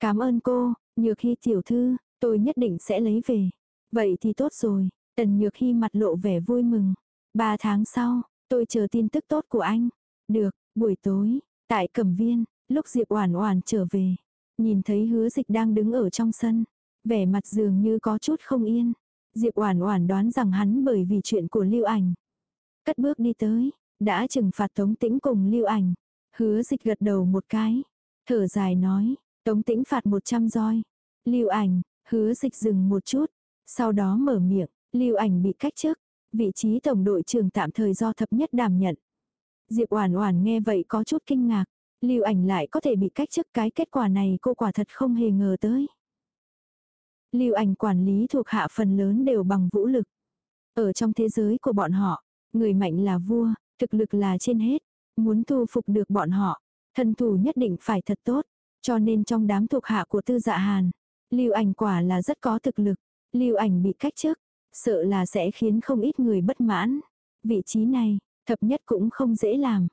Cảm ơn cô, Nhược Hy tiểu thư, tôi nhất định sẽ lấy về. Vậy thì tốt rồi, Tần Nhược Hy mặt lộ vẻ vui mừng. Ba tháng sau, tôi chờ tin tức tốt của anh. Được, buổi tối, tại Cẩm Viên, lúc Diệp Oản Oản trở về, nhìn thấy Hứa Dịch đang đứng ở trong sân, vẻ mặt dường như có chút không yên. Diệp Oản Oản đoán rằng hắn bởi vì chuyện của Lưu Ảnh, cất bước đi tới, đã trừng phạt Tống Tĩnh cùng Lưu Ảnh. Hứa Dịch gật đầu một cái, thở dài nói, Tống Tĩnh phạt 100 roi. Lưu Ảnh, Hứa Dịch dừng một chút, sau đó mở miệng, Lưu Ảnh bị cách chức, vị trí tổng đội trưởng tạm thời do thập nhất đảm nhận. Diệp Oản Oản nghe vậy có chút kinh ngạc, Lưu Ảnh lại có thể bị cách chức cái kết quả này cô quả thật không hề ngờ tới. Lưu Ảnh quản lý thuộc hạ phần lớn đều bằng vũ lực. Ở trong thế giới của bọn họ, người mạnh là vua, thực lực là trên hết, muốn thu phục được bọn họ, thân thủ nhất định phải thật tốt, cho nên trong đám thuộc hạ của Tư Dạ Hàn, Lưu Ảnh quả là rất có thực lực, Lưu Ảnh bị cách chức, sợ là sẽ khiến không ít người bất mãn. Vị trí này, thập nhất cũng không dễ làm.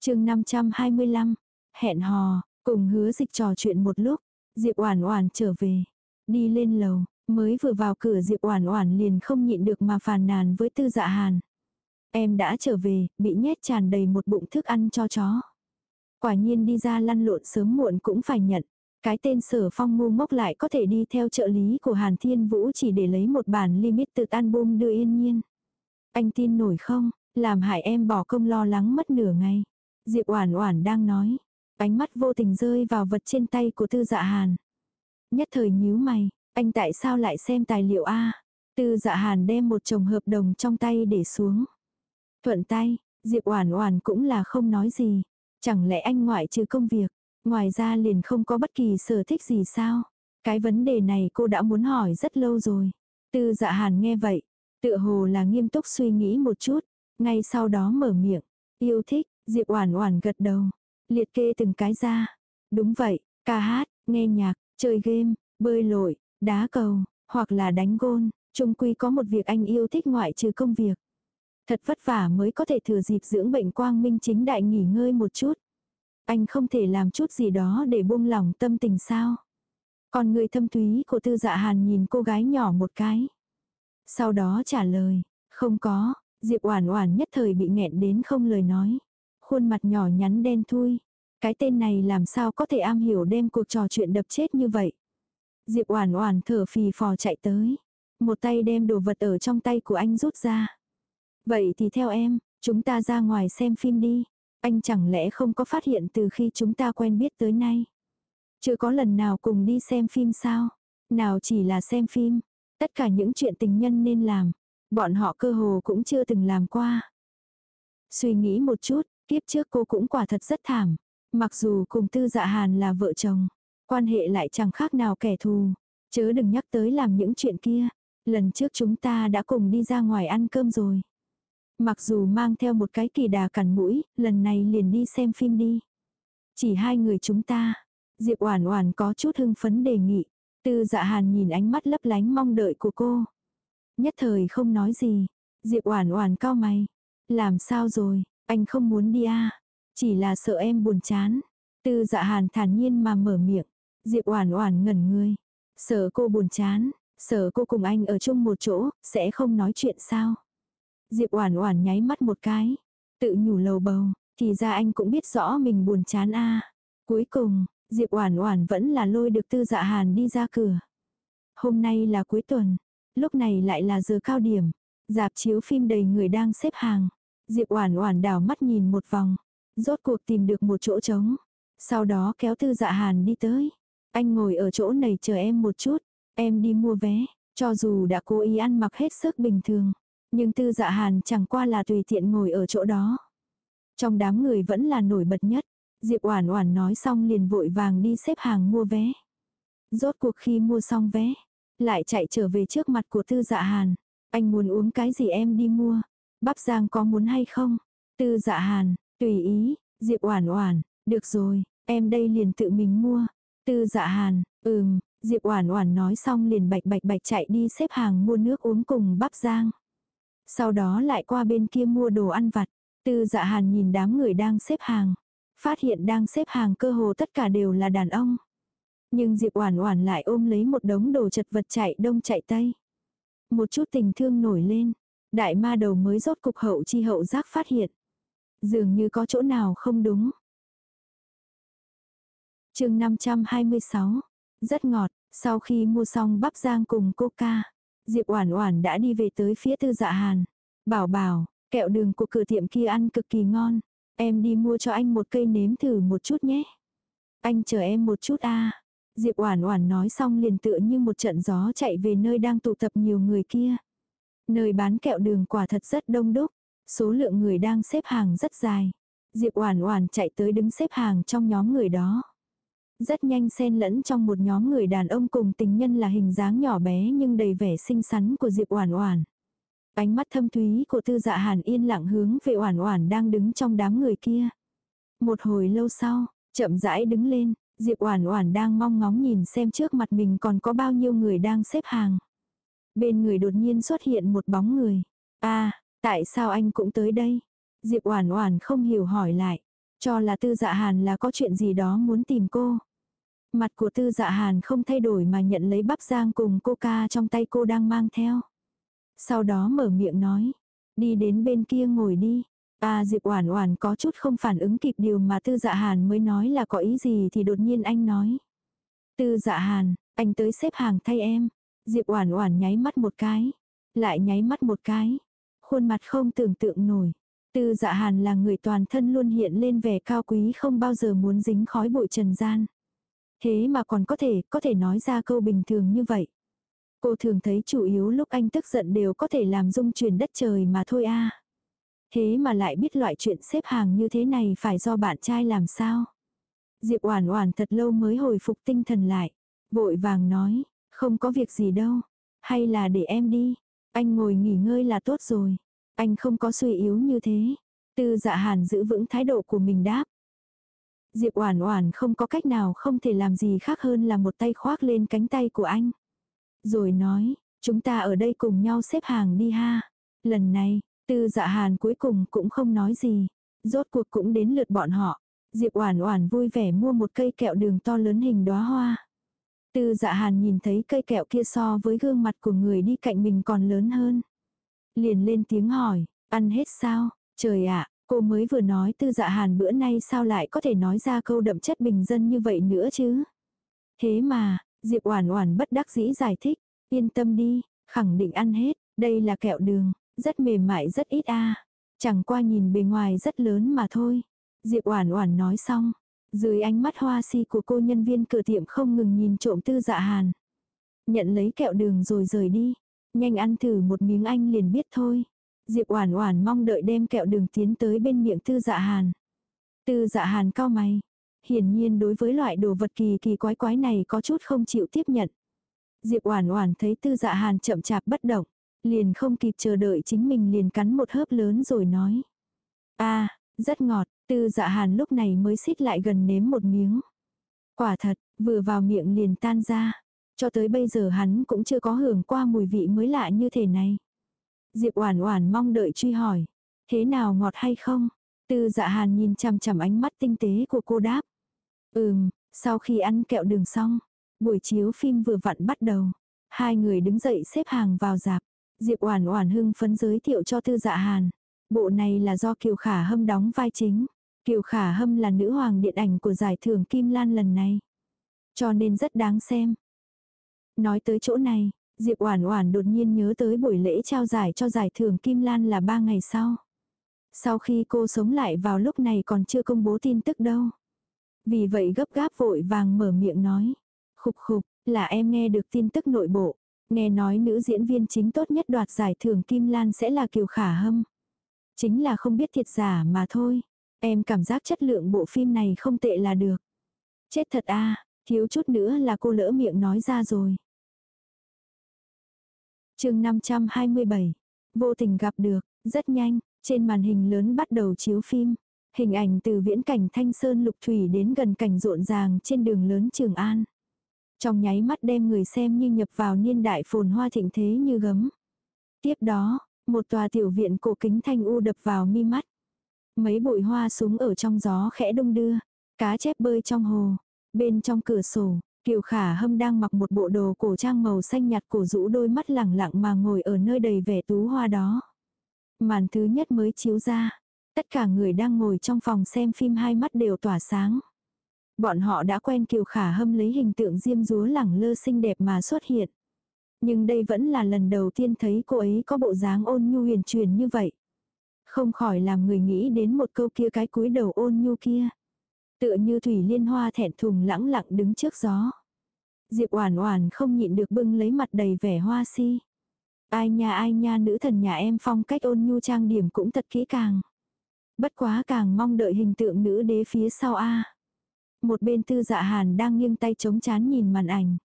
chương 525, hẹn hò, cùng hứa dịch trò chuyện một lúc, Diệp Oản Oản trở về, đi lên lầu, mới vừa vào cửa Diệp Oản Oản liền không nhịn được mà phàn nàn với Tư Dạ Hàn. Em đã trở về, bị nhét tràn đầy một bụng thức ăn cho chó. Quả nhiên đi ra lăn lộn sớm muộn cũng phải nhận. Cái tên sở phong ngu ngốc lại có thể đi theo trợ lý của Hàn Thiên Vũ chỉ để lấy một bản limit tự album đưa yên nhiên. Anh tin nổi không, làm hại em bỏ công lo lắng mất nửa ngày. Diệp Oản Oản đang nói, ánh mắt vô tình rơi vào vật trên tay của Tư Dạ Hàn. Nhất thời nhíu mày, anh tại sao lại xem tài liệu a? Tư Dạ Hàn đem một chồng hợp đồng trong tay để xuống. Thuận tay, Diệp Oản Oản cũng là không nói gì, chẳng lẽ anh ngoại trừ công việc, ngoài ra liền không có bất kỳ sở thích gì sao? Cái vấn đề này cô đã muốn hỏi rất lâu rồi. Tư Dạ Hàn nghe vậy, tựa hồ là nghiêm túc suy nghĩ một chút, ngay sau đó mở miệng, yêu thích, Diệp Oản Oản gật đầu, liệt kê từng cái ra. Đúng vậy, ca hát, nghe nhạc, chơi game, bơi lội, đá cầu, hoặc là đánh gôn, chung quy có một việc anh yêu thích ngoại trừ công việc. Thật vất vả mới có thể thừa dịp dưỡng bệnh quang minh chính đại nghỉ ngơi một chút. Anh không thể làm chút gì đó để buông lỏng tâm tình sao. Còn người thâm thúy của tư dạ hàn nhìn cô gái nhỏ một cái. Sau đó trả lời, không có, Diệp Oản Oản nhất thời bị nghẹn đến không lời nói. Khuôn mặt nhỏ nhắn đen thui, cái tên này làm sao có thể am hiểu đem cuộc trò chuyện đập chết như vậy. Diệp Oản Oản thở phì phò chạy tới, một tay đem đồ vật ở trong tay của anh rút ra. Vậy thì theo em, chúng ta ra ngoài xem phim đi. Anh chẳng lẽ không có phát hiện từ khi chúng ta quen biết tới nay. Chưa có lần nào cùng đi xem phim sao? Nào chỉ là xem phim, tất cả những chuyện tình nhân nên làm, bọn họ cơ hồ cũng chưa từng làm qua. Suy nghĩ một chút, kiếp trước cô cũng quả thật rất thảm. Mặc dù cùng tư dạ hàn là vợ chồng, quan hệ lại chẳng khác nào kẻ thù. Chớ đừng nhắc tới làm những chuyện kia. Lần trước chúng ta đã cùng đi ra ngoài ăn cơm rồi. Mặc dù mang theo một cái kỳ đà cằn mũi, lần này liền đi xem phim đi. Chỉ hai người chúng ta. Diệp Oản Oản có chút hưng phấn đề nghị. Tư Dạ Hàn nhìn ánh mắt lấp lánh mong đợi của cô. Nhất thời không nói gì. Diệp Oản Oản cau mày. Làm sao rồi, anh không muốn đi à? Chỉ là sợ em buồn chán. Tư Dạ Hàn thản nhiên mà mở miệng. Diệp Oản Oản ngẩn người. Sợ cô buồn chán, sợ cô cùng anh ở chung một chỗ, sẽ không nói chuyện sao? Diệp Oản Oản nháy mắt một cái, tự nhủ lầu bầu, thì ra anh cũng biết rõ mình buồn chán a. Cuối cùng, Diệp Oản Oản vẫn là lôi được Tư Dạ Hàn đi ra cửa. Hôm nay là cuối tuần, lúc này lại là giờ cao điểm, dạp chiếu phim đầy người đang xếp hàng. Diệp Oản Oản đảo mắt nhìn một vòng, rốt cuộc tìm được một chỗ trống, sau đó kéo Tư Dạ Hàn đi tới. Anh ngồi ở chỗ này chờ em một chút, em đi mua vé, cho dù đã cố ý ăn mặc hết sức bình thường, nhưng tư dạ hàn chẳng qua là tùy tiện ngồi ở chỗ đó. Trong đám người vẫn là nổi bật nhất. Diệp Oản Oản nói xong liền vội vàng đi xếp hàng mua vé. Rốt cuộc khi mua xong vé, lại chạy trở về trước mặt của Tư Dạ Hàn. Anh muốn uống cái gì em đi mua? Bắp Giang có muốn hay không? Tư Dạ Hàn, tùy ý, Diệp Oản Oản, được rồi, em đây liền tự mình mua. Tư Dạ Hàn, ừm, Diệp Oản Oản nói xong liền bạch bạch bạch chạy đi xếp hàng mua nước uống cùng Bắp Giang. Sau đó lại qua bên kia mua đồ ăn vặt. Tư dạ hàn nhìn đám người đang xếp hàng. Phát hiện đang xếp hàng cơ hồ tất cả đều là đàn ông. Nhưng Diệp Oản Oản lại ôm lấy một đống đồ chật vật chạy đông chạy tây. Một chút tình thương nổi lên, đại ma đầu mới rốt cục hậu chi hậu giác phát hiện. Dường như có chỗ nào không đúng. Chương 526. Rất ngọt, sau khi mua xong bắp rang cùng coca, Diệp Oản Oản đã đi về tới phía Tư Dạ Hàn. "Bảo Bảo, kẹo đường của cửa tiệm kia ăn cực kỳ ngon, em đi mua cho anh một cây nếm thử một chút nhé." "Anh chờ em một chút a." Diệp Oản Oản nói xong liền tựa như một trận gió chạy về nơi đang tụ tập nhiều người kia. Nơi bán kẹo đường quả thật rất đông đúc, số lượng người đang xếp hàng rất dài. Diệp Oản Oản chạy tới đứng xếp hàng trong nhóm người đó. Rất nhanh xen lẫn trong một nhóm người đàn ông cùng tình nhân là hình dáng nhỏ bé nhưng đầy vẻ xinh xắn của Diệp Oản Oản. Ánh mắt thâm thúy của Tư Dạ Hàn yên lặng hướng về Oản Oản đang đứng trong đám người kia. Một hồi lâu sau, chậm rãi đứng lên, Diệp Oản Oản đang mong ngóng nhìn xem trước mặt mình còn có bao nhiêu người đang xếp hàng. Bên người đột nhiên xuất hiện một bóng người. "A, à, tại sao anh cũng tới đây?" Diệp Oản Oản không hiểu hỏi lại, cho là Tư Dạ Hàn là có chuyện gì đó muốn tìm cô. Mặt của tư dạ hàn không thay đổi mà nhận lấy bắp giang cùng coca trong tay cô đang mang theo. Sau đó mở miệng nói, đi đến bên kia ngồi đi. À Diệp Oản Oản có chút không phản ứng kịp điều mà Tư Dạ Hàn mới nói là có ý gì thì đột nhiên anh nói. Tư Dạ Hàn, anh tới xếp hàng thay em. Diệp Oản Oản nháy mắt một cái, lại nháy mắt một cái. Khuôn mặt không tưởng tượng nổi. Tư Dạ Hàn là người toàn thân luôn hiện lên vẻ cao quý không bao giờ muốn dính khói bụi trần gian. Thế mà còn có thể, có thể nói ra câu bình thường như vậy. Cô thường thấy chủ yếu lúc anh tức giận đều có thể làm rung chuyển đất trời mà thôi a. Thế mà lại biết loại chuyện xếp hàng như thế này phải do bạn trai làm sao. Diệp Oản Oản thật lâu mới hồi phục tinh thần lại, vội vàng nói, không có việc gì đâu, hay là để em đi, anh ngồi nghỉ ngơi là tốt rồi, anh không có suy yếu như thế. Tư Dạ Hàn giữ vững thái độ của mình đáp. Diệp Oản Oản không có cách nào không thể làm gì khác hơn là một tay khoác lên cánh tay của anh. Rồi nói, chúng ta ở đây cùng nhau xếp hàng đi ha. Lần này, Tư Dạ Hàn cuối cùng cũng không nói gì, rốt cuộc cũng đến lượt bọn họ. Diệp Oản Oản vui vẻ mua một cây kẹo đường to lớn hình đóa hoa. Tư Dạ Hàn nhìn thấy cây kẹo kia so với gương mặt của người đi cạnh mình còn lớn hơn. Liền lên tiếng hỏi, ăn hết sao? Trời ạ, cô mới vừa nói Tư Dạ Hàn bữa nay sao lại có thể nói ra câu đậm chất bình dân như vậy nữa chứ? Thế mà, Diệp Oản Oản bất đắc dĩ giải thích, yên tâm đi, khẳng định ăn hết, đây là kẹo đường, rất mềm mại rất ít a. Chẳng qua nhìn bề ngoài rất lớn mà thôi. Diệp Oản Oản nói xong, dưới ánh mắt hoa si của cô nhân viên cửa tiệm không ngừng nhìn trộm Tư Dạ Hàn. Nhận lấy kẹo đường rồi rời đi, nhanh ăn thử một miếng anh liền biết thôi. Diệp Oản Oản mong đợi đem kẹo đường tiến tới bên miệng Tư Dạ Hàn. Tư Dạ Hàn cau mày, hiển nhiên đối với loại đồ vật kỳ kỳ quái quái này có chút không chịu tiếp nhận. Diệp Oản Oản thấy Tư Dạ Hàn chậm chạp bất động, liền không kịp chờ đợi chính mình liền cắn một hớp lớn rồi nói: "A, rất ngọt." Tư Dạ Hàn lúc này mới xít lại gần nếm một miếng. Quả thật, vừa vào miệng liền tan ra. Cho tới bây giờ hắn cũng chưa có hưởng qua mùi vị mới lạ như thế này. Diệp Oản Oản mong đợi truy hỏi, thế nào ngọt hay không? Tư Dạ Hàn nhìn chằm chằm ánh mắt tinh tế của cô đáp. Ừm, sau khi ăn kẹo đường xong, buổi chiếu phim vừa vặn bắt đầu. Hai người đứng dậy xếp hàng vào dạp. Diệp Oản Oản hưng phấn giới thiệu cho Tư Dạ Hàn. Bộ này là do Kiều Khả Hâm đóng vai chính. Kiều Khả Hâm là nữ hoàng điện ảnh của giải thưởng Kim Lan lần này. Cho nên rất đáng xem. Nói tới chỗ này, Diệp Oản Oản đột nhiên nhớ tới buổi lễ trao giải cho giải thưởng Kim Lan là ba ngày sau. Sau khi cô sống lại vào lúc này còn chưa công bố tin tức đâu. Vì vậy gấp gáp vội vàng mở miệng nói. Khục khục, là em nghe được tin tức nội bộ. Nghe nói nữ diễn viên chính tốt nhất đoạt giải thưởng Kim Lan sẽ là Kiều Khả Hâm. Chính là không biết thiệt giả mà thôi. Em cảm giác chất lượng bộ phim này không tệ là được. Chết thật a thiếu chút nữa là cô lỡ miệng nói ra rồi. chương 527, vô tình gặp được, rất nhanh, trên màn hình lớn bắt đầu chiếu phim. Hình ảnh từ viễn cảnh thanh sơn lục thủy đến gần cảnh rộn ràng trên đường lớn Trường An. Trong nháy mắt đem người xem như nhập vào niên đại phồn hoa thịnh thế như gấm. Tiếp đó, một tòa tiểu viện cổ kính thanh u đập vào mi mắt. Mấy bụi hoa súng ở trong gió khẽ đông đưa. Cá chép bơi trong hồ. Bên trong cửa sổ, Kiều Khả Hâm đang mặc một bộ đồ cổ trang màu xanh nhạt cổ rũ đôi mắt lẳng lặng mà ngồi ở nơi đầy vẻ tú hoa đó. Màn thứ nhất mới chiếu ra. Tất cả người đang ngồi trong phòng xem phim hai mắt đều tỏa sáng. Bọn họ đã quen Kiều Khả Hâm lấy hình tượng diêm dúa lẳng lơ xinh đẹp mà xuất hiện. Nhưng đây vẫn là lần đầu tiên thấy cô ấy có bộ dáng ôn nhu huyền truyền như vậy. Không khỏi làm người nghĩ đến một câu kia cái cúi đầu ôn nhu kia. Tựa như thủy liên hoa thẹn thùng lãng lặng đứng trước gió. Diệp Oản Oản không nhịn được bưng lấy mặt đầy vẻ hoa si. Ai nha ai nha, nữ thần nhà em phong cách ôn nhu trang điểm cũng thật kỹ càng. Bất quá càng mong đợi hình tượng nữ đế phía sau a. Một bên Tư Dạ Hàn đang nghiêng tay chống chán nhìn màn ảnh.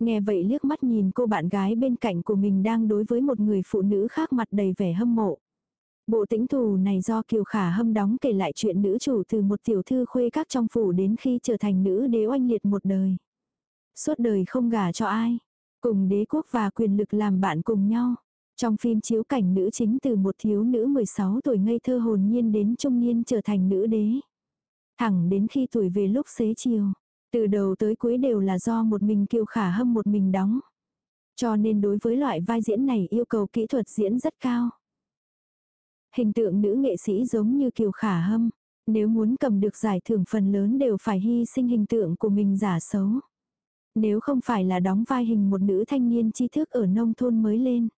Nghe vậy liếc mắt nhìn cô bạn gái bên cạnh của mình đang đối với một người phụ nữ khác mặt đầy vẻ hâm mộ. Bộ tĩnh thù này do Kiều Khả Hâm đóng kể lại chuyện nữ chủ từ một tiểu thư khuê các trong phủ đến khi trở thành nữ đế oanh liệt một đời. Suốt đời không gả cho ai. Cùng đế quốc và quyền lực làm bạn cùng nhau. Trong phim chiếu cảnh nữ chính từ một thiếu nữ 16 tuổi ngây thơ hồn nhiên đến trung niên trở thành nữ đế. Thẳng đến khi tuổi về lúc xế chiều. Từ đầu tới cuối đều là do một mình Kiều Khả Hâm một mình đóng. Cho nên đối với loại vai diễn này yêu cầu kỹ thuật diễn rất cao. Hình tượng nữ nghệ sĩ giống như Kiều Khả Hâm, nếu muốn cầm được giải thưởng phần lớn đều phải hy sinh hình tượng của mình giả xấu. Nếu không phải là đóng vai hình một nữ thanh niên tri thức ở nông thôn mới lên,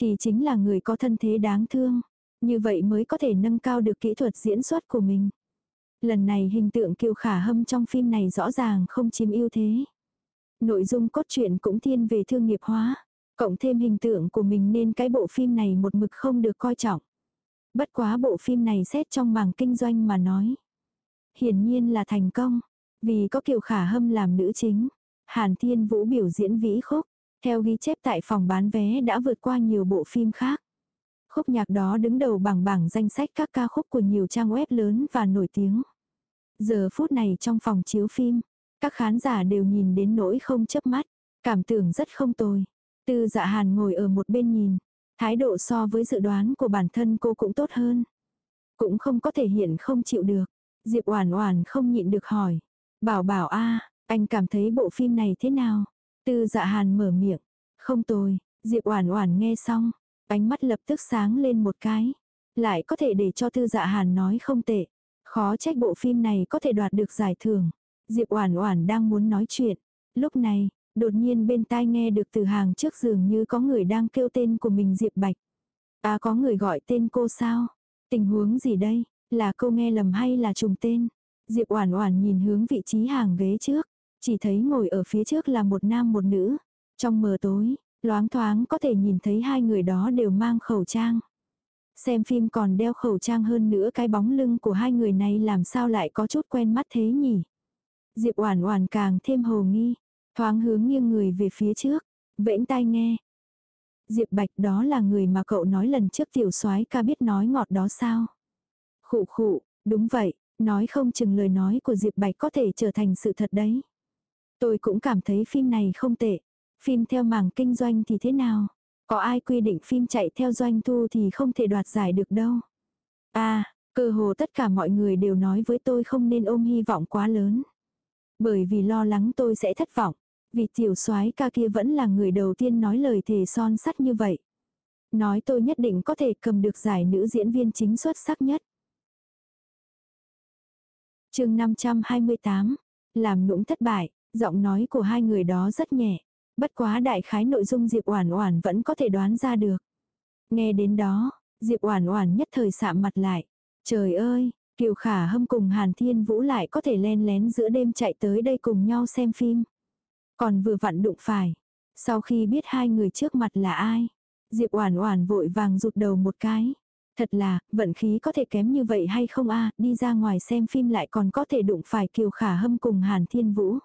thì chính là người có thân thế đáng thương. Như vậy mới có thể nâng cao được kỹ thuật diễn xuất của mình. Lần này hình tượng Kiều Khả Hâm trong phim này rõ ràng không chiếm ưu thế. Nội dung cốt truyện cũng thiên về thương nghiệp hóa, cộng thêm hình tượng của mình nên cái bộ phim này một mực không được coi trọng. Bất quá bộ phim này xét trong mảng kinh doanh mà nói. Hiển nhiên là thành công, vì có Kiều Khả Hâm làm nữ chính. Hàn Thiên Vũ biểu diễn vĩ khúc, theo ghi chép tại phòng bán vé đã vượt qua nhiều bộ phim khác. Khúc nhạc đó đứng đầu bảng bảng danh sách các ca khúc của nhiều trang web lớn và nổi tiếng. Giờ phút này trong phòng chiếu phim, các khán giả đều nhìn đến nỗi không chớp mắt, cảm tưởng rất không tồi. Tư dạ hàn ngồi ở một bên nhìn, thái độ so với dự đoán của bản thân cô cũng tốt hơn. Cũng không có thể hiện không chịu được. Diệp Oản Oản không nhịn được hỏi, "Bảo Bảo a, anh cảm thấy bộ phim này thế nào?" Tư Dạ Hàn mở miệng, "Không tồi." Diệp Oản Oản nghe xong, ánh mắt lập tức sáng lên một cái, lại có thể để cho Tư Dạ Hàn nói không tệ. Khó trách bộ phim này có thể đoạt được giải thưởng. Diệp Oản Oản đang muốn nói chuyện, lúc này, đột nhiên bên tai nghe được từ hàng trước giường như có người đang kêu tên của mình Diệp Bạch. À có người gọi tên cô sao? Tình huống gì đây? Là cô nghe lầm hay là trùng tên? Diệp Oản Oản nhìn hướng vị trí hàng ghế trước, chỉ thấy ngồi ở phía trước là một nam một nữ. Trong mờ tối, loáng thoáng có thể nhìn thấy hai người đó đều mang khẩu trang. Xem phim còn đeo khẩu trang hơn nữa cái bóng lưng của hai người này làm sao lại có chút quen mắt thế nhỉ? Diệp Oản Oản càng thêm hồ nghi, thoáng hướng nghiêng người về phía trước, vẫy tai nghe. Diệp Bạch đó là người mà cậu nói lần trước tiểu soái ca biết nói ngọt đó sao? Khụ khụ, đúng vậy, nói không chừng lời nói của Diệp Bạch có thể trở thành sự thật đấy. Tôi cũng cảm thấy phim này không tệ. Phim theo mảng kinh doanh thì thế nào? Có ai quy định phim chạy theo doanh thu thì không thể đoạt giải được đâu. À, cơ hồ tất cả mọi người đều nói với tôi không nên ôm hy vọng quá lớn. Bởi vì lo lắng tôi sẽ thất vọng. Vì tiểu soái ca kia vẫn là người đầu tiên nói lời thề son sắt như vậy. Nói tôi nhất định có thể cầm được giải nữ diễn viên chính xuất sắc nhất chương 528, làm nũng thất bại, giọng nói của hai người đó rất nhẹ. Bất quá đại khái nội dung Diệp Oản Oản vẫn có thể đoán ra được. Nghe đến đó, Diệp Oản Oản nhất thời sạm mặt lại. Trời ơi, Kiều Khả Hâm cùng Hàn Thiên Vũ lại có thể len lén giữa đêm chạy tới đây cùng nhau xem phim. Còn vừa vặn đụng phải. Sau khi biết hai người trước mặt là ai, Diệp Oản Oản vội vàng rụt đầu một cái. Thật là, vận khí có thể kém như vậy hay không a đi ra ngoài xem phim lại còn có thể đụng phải Kiều Khả Hâm cùng Hàn Thiên Vũ.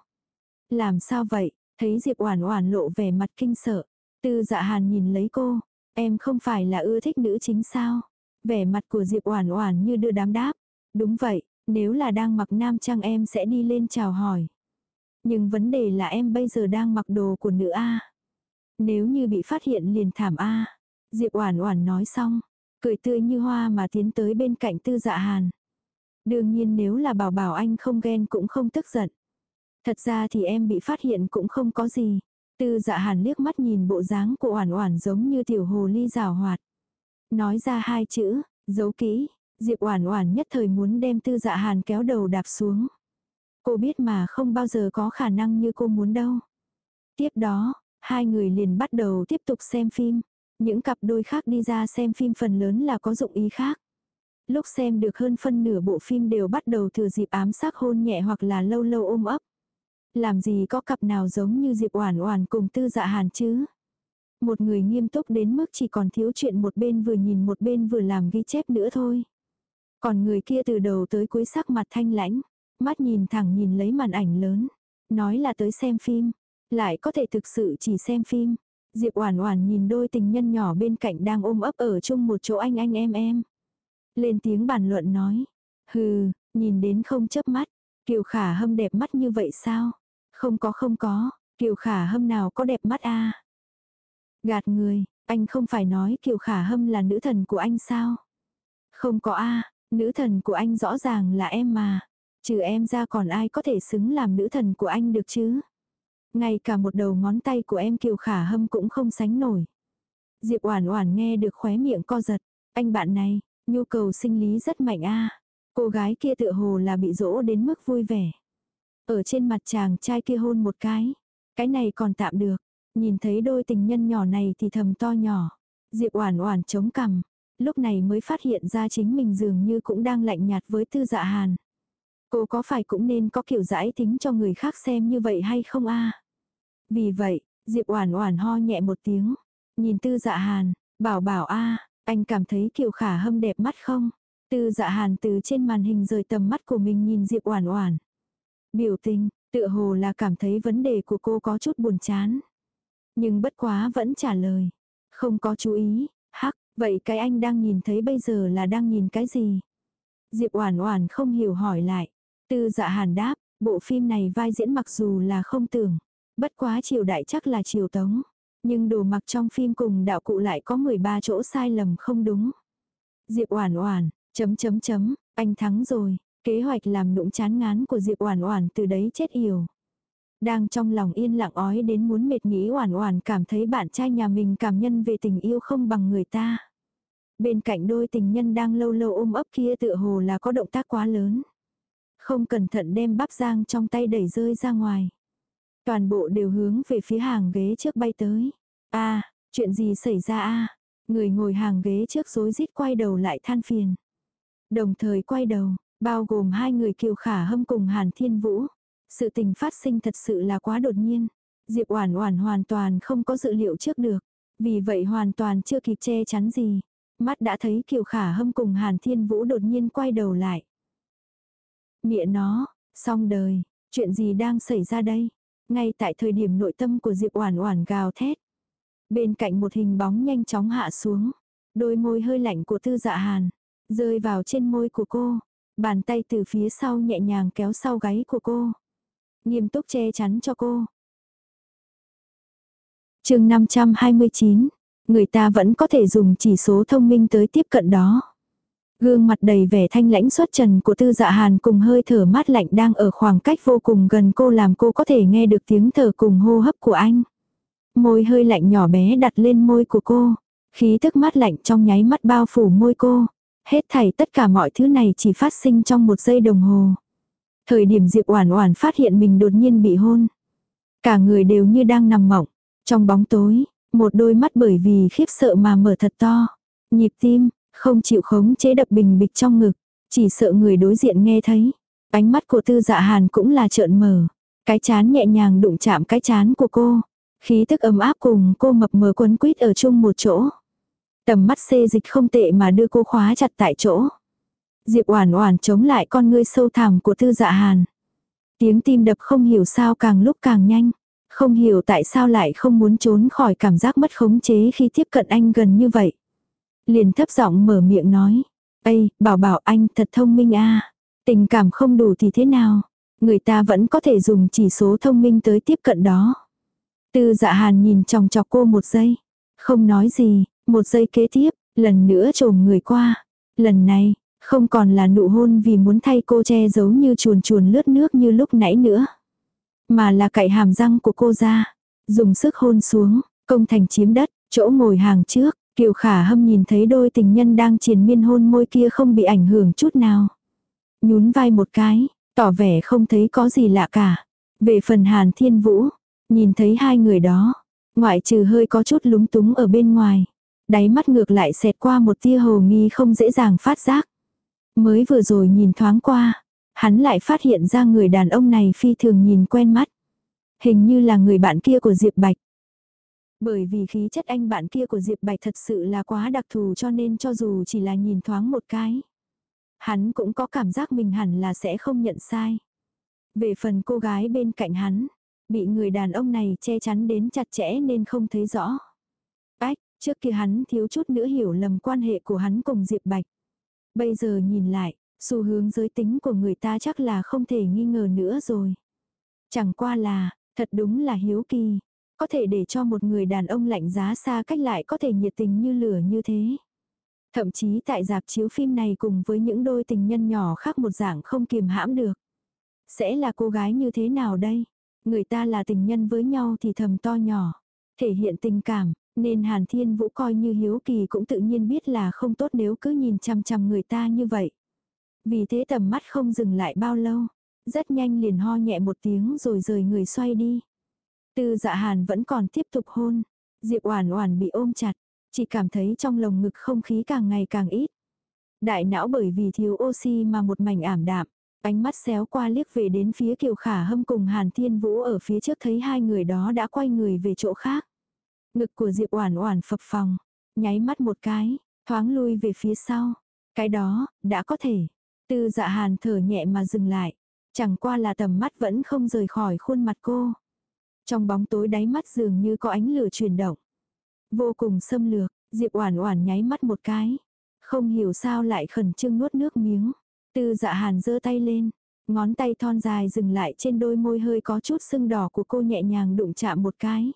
Làm sao vậy, thấy Diệp Oản Oản lộ vẻ mặt kinh sợ. Tư dạ Hàn nhìn lấy cô, em không phải là ưa thích nữ chính sao? Vẻ mặt của Diệp Oản Oản như đưa đám đáp. Đúng vậy, nếu là đang mặc nam trang em sẽ đi lên chào hỏi. Nhưng vấn đề là em bây giờ đang mặc đồ của nữ A. Nếu như bị phát hiện liền thảm A. Diệp Oản Oản nói xong, cười tươi như hoa mà tiến tới bên cạnh tư dạ hàn. Đương nhiên nếu là bảo bảo anh không ghen cũng không tức giận. Thật ra thì em bị phát hiện cũng không có gì. Tư dạ hàn liếc mắt nhìn bộ dáng của oản oản giống như tiểu hồ ly rào hoạt. Nói ra hai chữ, giấu kỹ, Diệp oản oản nhất thời muốn đem tư dạ hàn kéo đầu đạp xuống. Cô biết mà không bao giờ có khả năng như cô muốn đâu. Tiếp đó, hai người liền bắt đầu tiếp tục xem phim. Những cặp đôi khác đi ra xem phim phần lớn là có dụng ý khác. Lúc xem được hơn phân nửa bộ phim đều bắt đầu thừa dịp ám sát hôn nhẹ hoặc là lâu lâu ôm ấp. Làm gì có cặp nào giống như Diệp Oản Oản cùng Tư Dạ Hàn chứ? Một người nghiêm túc đến mức chỉ còn thiếu chuyện một bên vừa nhìn một bên vừa làm ghi chép nữa thôi. Còn người kia từ đầu tới cuối sắc mặt thanh lãnh, mắt nhìn thẳng nhìn lấy màn ảnh lớn, nói là tới xem phim, lại có thể thực sự chỉ xem phim, Diệp Oản Oản nhìn đôi tình nhân nhỏ bên cạnh đang ôm ấp ở chung một chỗ anh anh em em. Lên tiếng bàn luận nói, hừ, nhìn đến không chớp mắt, Kiều Khả Hâm đẹp mắt như vậy sao? Không có không có, Kiều Khả Hâm nào có đẹp mắt a? Gạt người, anh không phải nói Kiều Khả Hâm là nữ thần của anh sao? Không có a, nữ thần của anh rõ ràng là em mà. Trừ em ra còn ai có thể xứng làm nữ thần của anh được chứ? Ngay cả một đầu ngón tay của em Kiều Khả Hâm cũng không sánh nổi. Diệp Oản Oản nghe được khóe miệng co giật, anh bạn này, nhu cầu sinh lý rất mạnh a. Cô gái kia tựa hồ là bị dỗ đến mức vui vẻ. Ở trên mặt chàng trai kia hôn một cái, cái này còn tạm được, nhìn thấy đôi tình nhân nhỏ này thì thầm to nhỏ. Diệp Oản Oản chống cằm, lúc này mới phát hiện ra chính mình dường như cũng đang lạnh nhạt với Tư Dạ Hàn. Cô có phải cũng nên có kiểu giải tính cho người khác xem như vậy hay không a? Vì vậy, Diệp Oản Oản ho nhẹ một tiếng, nhìn Tư Dạ Hàn, bảo bảo a, anh cảm thấy Kiều Khả Hâm đẹp mắt không? Tư Dạ Hàn từ trên màn hình rời tầm mắt của mình nhìn Diệp Oản Oản. Biểu tình, tựa hồ là cảm thấy vấn đề của cô có chút buồn chán. Nhưng bất quá vẫn trả lời, không có chú ý, hắc, vậy cái anh đang nhìn thấy bây giờ là đang nhìn cái gì? Diệp Oản Oản không hiểu hỏi lại. Tư dạ hàn đáp, bộ phim này vai diễn mặc dù là không tưởng. Bất quá triều đại chắc là triều tống. Nhưng đồ mặc trong phim cùng đạo cụ lại có 13 chỗ sai lầm không đúng. Diệp Oản Oản, chấm chấm chấm, anh thắng rồi. Kế hoạch làm nũng chán ngán của Diệp Oản Oản từ đấy chết yểu. Đang trong lòng yên lặng ói đến muốn mệt nghĩ Oản Oản cảm thấy bạn trai nhà mình cảm nhân về tình yêu không bằng người ta. Bên cạnh đôi tình nhân đang lâu lâu ôm ấp kia tựa hồ là có động tác quá lớn. Không cẩn thận đem bắp giang trong tay đẩy rơi ra ngoài. Toàn bộ đều hướng về phía hàng ghế trước bay tới. a chuyện gì xảy ra a Người ngồi hàng ghế trước rối rít quay đầu lại than phiền. Đồng thời quay đầu, bao gồm hai người kiều khả hâm cùng Hàn Thiên Vũ. Sự tình phát sinh thật sự là quá đột nhiên. Diệp Oản Oản hoàn toàn không có dự liệu trước được. Vì vậy hoàn toàn chưa kịp che chắn gì. Mắt đã thấy Kiều Khả Hâm cùng Hàn Thiên Vũ đột nhiên quay đầu lại. Mẹ nó, xong đời, chuyện gì đang xảy ra đây? Ngay tại thời điểm nội tâm của Diệp Oản Oản gào thét. Bên cạnh một hình bóng nhanh chóng hạ xuống. Đôi môi hơi lạnh của Tư Dạ Hàn rơi vào trên môi của cô. Bàn tay từ phía sau nhẹ nhàng kéo sau gáy của cô. Nghiêm túc che chắn cho cô. Chương 529. Người ta vẫn có thể dùng chỉ số thông minh tới tiếp cận đó. Gương mặt đầy vẻ thanh lãnh xuất trần của tư dạ hàn cùng hơi thở mát lạnh đang ở khoảng cách vô cùng gần cô làm cô có thể nghe được tiếng thở cùng hô hấp của anh. Môi hơi lạnh nhỏ bé đặt lên môi của cô. Khí thức mát lạnh trong nháy mắt bao phủ môi cô. Hết thảy tất cả mọi thứ này chỉ phát sinh trong một giây đồng hồ. Thời điểm Diệp Oản Oản phát hiện mình đột nhiên bị hôn. Cả người đều như đang nằm mộng. Trong bóng tối, một đôi mắt bởi vì khiếp sợ mà mở thật to. Nhịp tim, không chịu khống chế đập bình bịch trong ngực. Chỉ sợ người đối diện nghe thấy. Ánh mắt của tư dạ hàn cũng là trợn mở. Cái chán nhẹ nhàng đụng chạm cái chán của cô. Khí tức ấm áp cùng cô mập mờ quấn quýt ở chung một chỗ. Tầm mắt xê dịch không tệ mà đưa cô khóa chặt tại chỗ. Diệp Oản Oản chống lại con ngươi sâu thẳm của Tư Dạ Hàn. Tiếng tim đập không hiểu sao càng lúc càng nhanh, không hiểu tại sao lại không muốn trốn khỏi cảm giác mất khống chế khi tiếp cận anh gần như vậy. Liền thấp giọng mở miệng nói, "Ây, bảo bảo anh thật thông minh a. Tình cảm không đủ thì thế nào, người ta vẫn có thể dùng chỉ số thông minh tới tiếp cận đó." Tư Dạ Hàn nhìn chòng chọc cô một giây, không nói gì, một giây kế tiếp, lần nữa trồm người qua. Lần này, không còn là nụ hôn vì muốn thay cô che giấu như chuồn chuồn lướt nước như lúc nãy nữa. Mà là cậy hàm răng của cô ra. Dùng sức hôn xuống, công thành chiếm đất, chỗ ngồi hàng trước. Kiều khả hâm nhìn thấy đôi tình nhân đang triền miên hôn môi kia không bị ảnh hưởng chút nào. Nhún vai một cái, tỏ vẻ không thấy có gì lạ cả. Về phần Hàn Thiên Vũ, nhìn thấy hai người đó, ngoại trừ hơi có chút lúng túng ở bên ngoài. Đáy mắt ngược lại xẹt qua một tia hồ nghi không dễ dàng phát giác. Mới vừa rồi nhìn thoáng qua, hắn lại phát hiện ra người đàn ông này phi thường nhìn quen mắt. Hình như là người bạn kia của Diệp Bạch. Bởi vì khí chất anh bạn kia của Diệp Bạch thật sự là quá đặc thù cho nên cho dù chỉ là nhìn thoáng một cái. Hắn cũng có cảm giác mình hẳn là sẽ không nhận sai. Về phần cô gái bên cạnh hắn, bị người đàn ông này che chắn đến chặt chẽ nên không thấy rõ. Trước kia hắn thiếu chút nữa hiểu lầm quan hệ của hắn cùng Diệp Bạch. Bây giờ nhìn lại, xu hướng giới tính của người ta chắc là không thể nghi ngờ nữa rồi. Chẳng qua là, thật đúng là hiếu kỳ. Có thể để cho một người đàn ông lạnh giá xa cách lại có thể nhiệt tình như lửa như thế. Thậm chí tại dạp chiếu phim này cùng với những đôi tình nhân nhỏ khác một dạng không kiềm hãm được. Sẽ là cô gái như thế nào đây? Người ta là tình nhân với nhau thì thầm to nhỏ. Thể hiện tình cảm, nên Hàn Thiên Vũ coi như hiếu kỳ cũng tự nhiên biết là không tốt nếu cứ nhìn chăm chăm người ta như vậy. Vì thế tầm mắt không dừng lại bao lâu. Rất nhanh liền ho nhẹ một tiếng rồi rời người xoay đi. Tư dạ hàn vẫn còn tiếp tục hôn. Diệp Oản Oản bị ôm chặt, chỉ cảm thấy trong lồng ngực không khí càng ngày càng ít. Đại não bởi vì thiếu oxy mà một mảnh ảm đạm, ánh mắt xéo qua liếc về đến phía Kiều Khả Hâm cùng Hàn Thiên Vũ ở phía trước thấy hai người đó đã quay người về chỗ khác. Ngực của Diệp Oản Oản phập phồng, nháy mắt một cái, thoáng lui về phía sau. Cái đó, đã có thể. Tư Dạ Hàn thở nhẹ mà dừng lại, chẳng qua là tầm mắt vẫn không rời khỏi khuôn mặt cô. Trong bóng tối đáy mắt dường như có ánh lửa chuyển động. Vô cùng xâm lược, Diệp Oản Oản nháy mắt một cái, không hiểu sao lại khẩn trương nuốt nước miếng. Tư Dạ Hàn giơ tay lên, Ngón tay thon dài dừng lại trên đôi môi hơi có chút sưng đỏ của cô nhẹ nhàng đụng chạm một cái.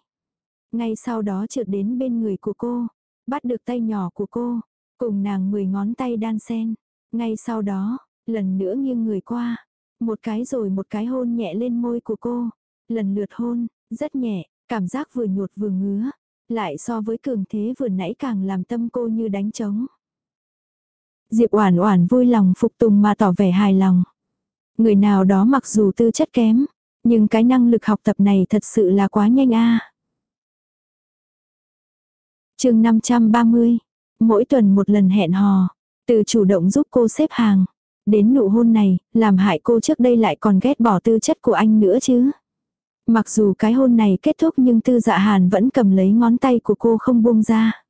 Ngay sau đó trượt đến bên người của cô, bắt được tay nhỏ của cô, cùng nàng mười ngón tay đan sen. Ngay sau đó, lần nữa nghiêng người qua, một cái rồi một cái hôn nhẹ lên môi của cô. Lần lượt hôn, rất nhẹ, cảm giác vừa nhột vừa ngứa, lại so với cường thế vừa nãy càng làm tâm cô như đánh trống. Diệp Oản Oản vui lòng phục tùng mà tỏ vẻ hài lòng. Người nào đó mặc dù tư chất kém, nhưng cái năng lực học tập này thật sự là quá nhanh a. Chương 530. Mỗi tuần một lần hẹn hò, từ chủ động giúp cô xếp hàng, đến nụ hôn này, làm hại cô trước đây lại còn ghét bỏ tư chất của anh nữa chứ. Mặc dù cái hôn này kết thúc nhưng tư dạ hàn vẫn cầm lấy ngón tay của cô không buông ra.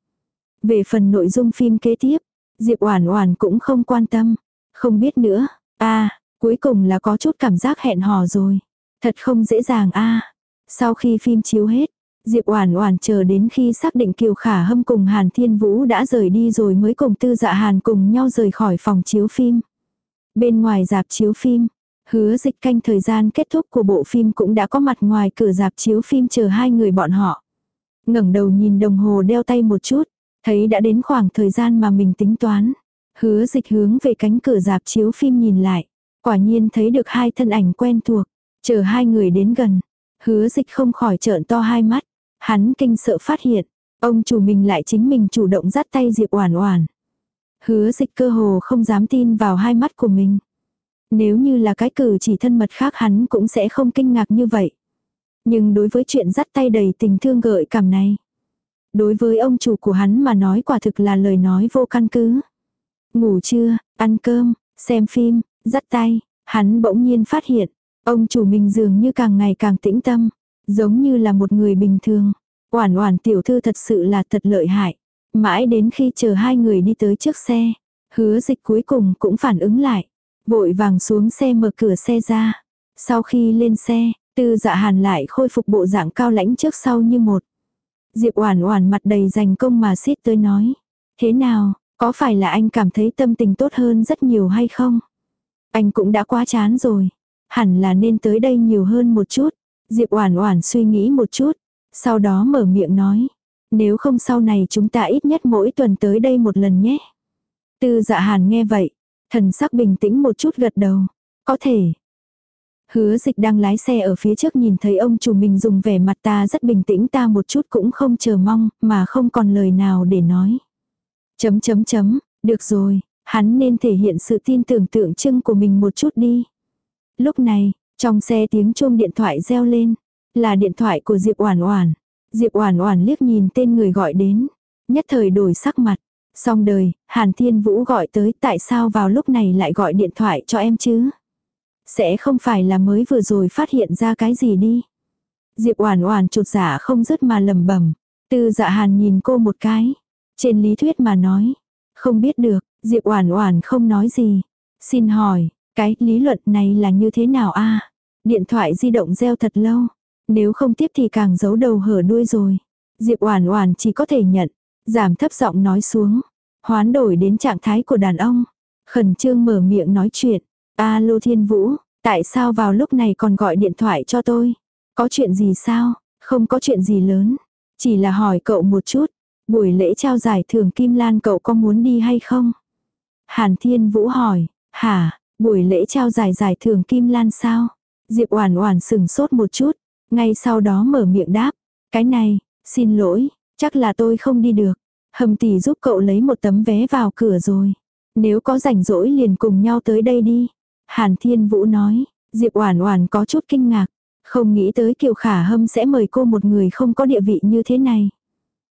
Về phần nội dung phim kế tiếp, Diệp Oản Oản cũng không quan tâm, không biết nữa. A, cuối cùng là có chút cảm giác hẹn hò rồi. Thật không dễ dàng a. Sau khi phim chiếu hết, Diệp Oản Oản chờ đến khi xác định Kiều Khả Hâm cùng Hàn Thiên Vũ đã rời đi rồi mới cùng Tư Dạ Hàn cùng nhau rời khỏi phòng chiếu phim. Bên ngoài rạp chiếu phim, Hứa dịch canh thời gian kết thúc của bộ phim cũng đã có mặt ngoài cửa rạp chiếu phim chờ hai người bọn họ. ngẩng đầu nhìn đồng hồ đeo tay một chút, thấy đã đến khoảng thời gian mà mình tính toán. Hứa dịch hướng về cánh cửa rạp chiếu phim nhìn lại. Quả nhiên thấy được hai thân ảnh quen thuộc. Chờ hai người đến gần. Hứa dịch không khỏi trợn to hai mắt. Hắn kinh sợ phát hiện. Ông chủ mình lại chính mình chủ động dắt tay Diệp Oản Oản. Hứa dịch cơ hồ không dám tin vào hai mắt của mình. Nếu như là cái cử chỉ thân mật khác hắn cũng sẽ không kinh ngạc như vậy. Nhưng đối với chuyện dắt tay đầy tình thương gợi cảm này. Đối với ông chủ của hắn mà nói quả thực là lời nói vô căn cứ. Ngủ trưa, ăn cơm, xem phim, dắt tay, hắn bỗng nhiên phát hiện. Ông chủ mình dường như càng ngày càng tĩnh tâm. Giống như là một người bình thường. Oản oản tiểu thư thật sự là thật lợi hại. Mãi đến khi chờ hai người đi tới trước xe. Hứa dịch cuối cùng cũng phản ứng lại. Vội vàng xuống xe mở cửa xe ra. Sau khi lên xe, tư dạ hàn lại khôi phục bộ dạng cao lãnh trước sau như một. Diệp Oản Oản mặt đầy dành công mà xít tới nói. Thế nào, có phải là anh cảm thấy tâm tình tốt hơn rất nhiều hay không? Anh cũng đã quá chán rồi. Hẳn là nên tới đây nhiều hơn một chút. Diệp Oản Oản suy nghĩ một chút. Sau đó mở miệng nói. Nếu không sau này chúng ta ít nhất mỗi tuần tới đây một lần nhé. Tư dạ hàn nghe vậy, Thần sắc bình tĩnh một chút gật đầu. Có thể. Hứa dịch đang lái xe ở phía trước nhìn thấy ông chủ mình dùng vẻ mặt ta rất bình tĩnh ta một chút cũng không chờ mong, mà không còn lời nào để nói. Chấm chấm chấm, được rồi, hắn nên thể hiện sự tin tưởng tượng trưng của mình một chút đi. Lúc này, trong xe tiếng chuông điện thoại reo lên, là điện thoại của Diệp Oản Oản. Diệp Oản Oản liếc nhìn tên người gọi đến, nhất thời đổi sắc mặt, Xong đời, Hàn Thiên Vũ gọi tới tại sao vào lúc này lại gọi điện thoại cho em chứ? Sẽ không phải là mới vừa rồi phát hiện ra cái gì đi. Diệp Oản Oản chột dạ không dứt mà lẩm bẩm. Tư Dạ Hàn nhìn cô một cái. Trên lý thuyết mà nói, không biết được, Diệp Oản Oản không nói gì. Xin hỏi, cái lý luận này là như thế nào a? Điện thoại di động reo thật lâu, nếu không tiếp thì càng giấu đầu hở đuôi rồi. Diệp Oản Oản chỉ có thể nhận, Giảm thấp giọng nói xuống. Hoán đổi đến trạng thái của đàn ông. Khẩn trương mở miệng nói chuyện. Alo Thiên Vũ, tại sao vào lúc này còn gọi điện thoại cho tôi? Có chuyện gì sao? Không có chuyện gì lớn. Chỉ là hỏi cậu một chút. Buổi lễ trao giải thưởng Kim Lan cậu có muốn đi hay không? Hàn Thiên Vũ hỏi. Hả, buổi lễ trao giải giải thưởng Kim Lan sao? Diệp Oản Oản sững sốt một chút, ngay sau đó mở miệng đáp, "Cái này, xin lỗi, Chắc là tôi không đi được. Hầm tỷ giúp cậu lấy một tấm vé vào cửa rồi. Nếu có rảnh rỗi liền cùng nhau tới đây đi. Hàn Thiên Vũ nói. Diệp Oản Oản có chút kinh ngạc. Không nghĩ tới Kiều Khả Hâm sẽ mời cô một người không có địa vị như thế này.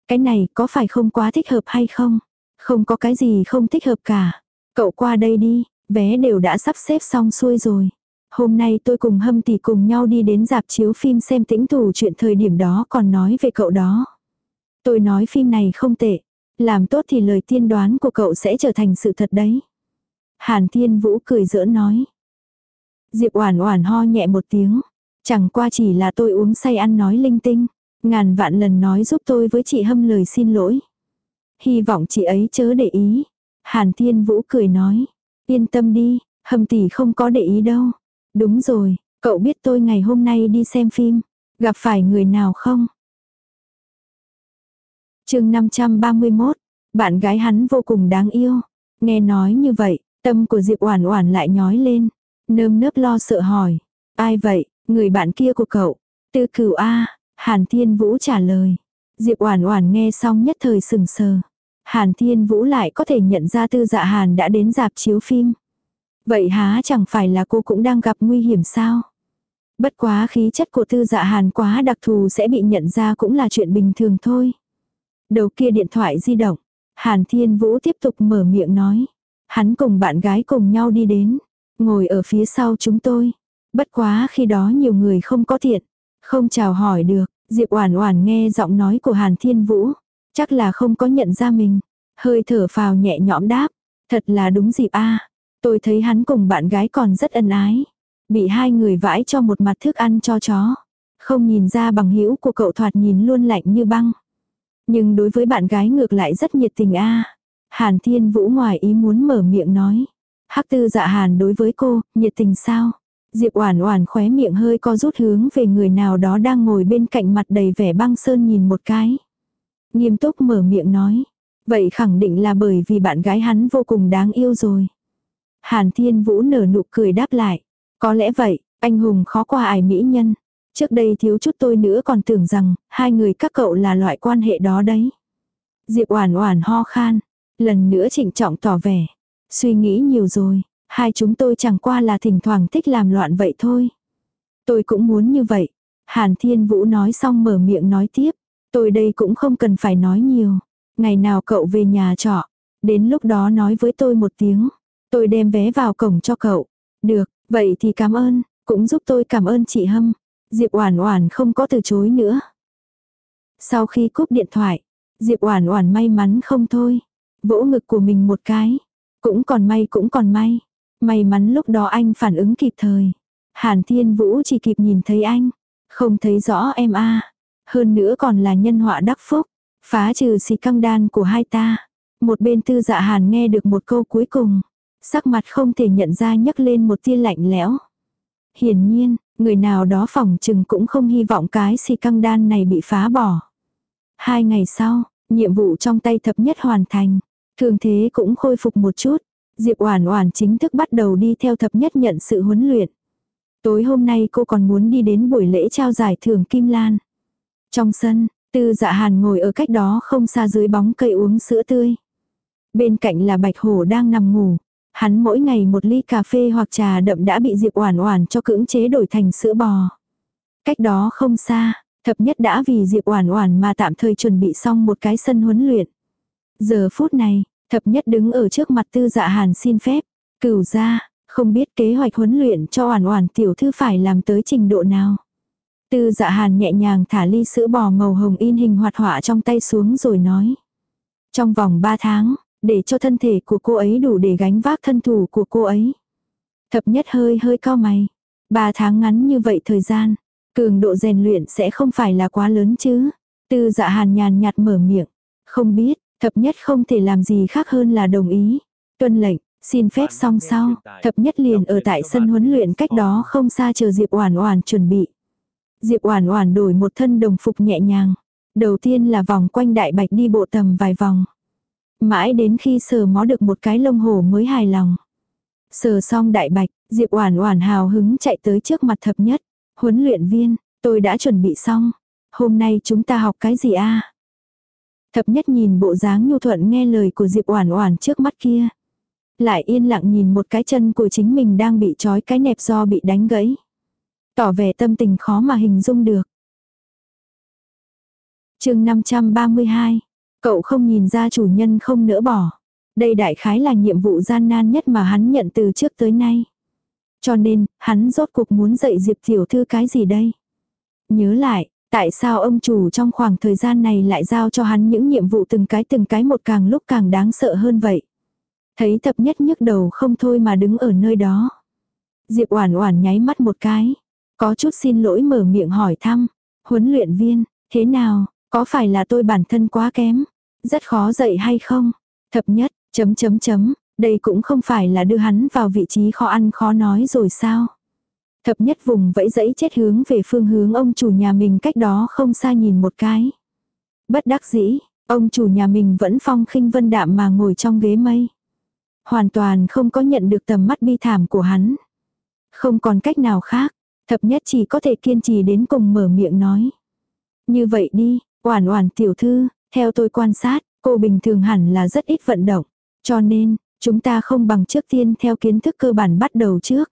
Cái này có phải không quá thích hợp hay không? Không có cái gì không thích hợp cả. Cậu qua đây đi, vé đều đã sắp xếp xong xuôi rồi. Hôm nay tôi cùng Hâm tỷ cùng nhau đi đến dạp chiếu phim xem tĩnh thủ chuyện thời điểm đó còn nói về cậu đó. Tôi nói phim này không tệ. Làm tốt thì lời tiên đoán của cậu sẽ trở thành sự thật đấy. Hàn Thiên Vũ cười giỡn nói. Diệp Oản Oản ho nhẹ một tiếng, chẳng qua chỉ là tôi uống say ăn nói linh tinh, ngàn vạn lần nói giúp tôi với chị Hâm lời xin lỗi. Hy vọng chị ấy chớ để ý. Hàn Thiên Vũ cười nói, yên tâm đi, hầm tỷ không có để ý đâu. Đúng rồi, cậu biết tôi ngày hôm nay đi xem phim, gặp phải người nào không? chương 531, bạn gái hắn vô cùng đáng yêu. Nghe nói như vậy, tâm của Diệp Oản Oản lại nhói lên, nơm nớp lo sợ hỏi, ai vậy, người bạn kia của cậu? Tư Cửu a, Hàn Thiên Vũ trả lời. Diệp Oản Oản nghe xong nhất thời sừng sờ. Hàn Thiên Vũ lại có thể nhận ra Tư Dạ Hàn đã đến dạp chiếu phim. Vậy há chẳng phải là cô cũng đang gặp nguy hiểm sao? Bất quá khí chất của Tư Dạ Hàn quá đặc thù sẽ bị nhận ra cũng là chuyện bình thường thôi. Đầu kia điện thoại di động, Hàn Thiên Vũ tiếp tục mở miệng nói. Hắn cùng bạn gái cùng nhau đi đến, ngồi ở phía sau chúng tôi. Bất quá khi đó nhiều người không có thiện, không chào hỏi được. Diệp Oản Oản nghe giọng nói của Hàn Thiên Vũ, chắc là không có nhận ra mình, hơi thở phào nhẹ nhõm đáp, thật là đúng dịp a. Tôi thấy hắn cùng bạn gái còn rất ân ái, bị hai người vãi cho một mặt thức ăn cho chó. Không nhìn ra bằng hữu của cậu thoạt nhìn luôn lạnh như băng. Nhưng đối với bạn gái ngược lại rất nhiệt tình a. Hàn Thiên Vũ ngoài ý muốn mở miệng nói. Hắc tư dạ hàn đối với cô, nhiệt tình sao? Diệp Oản Oản khóe miệng hơi co rút hướng về người nào đó đang ngồi bên cạnh mặt đầy vẻ băng sơn nhìn một cái. Nghiêm túc mở miệng nói, vậy khẳng định là bởi vì bạn gái hắn vô cùng đáng yêu rồi. Hàn Thiên Vũ nở nụ cười đáp lại, có lẽ vậy, anh hùng khó qua ải mỹ nhân. Trước đây thiếu chút tôi nữa còn tưởng rằng hai người các cậu là loại quan hệ đó đấy. Diệp Oản Oản ho khan, lần nữa trịnh trọng tỏ vẻ, suy nghĩ nhiều rồi, Hai chúng tôi chẳng qua là thỉnh thoảng thích làm loạn vậy thôi. Tôi cũng muốn như vậy. Hàn Thiên Vũ nói xong mở miệng nói tiếp. Tôi đây cũng không cần phải nói nhiều. Ngày nào cậu về nhà trọ. Đến lúc đó nói với tôi một tiếng. Tôi đem vé vào cổng cho cậu. Được, vậy thì cảm ơn. Cũng giúp tôi cảm ơn chị Hâm. Diệp Oản Oản không có từ chối nữa. Sau khi cúp điện thoại, Diệp Oản Oản may mắn không thôi, vỗ ngực của mình một cái, cũng còn may cũng còn may, May mắn lúc đó anh phản ứng kịp thời. Hàn Thiên Vũ chỉ kịp nhìn thấy anh. Không thấy rõ em a hơn nữa còn là nhân họa đắc phúc. Phá trừ xì căng đan của hai ta. Một bên tư dạ hàn nghe được một câu cuối cùng. Sắc mặt không thể nhận ra nhấc lên một tia lạnh lẽo. Hiển nhiên, người nào đó phỏng chừng cũng không hy vọng cái xì căng đan này bị phá bỏ. Hai ngày sau, nhiệm vụ trong tay thập nhất hoàn thành. Thường thế cũng khôi phục một chút. Diệp Oản Oản chính thức bắt đầu đi theo thập nhất nhận sự huấn luyện. Tối hôm nay cô còn muốn đi đến buổi lễ trao giải thưởng Kim Lan. Trong sân, Tư Dạ Hàn ngồi ở cách đó không xa dưới bóng cây uống sữa tươi. Bên cạnh là Bạch Hổ đang nằm ngủ. Hắn mỗi ngày một ly cà phê hoặc trà đậm đã bị Diệp Oản Oản cho cưỡng chế đổi thành sữa bò. Cách đó không xa, thập nhất đã vì Diệp Oản Oản mà tạm thời chuẩn bị xong một cái sân huấn luyện. Giờ phút này, Thập nhất đứng ở trước mặt tư dạ hàn xin phép. Cửu gia không biết kế hoạch huấn luyện cho oản oản tiểu thư phải làm tới trình độ nào. Tư dạ hàn nhẹ nhàng thả ly sữa bò màu hồng in hình hoạt họa trong tay xuống rồi nói. Trong vòng 3 tháng, để cho thân thể của cô ấy đủ để gánh vác thân thủ của cô ấy. Thập nhất hơi hơi cao mày. 3 tháng ngắn như vậy thời gian, cường độ rèn luyện sẽ không phải là quá lớn chứ. Tư dạ hàn nhàn nhạt mở miệng. Không biết, Thập nhất không thể làm gì khác hơn là đồng ý. Tuân lệnh, xin phép xong sau, thập nhất liền ở tại sân huấn luyện cách đó không xa chờ Diệp Oản Oản chuẩn bị. Diệp Oản Oản đổi một thân đồng phục nhẹ nhàng. Đầu tiên là vòng quanh đại bạch đi bộ tầm vài vòng. Mãi đến khi sờ mó được một cái lông hổ mới hài lòng. Sờ xong đại bạch, Diệp Oản Oản hào hứng chạy tới trước mặt thập nhất. Huấn luyện viên, tôi đã chuẩn bị xong. Hôm nay chúng ta học cái gì a? Thập nhất nhìn bộ dáng nhu thuận nghe lời của Diệp Oản Oản trước mắt kia. Lại yên lặng nhìn một cái chân của chính mình đang bị trói cái nẹp do bị đánh gãy. Tỏ vẻ tâm tình khó mà hình dung được. chương 532. Cậu không nhìn ra chủ nhân không nỡ bỏ. Đây đại khái là nhiệm vụ gian nan nhất mà hắn nhận từ trước tới nay. Cho nên, hắn rốt cuộc muốn dạy Diệp Tiểu Thư cái gì đây? Nhớ lại, Tại sao ông chủ trong khoảng thời gian này lại giao cho hắn những nhiệm vụ từng cái từng cái một càng lúc càng đáng sợ hơn vậy? Thấy thập nhất nhức đầu không thôi mà đứng ở nơi đó. Diệp Oản Oản nháy mắt một cái, có chút xin lỗi mở miệng hỏi thăm, "Huấn luyện viên, thế nào, có phải là tôi bản thân quá kém, rất khó dạy hay không?" Thập nhất, chấm chấm chấm, đây cũng không phải là đưa hắn vào vị trí khó ăn khó nói rồi sao? Thập nhất vùng vẫy dẫy chết hướng về phương hướng ông chủ nhà mình cách đó không xa nhìn một cái. Bất đắc dĩ, ông chủ nhà mình vẫn phong khinh vân đạm mà ngồi trong ghế mây. Hoàn toàn không có nhận được tầm mắt bi thảm của hắn. Không còn cách nào khác, thập nhất chỉ có thể kiên trì đến cùng mở miệng nói. Như vậy đi, oản oản tiểu thư, theo tôi quan sát, cô bình thường hẳn là rất ít vận động. Cho nên, chúng ta không bằng trước tiên theo kiến thức cơ bản bắt đầu trước.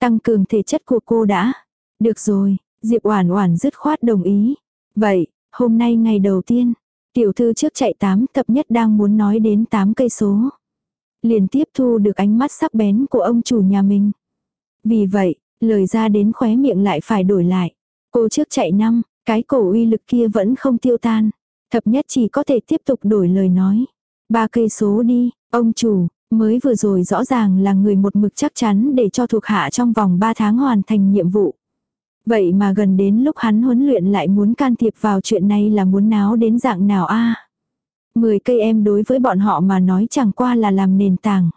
Tăng cường thể chất của cô đã. Được rồi, Diệp Oản Oản dứt khoát đồng ý. Vậy, hôm nay ngày đầu tiên, tiểu thư trước chạy 8 thập nhất đang muốn nói đến 8 cây số. Liền tiếp thu được ánh mắt sắc bén của ông chủ nhà mình. Vì vậy, lời ra đến khóe miệng lại phải đổi lại. Cô trước chạy năm, cái cổ uy lực kia vẫn không tiêu tan. Thập nhất chỉ có thể tiếp tục đổi lời nói. Ba cây số đi, ông chủ, mới vừa rồi rõ ràng là người một mực chắc chắn để cho thuộc hạ trong vòng 3 tháng hoàn thành nhiệm vụ. Vậy mà gần đến lúc hắn huấn luyện lại muốn can thiệp vào chuyện này là muốn náo đến dạng nào a à? 10 cây em đối với bọn họ mà nói chẳng qua là làm nền tảng.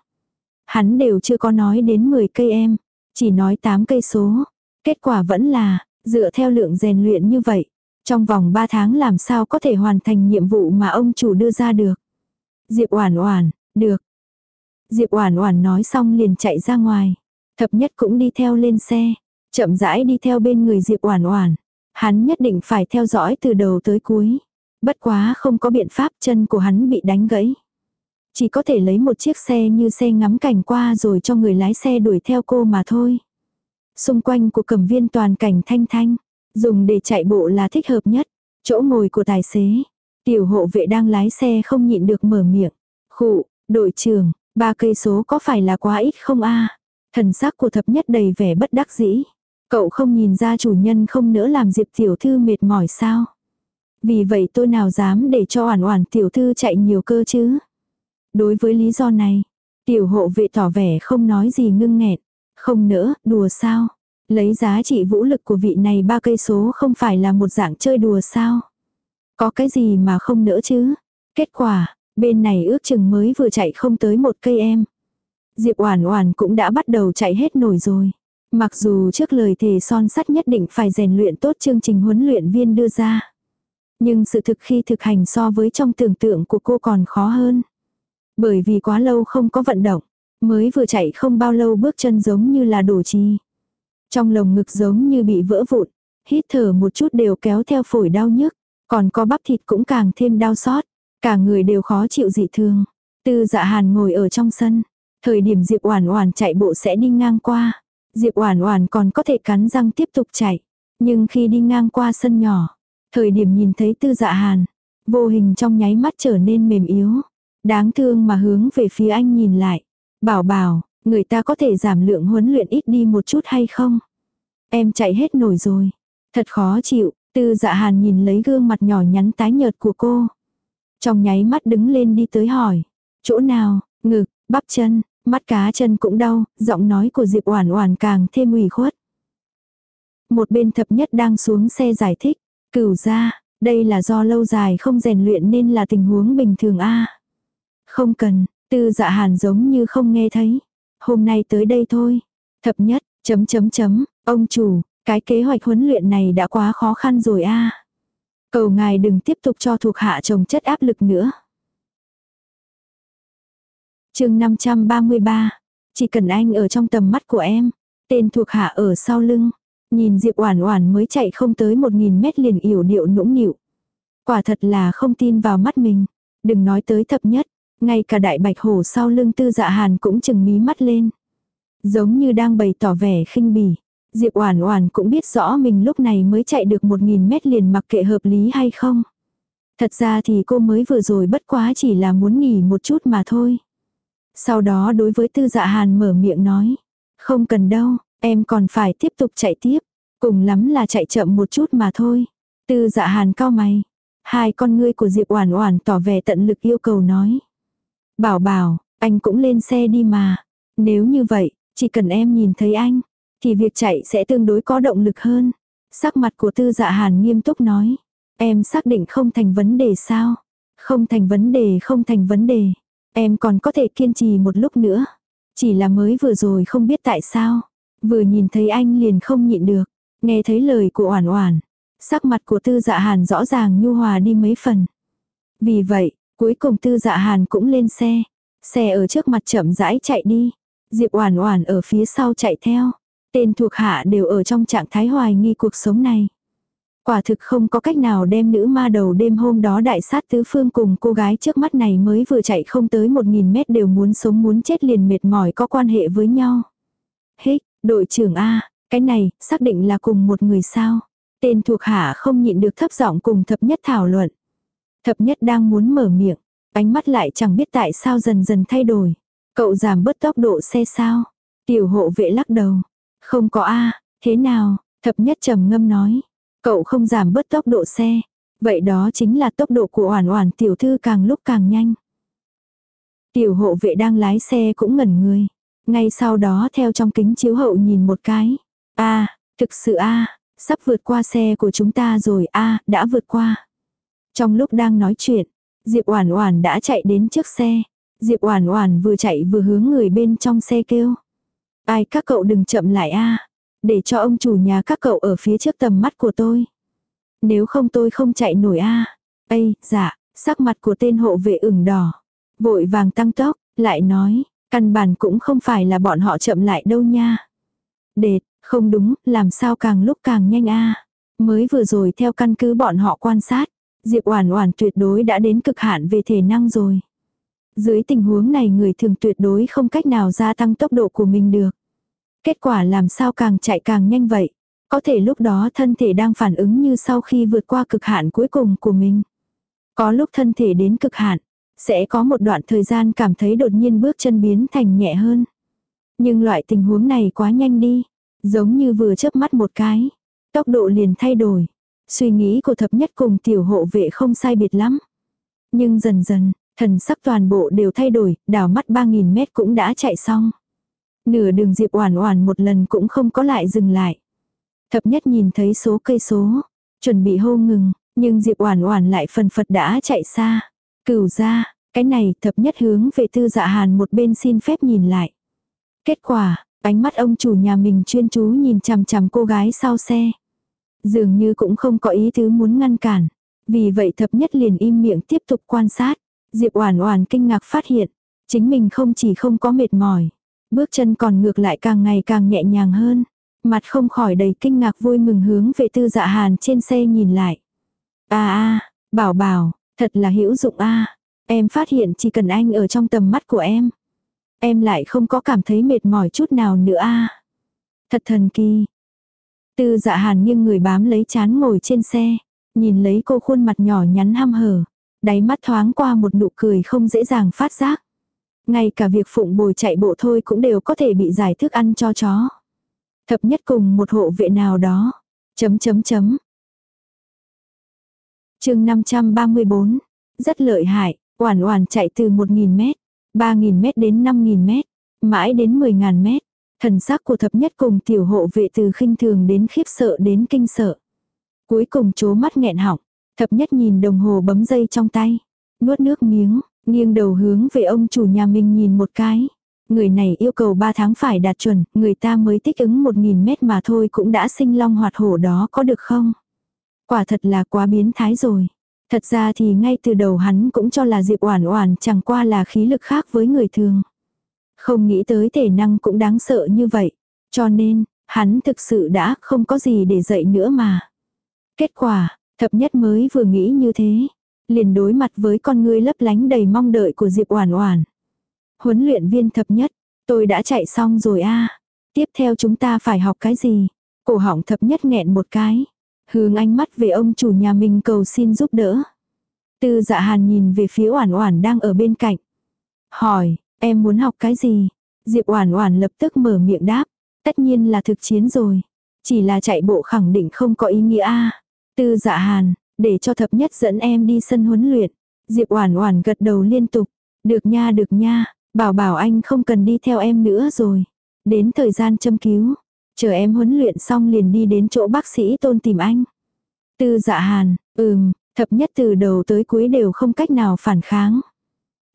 Hắn đều chưa có nói đến 10 cây em, chỉ nói 8 cây số. Kết quả vẫn là, dựa theo lượng rèn luyện như vậy, trong vòng 3 tháng làm sao có thể hoàn thành nhiệm vụ mà ông chủ đưa ra được. Diệp Oản Oản, được. Diệp Oản Oản nói xong liền chạy ra ngoài. Thập Nhất cũng đi theo lên xe, chậm rãi đi theo bên người Diệp Oản Oản. Hắn nhất định phải theo dõi từ đầu tới cuối. Bất quá không có biện pháp chân của hắn bị đánh gãy. Chỉ có thể lấy một chiếc xe như xe ngắm cảnh qua rồi cho người lái xe đuổi theo cô mà thôi. Xung quanh của cầm viên toàn cảnh thanh thanh, dùng để chạy bộ là thích hợp nhất. Chỗ ngồi của tài xế, tiểu hộ vệ đang lái xe không nhịn được mở miệng. Khụ, đội trưởng, ba cây số có phải là quá ít không a Thần sắc của thập nhất đầy vẻ bất đắc dĩ. Cậu không nhìn ra chủ nhân không nỡ làm Diệp tiểu thư mệt mỏi sao? Vì vậy tôi nào dám để cho oản oản tiểu thư chạy nhiều cơ chứ? Đối với lý do này, tiểu hộ vệ tỏ vẻ không nói gì ngưng nghẹn. Không nữa, đùa sao? Lấy giá trị vũ lực của vị này ba cây số không phải là một dạng chơi đùa sao? Có cái gì mà không nỡ chứ? Kết quả, bên này ước chừng mới vừa chạy không tới một cây em. Diệp Oản Oản cũng đã bắt đầu chạy hết nổi rồi. Mặc dù trước lời thề son sắt nhất định phải rèn luyện tốt chương trình huấn luyện viên đưa ra. Nhưng sự thực khi thực hành so với trong tưởng tượng của cô còn khó hơn. Bởi vì quá lâu không có vận động, mới vừa chạy không bao lâu bước chân giống như là đổ chi. Trong lồng ngực giống như bị vỡ vụn, hít thở một chút đều kéo theo phổi đau nhức, còn có bắp thịt cũng càng thêm đau xót, cả người đều khó chịu dị thường. Tư dạ hàn ngồi ở trong sân, thời điểm Diệp Oản Oản chạy bộ sẽ đi ngang qua. Diệp Oản Oản còn có thể cắn răng tiếp tục chạy, nhưng khi đi ngang qua sân nhỏ, thời điểm nhìn thấy Tư Dạ Hàn, vô hình trong nháy mắt trở nên mềm yếu. Đáng thương mà hướng về phía anh nhìn lại. Bảo bảo, người ta có thể giảm lượng huấn luyện ít đi một chút hay không? Em chạy hết nổi rồi. Thật khó chịu, tư dạ hàn nhìn lấy gương mặt nhỏ nhắn tái nhợt của cô. Trong nháy mắt đứng lên đi tới hỏi. Chỗ nào, ngực, bắp chân, mắt cá chân cũng đau, giọng nói của Diệp Oản Oản càng thêm ủy khuất. Một bên thập nhất đang xuống xe giải thích, cửu ra, đây là do lâu dài không rèn luyện nên là tình huống bình thường a. Không cần, tư dạ hàn giống như không nghe thấy. Hôm nay tới đây thôi. Thập nhất, chấm chấm chấm, ông chủ, cái kế hoạch huấn luyện này đã quá khó khăn rồi a. Cầu ngài đừng tiếp tục cho thuộc hạ chồng chất áp lực nữa. chương 533, chỉ cần anh ở trong tầm mắt của em, tên thuộc hạ ở sau lưng, nhìn Diệp Oản Oản mới chạy không tới 1000 mét liền yểu điệu nũng nịu. Quả thật là không tin vào mắt mình, đừng nói tới thập nhất, ngay cả đại bạch hổ sau lưng tư dạ hàn cũng chừng mí mắt lên. Giống như đang bày tỏ vẻ khinh bỉ. Diệp Oản Oản cũng biết rõ mình lúc này mới chạy được 1000 mét liền mặc kệ hợp lý hay không. Thật ra thì cô mới vừa rồi bất quá chỉ là muốn nghỉ một chút mà thôi. Sau đó đối với Tư Dạ Hàn mở miệng nói, không cần đâu, em còn phải tiếp tục chạy tiếp, cùng lắm là chạy chậm một chút mà thôi. Tư Dạ Hàn cau mày, hai con ngươi của Diệp Oản Oản tỏ vẻ tận lực yêu cầu nói. Bảo bảo, anh cũng lên xe đi mà. Nếu như vậy, chỉ cần em nhìn thấy anh, thì việc chạy sẽ tương đối có động lực hơn. Sắc mặt của tư dạ hàn nghiêm túc nói. Em xác định không thành vấn đề sao? Không thành vấn đề không thành vấn đề. Em còn có thể kiên trì một lúc nữa. Chỉ là mới vừa rồi không biết tại sao. Vừa nhìn thấy anh liền không nhịn được. Nghe thấy lời của Oản Oản, sắc mặt của Tư Dạ Hàn rõ ràng nhu hòa đi mấy phần. Vì vậy, cuối cùng Tư Dạ Hàn cũng lên xe. Xe ở trước mặt chậm rãi chạy đi. Diệp Oản Oản ở phía sau chạy theo. Tên thuộc hạ đều ở trong trạng thái hoài nghi cuộc sống này. Quả thực không có cách nào đem nữ ma đầu đêm hôm đó đại sát tứ phương cùng cô gái trước mắt này mới vừa chạy không tới một nghìn mét đều muốn sống muốn chết liền mệt mỏi có quan hệ với nhau. Hích, đội trưởng A, cái này, xác định là cùng một người sao. Tên thuộc hạ không nhịn được thấp giọng cùng thập nhất thảo luận. Thập nhất đang muốn mở miệng, ánh mắt lại chẳng biết tại sao dần dần thay đổi. Cậu giảm bớt tốc độ xe sao? Tiểu hộ vệ lắc đầu. Không có A, thế nào? Thập nhất trầm ngâm nói. Cậu không giảm bớt tốc độ xe. Vậy đó chính là tốc độ của oản oản tiểu thư càng lúc càng nhanh. Tiểu hộ vệ đang lái xe cũng ngẩn người. Ngay sau đó theo trong kính chiếu hậu nhìn một cái. a thực sự a sắp vượt qua xe của chúng ta rồi a đã vượt qua. Trong lúc đang nói chuyện, Diệp Oản Oản đã chạy đến trước xe. Diệp Oản Oản vừa chạy vừa hướng người bên trong xe kêu. Ai các cậu đừng chậm lại a để cho ông chủ nhà các cậu ở phía trước tầm mắt của tôi. Nếu không tôi không chạy nổi a à. Ây, dạ, sắc mặt của tên hộ vệ ửng đỏ. Vội vàng tăng tốc, lại nói, căn bản cũng không phải là bọn họ chậm lại đâu nha. Đệt, không đúng, làm sao càng lúc càng nhanh a Mới vừa rồi theo căn cứ bọn họ quan sát, Diệp Oản Oản tuyệt đối đã đến cực hạn về thể năng rồi. Dưới tình huống này người thường tuyệt đối không cách nào gia tăng tốc độ của mình được. Kết quả làm sao càng chạy càng nhanh vậy. Có thể lúc đó thân thể đang phản ứng như sau khi vượt qua cực hạn cuối cùng của mình. Có lúc thân thể đến cực hạn, sẽ có một đoạn thời gian cảm thấy đột nhiên bước chân biến thành nhẹ hơn. Nhưng loại tình huống này quá nhanh đi, giống như vừa chớp mắt một cái, tốc độ liền thay đổi. Suy nghĩ của thập nhất cùng tiểu hộ vệ không sai biệt lắm. Nhưng dần dần, thần sắc toàn bộ đều thay đổi, đảo mắt 3.000 mét cũng đã chạy xong. Nửa đường Diệp Oản Oản một lần cũng không có lại dừng lại. Thập nhất nhìn thấy số cây số, chuẩn bị hô ngừng, nhưng Diệp Oản Oản lại phần phật đã chạy xa. Cửu ra, cái này thập nhất hướng về Tư Dạ Hàn một bên xin phép nhìn lại. Kết quả, ánh mắt ông chủ nhà mình chuyên chú nhìn chằm chằm cô gái sau xe. Dường như cũng không có ý thứ muốn ngăn cản. Vì vậy thập nhất liền im miệng tiếp tục quan sát. Diệp Oản Oản kinh ngạc phát hiện, chính mình không chỉ không có mệt mỏi, Bước chân còn ngược lại càng ngày càng nhẹ nhàng hơn. Mặt không khỏi đầy kinh ngạc vui mừng hướng về tư dạ hàn trên xe nhìn lại. À à, bảo bảo, thật là hữu dụng a Em phát hiện chỉ cần anh ở trong tầm mắt của em. Em lại không có cảm thấy mệt mỏi chút nào nữa a Thật thần kỳ. Tư dạ hàn nghiêng người bám lấy chán ngồi trên xe. Nhìn lấy cô khuôn mặt nhỏ nhắn hăm hở. Đáy mắt thoáng qua một nụ cười không dễ dàng phát giác. Ngay cả việc phụng bồi chạy bộ thôi cũng đều có thể bị giải thức ăn cho chó. Thập nhất cùng một hộ vệ nào đó. Chấm chấm chấm. chương 534. Rất lợi hại, oản oản chạy từ 1.000 mét, 3.000 mét đến 5.000 mét, mãi đến 10.000 mét. Thần sắc của thập nhất cùng tiểu hộ vệ từ khinh thường đến khiếp sợ đến kinh sợ. Cuối cùng chố mắt nghẹn họng, thập nhất nhìn đồng hồ bấm dây trong tay, nuốt nước miếng, Nghiêng đầu hướng về ông chủ nhà mình nhìn một cái. Người này yêu cầu 3 tháng phải đạt chuẩn, người ta mới thích ứng 1.000 mét mà thôi cũng đã sinh long hoạt hổ đó có được không? Quả thật là quá biến thái rồi. Thật ra thì ngay từ đầu hắn cũng cho là Diệp Oản Oản chẳng qua là khí lực khác với người thường. Không nghĩ tới thể năng cũng đáng sợ như vậy. Cho nên, hắn thực sự đã không có gì để dạy nữa mà. Kết quả, thập nhất mới vừa nghĩ như thế, liền đối mặt với con ngươi lấp lánh đầy mong đợi của Diệp Oản Oản. Huấn luyện viên thập nhất, tôi đã chạy xong rồi a. Tiếp theo chúng ta phải học cái gì? Cổ họng thập nhất nghẹn một cái, hướng ánh mắt về ông chủ nhà mình cầu xin giúp đỡ. Tư Dạ Hàn nhìn về phía Oản Oản đang ở bên cạnh. Hỏi, em muốn học cái gì? Diệp Oản Oản lập tức mở miệng đáp, tất nhiên là thực chiến rồi. Chỉ là chạy bộ khẳng định không có ý nghĩa a. Tư Dạ Hàn, để cho thập nhất dẫn em đi sân huấn luyện. Diệp Oản Oản gật đầu liên tục. Được nha được nha, bảo bảo anh không cần đi theo em nữa rồi. Đến thời gian châm cứu, chờ em huấn luyện xong liền đi đến chỗ bác sĩ tôn tìm anh. Tư dạ hàn, ừm, thập nhất từ đầu tới cuối đều không cách nào phản kháng.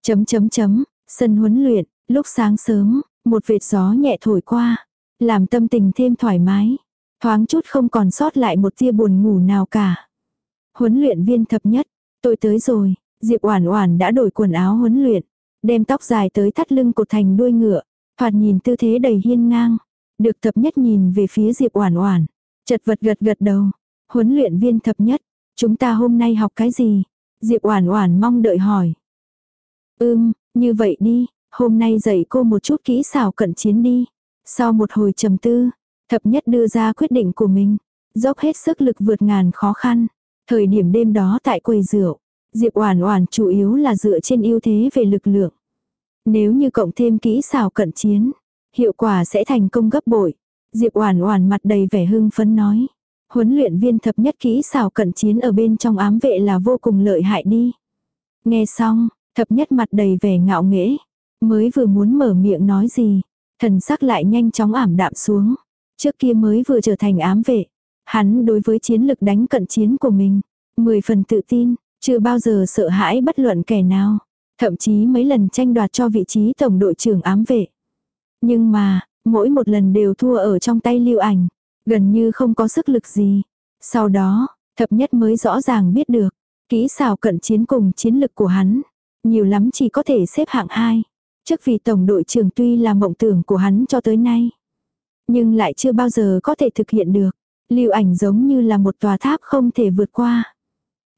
Chấm chấm chấm, sân huấn luyện, lúc sáng sớm, một vệt gió nhẹ thổi qua. làm tâm tình thêm thoải mái. Thoáng chút không còn sót lại một tia buồn ngủ nào cả. Huấn luyện viên thập nhất, tôi tới rồi, Diệp Oản Oản đã đổi quần áo huấn luyện, đem tóc dài tới thắt lưng cột thành đuôi ngựa, thoạt nhìn tư thế đầy hiên ngang. Được thập nhất nhìn về phía Diệp Oản Oản, chật vật gật gật đầu. Huấn luyện viên thập nhất, chúng ta hôm nay học cái gì? Diệp Oản Oản mong đợi hỏi. Ừm, như vậy đi, hôm nay dạy cô một chút kỹ xảo cận chiến đi. Sau một hồi trầm tư, thập nhất đưa ra quyết định của mình, dốc hết sức lực vượt ngàn khó khăn. Thời điểm đêm đó tại quầy rượu, Diệp Oản Oản chủ yếu là dựa trên ưu thế về lực lượng. Nếu như cộng thêm kỹ xảo cận chiến, hiệu quả sẽ thành công gấp bội. Diệp Oản Oản mặt đầy vẻ hưng phấn nói, huấn luyện viên thập nhất kỹ xảo cận chiến ở bên trong ám vệ là vô cùng lợi hại đi. Nghe xong, thập nhất mặt đầy vẻ ngạo nghễ, mới vừa muốn mở miệng nói gì, thần sắc lại nhanh chóng ảm đạm xuống. Trước kia mới vừa trở thành ám vệ, hắn đối với chiến lực đánh cận chiến của mình, mười phần tự tin, chưa bao giờ sợ hãi bất luận kẻ nào. Thậm chí mấy lần tranh đoạt cho vị trí tổng đội trưởng ám vệ. Nhưng mà, mỗi một lần đều thua ở trong tay lưu ảnh. Gần như không có sức lực gì. Sau đó, thập nhất mới rõ ràng biết được. Kỹ xảo cận chiến cùng chiến lực của hắn. Nhiều lắm chỉ có thể xếp hạng 2. Trước vì tổng đội trưởng tuy là mộng tưởng của hắn cho tới nay. Nhưng lại chưa bao giờ có thể thực hiện được. Lưu ảnh giống như là một tòa tháp không thể vượt qua.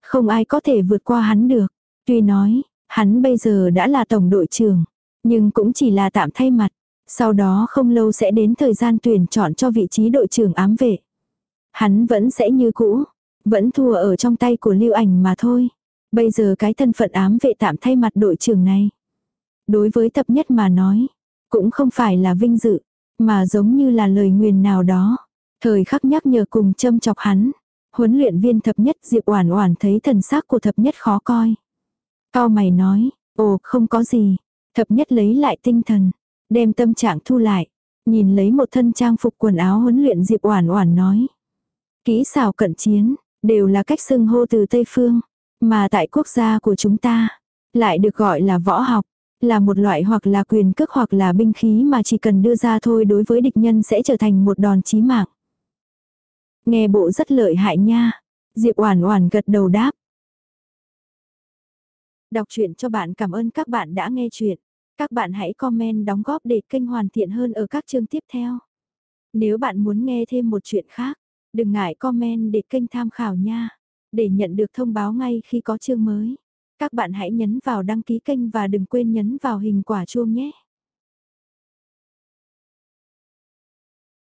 Không ai có thể vượt qua hắn được. Tuy nói, hắn bây giờ đã là tổng đội trưởng, nhưng cũng chỉ là tạm thay mặt. Sau đó không lâu sẽ đến thời gian tuyển chọn cho vị trí đội trưởng ám vệ. Hắn vẫn sẽ như cũ, vẫn thua ở trong tay của lưu ảnh mà thôi. Bây giờ cái thân phận ám vệ tạm thay mặt đội trưởng này. Đối với thập nhất mà nói, cũng không phải là vinh dự, mà giống như là lời nguyền nào đó. Thời khắc nhắc nhở cùng châm chọc hắn. Huấn luyện viên thập nhất Diệp Oản Oản thấy thần sắc của thập nhất khó coi. Cao mày nói, ồ không có gì. Thập nhất lấy lại tinh thần, đem tâm trạng thu lại. Nhìn lấy một thân trang phục quần áo huấn luyện Diệp Oản Oản nói. Kỹ xảo cận chiến, đều là cách xưng hô từ Tây Phương. Mà tại quốc gia của chúng ta, lại được gọi là võ học. Là một loại hoặc là quyền cước hoặc là binh khí mà chỉ cần đưa ra thôi đối với địch nhân sẽ trở thành một đòn chí mạng. Nghe bộ rất lợi hại nha. Diệp Oản Oản gật đầu đáp. Đọc truyện cho bạn cảm ơn các bạn đã nghe truyện. Các bạn hãy comment đóng góp để kênh hoàn thiện hơn ở các chương tiếp theo. Nếu bạn muốn nghe thêm một chuyện khác, đừng ngại comment để kênh tham khảo nha. Để nhận được thông báo ngay khi có chương mới. Các bạn hãy nhấn vào đăng ký kênh và đừng quên nhấn vào hình quả chuông nhé.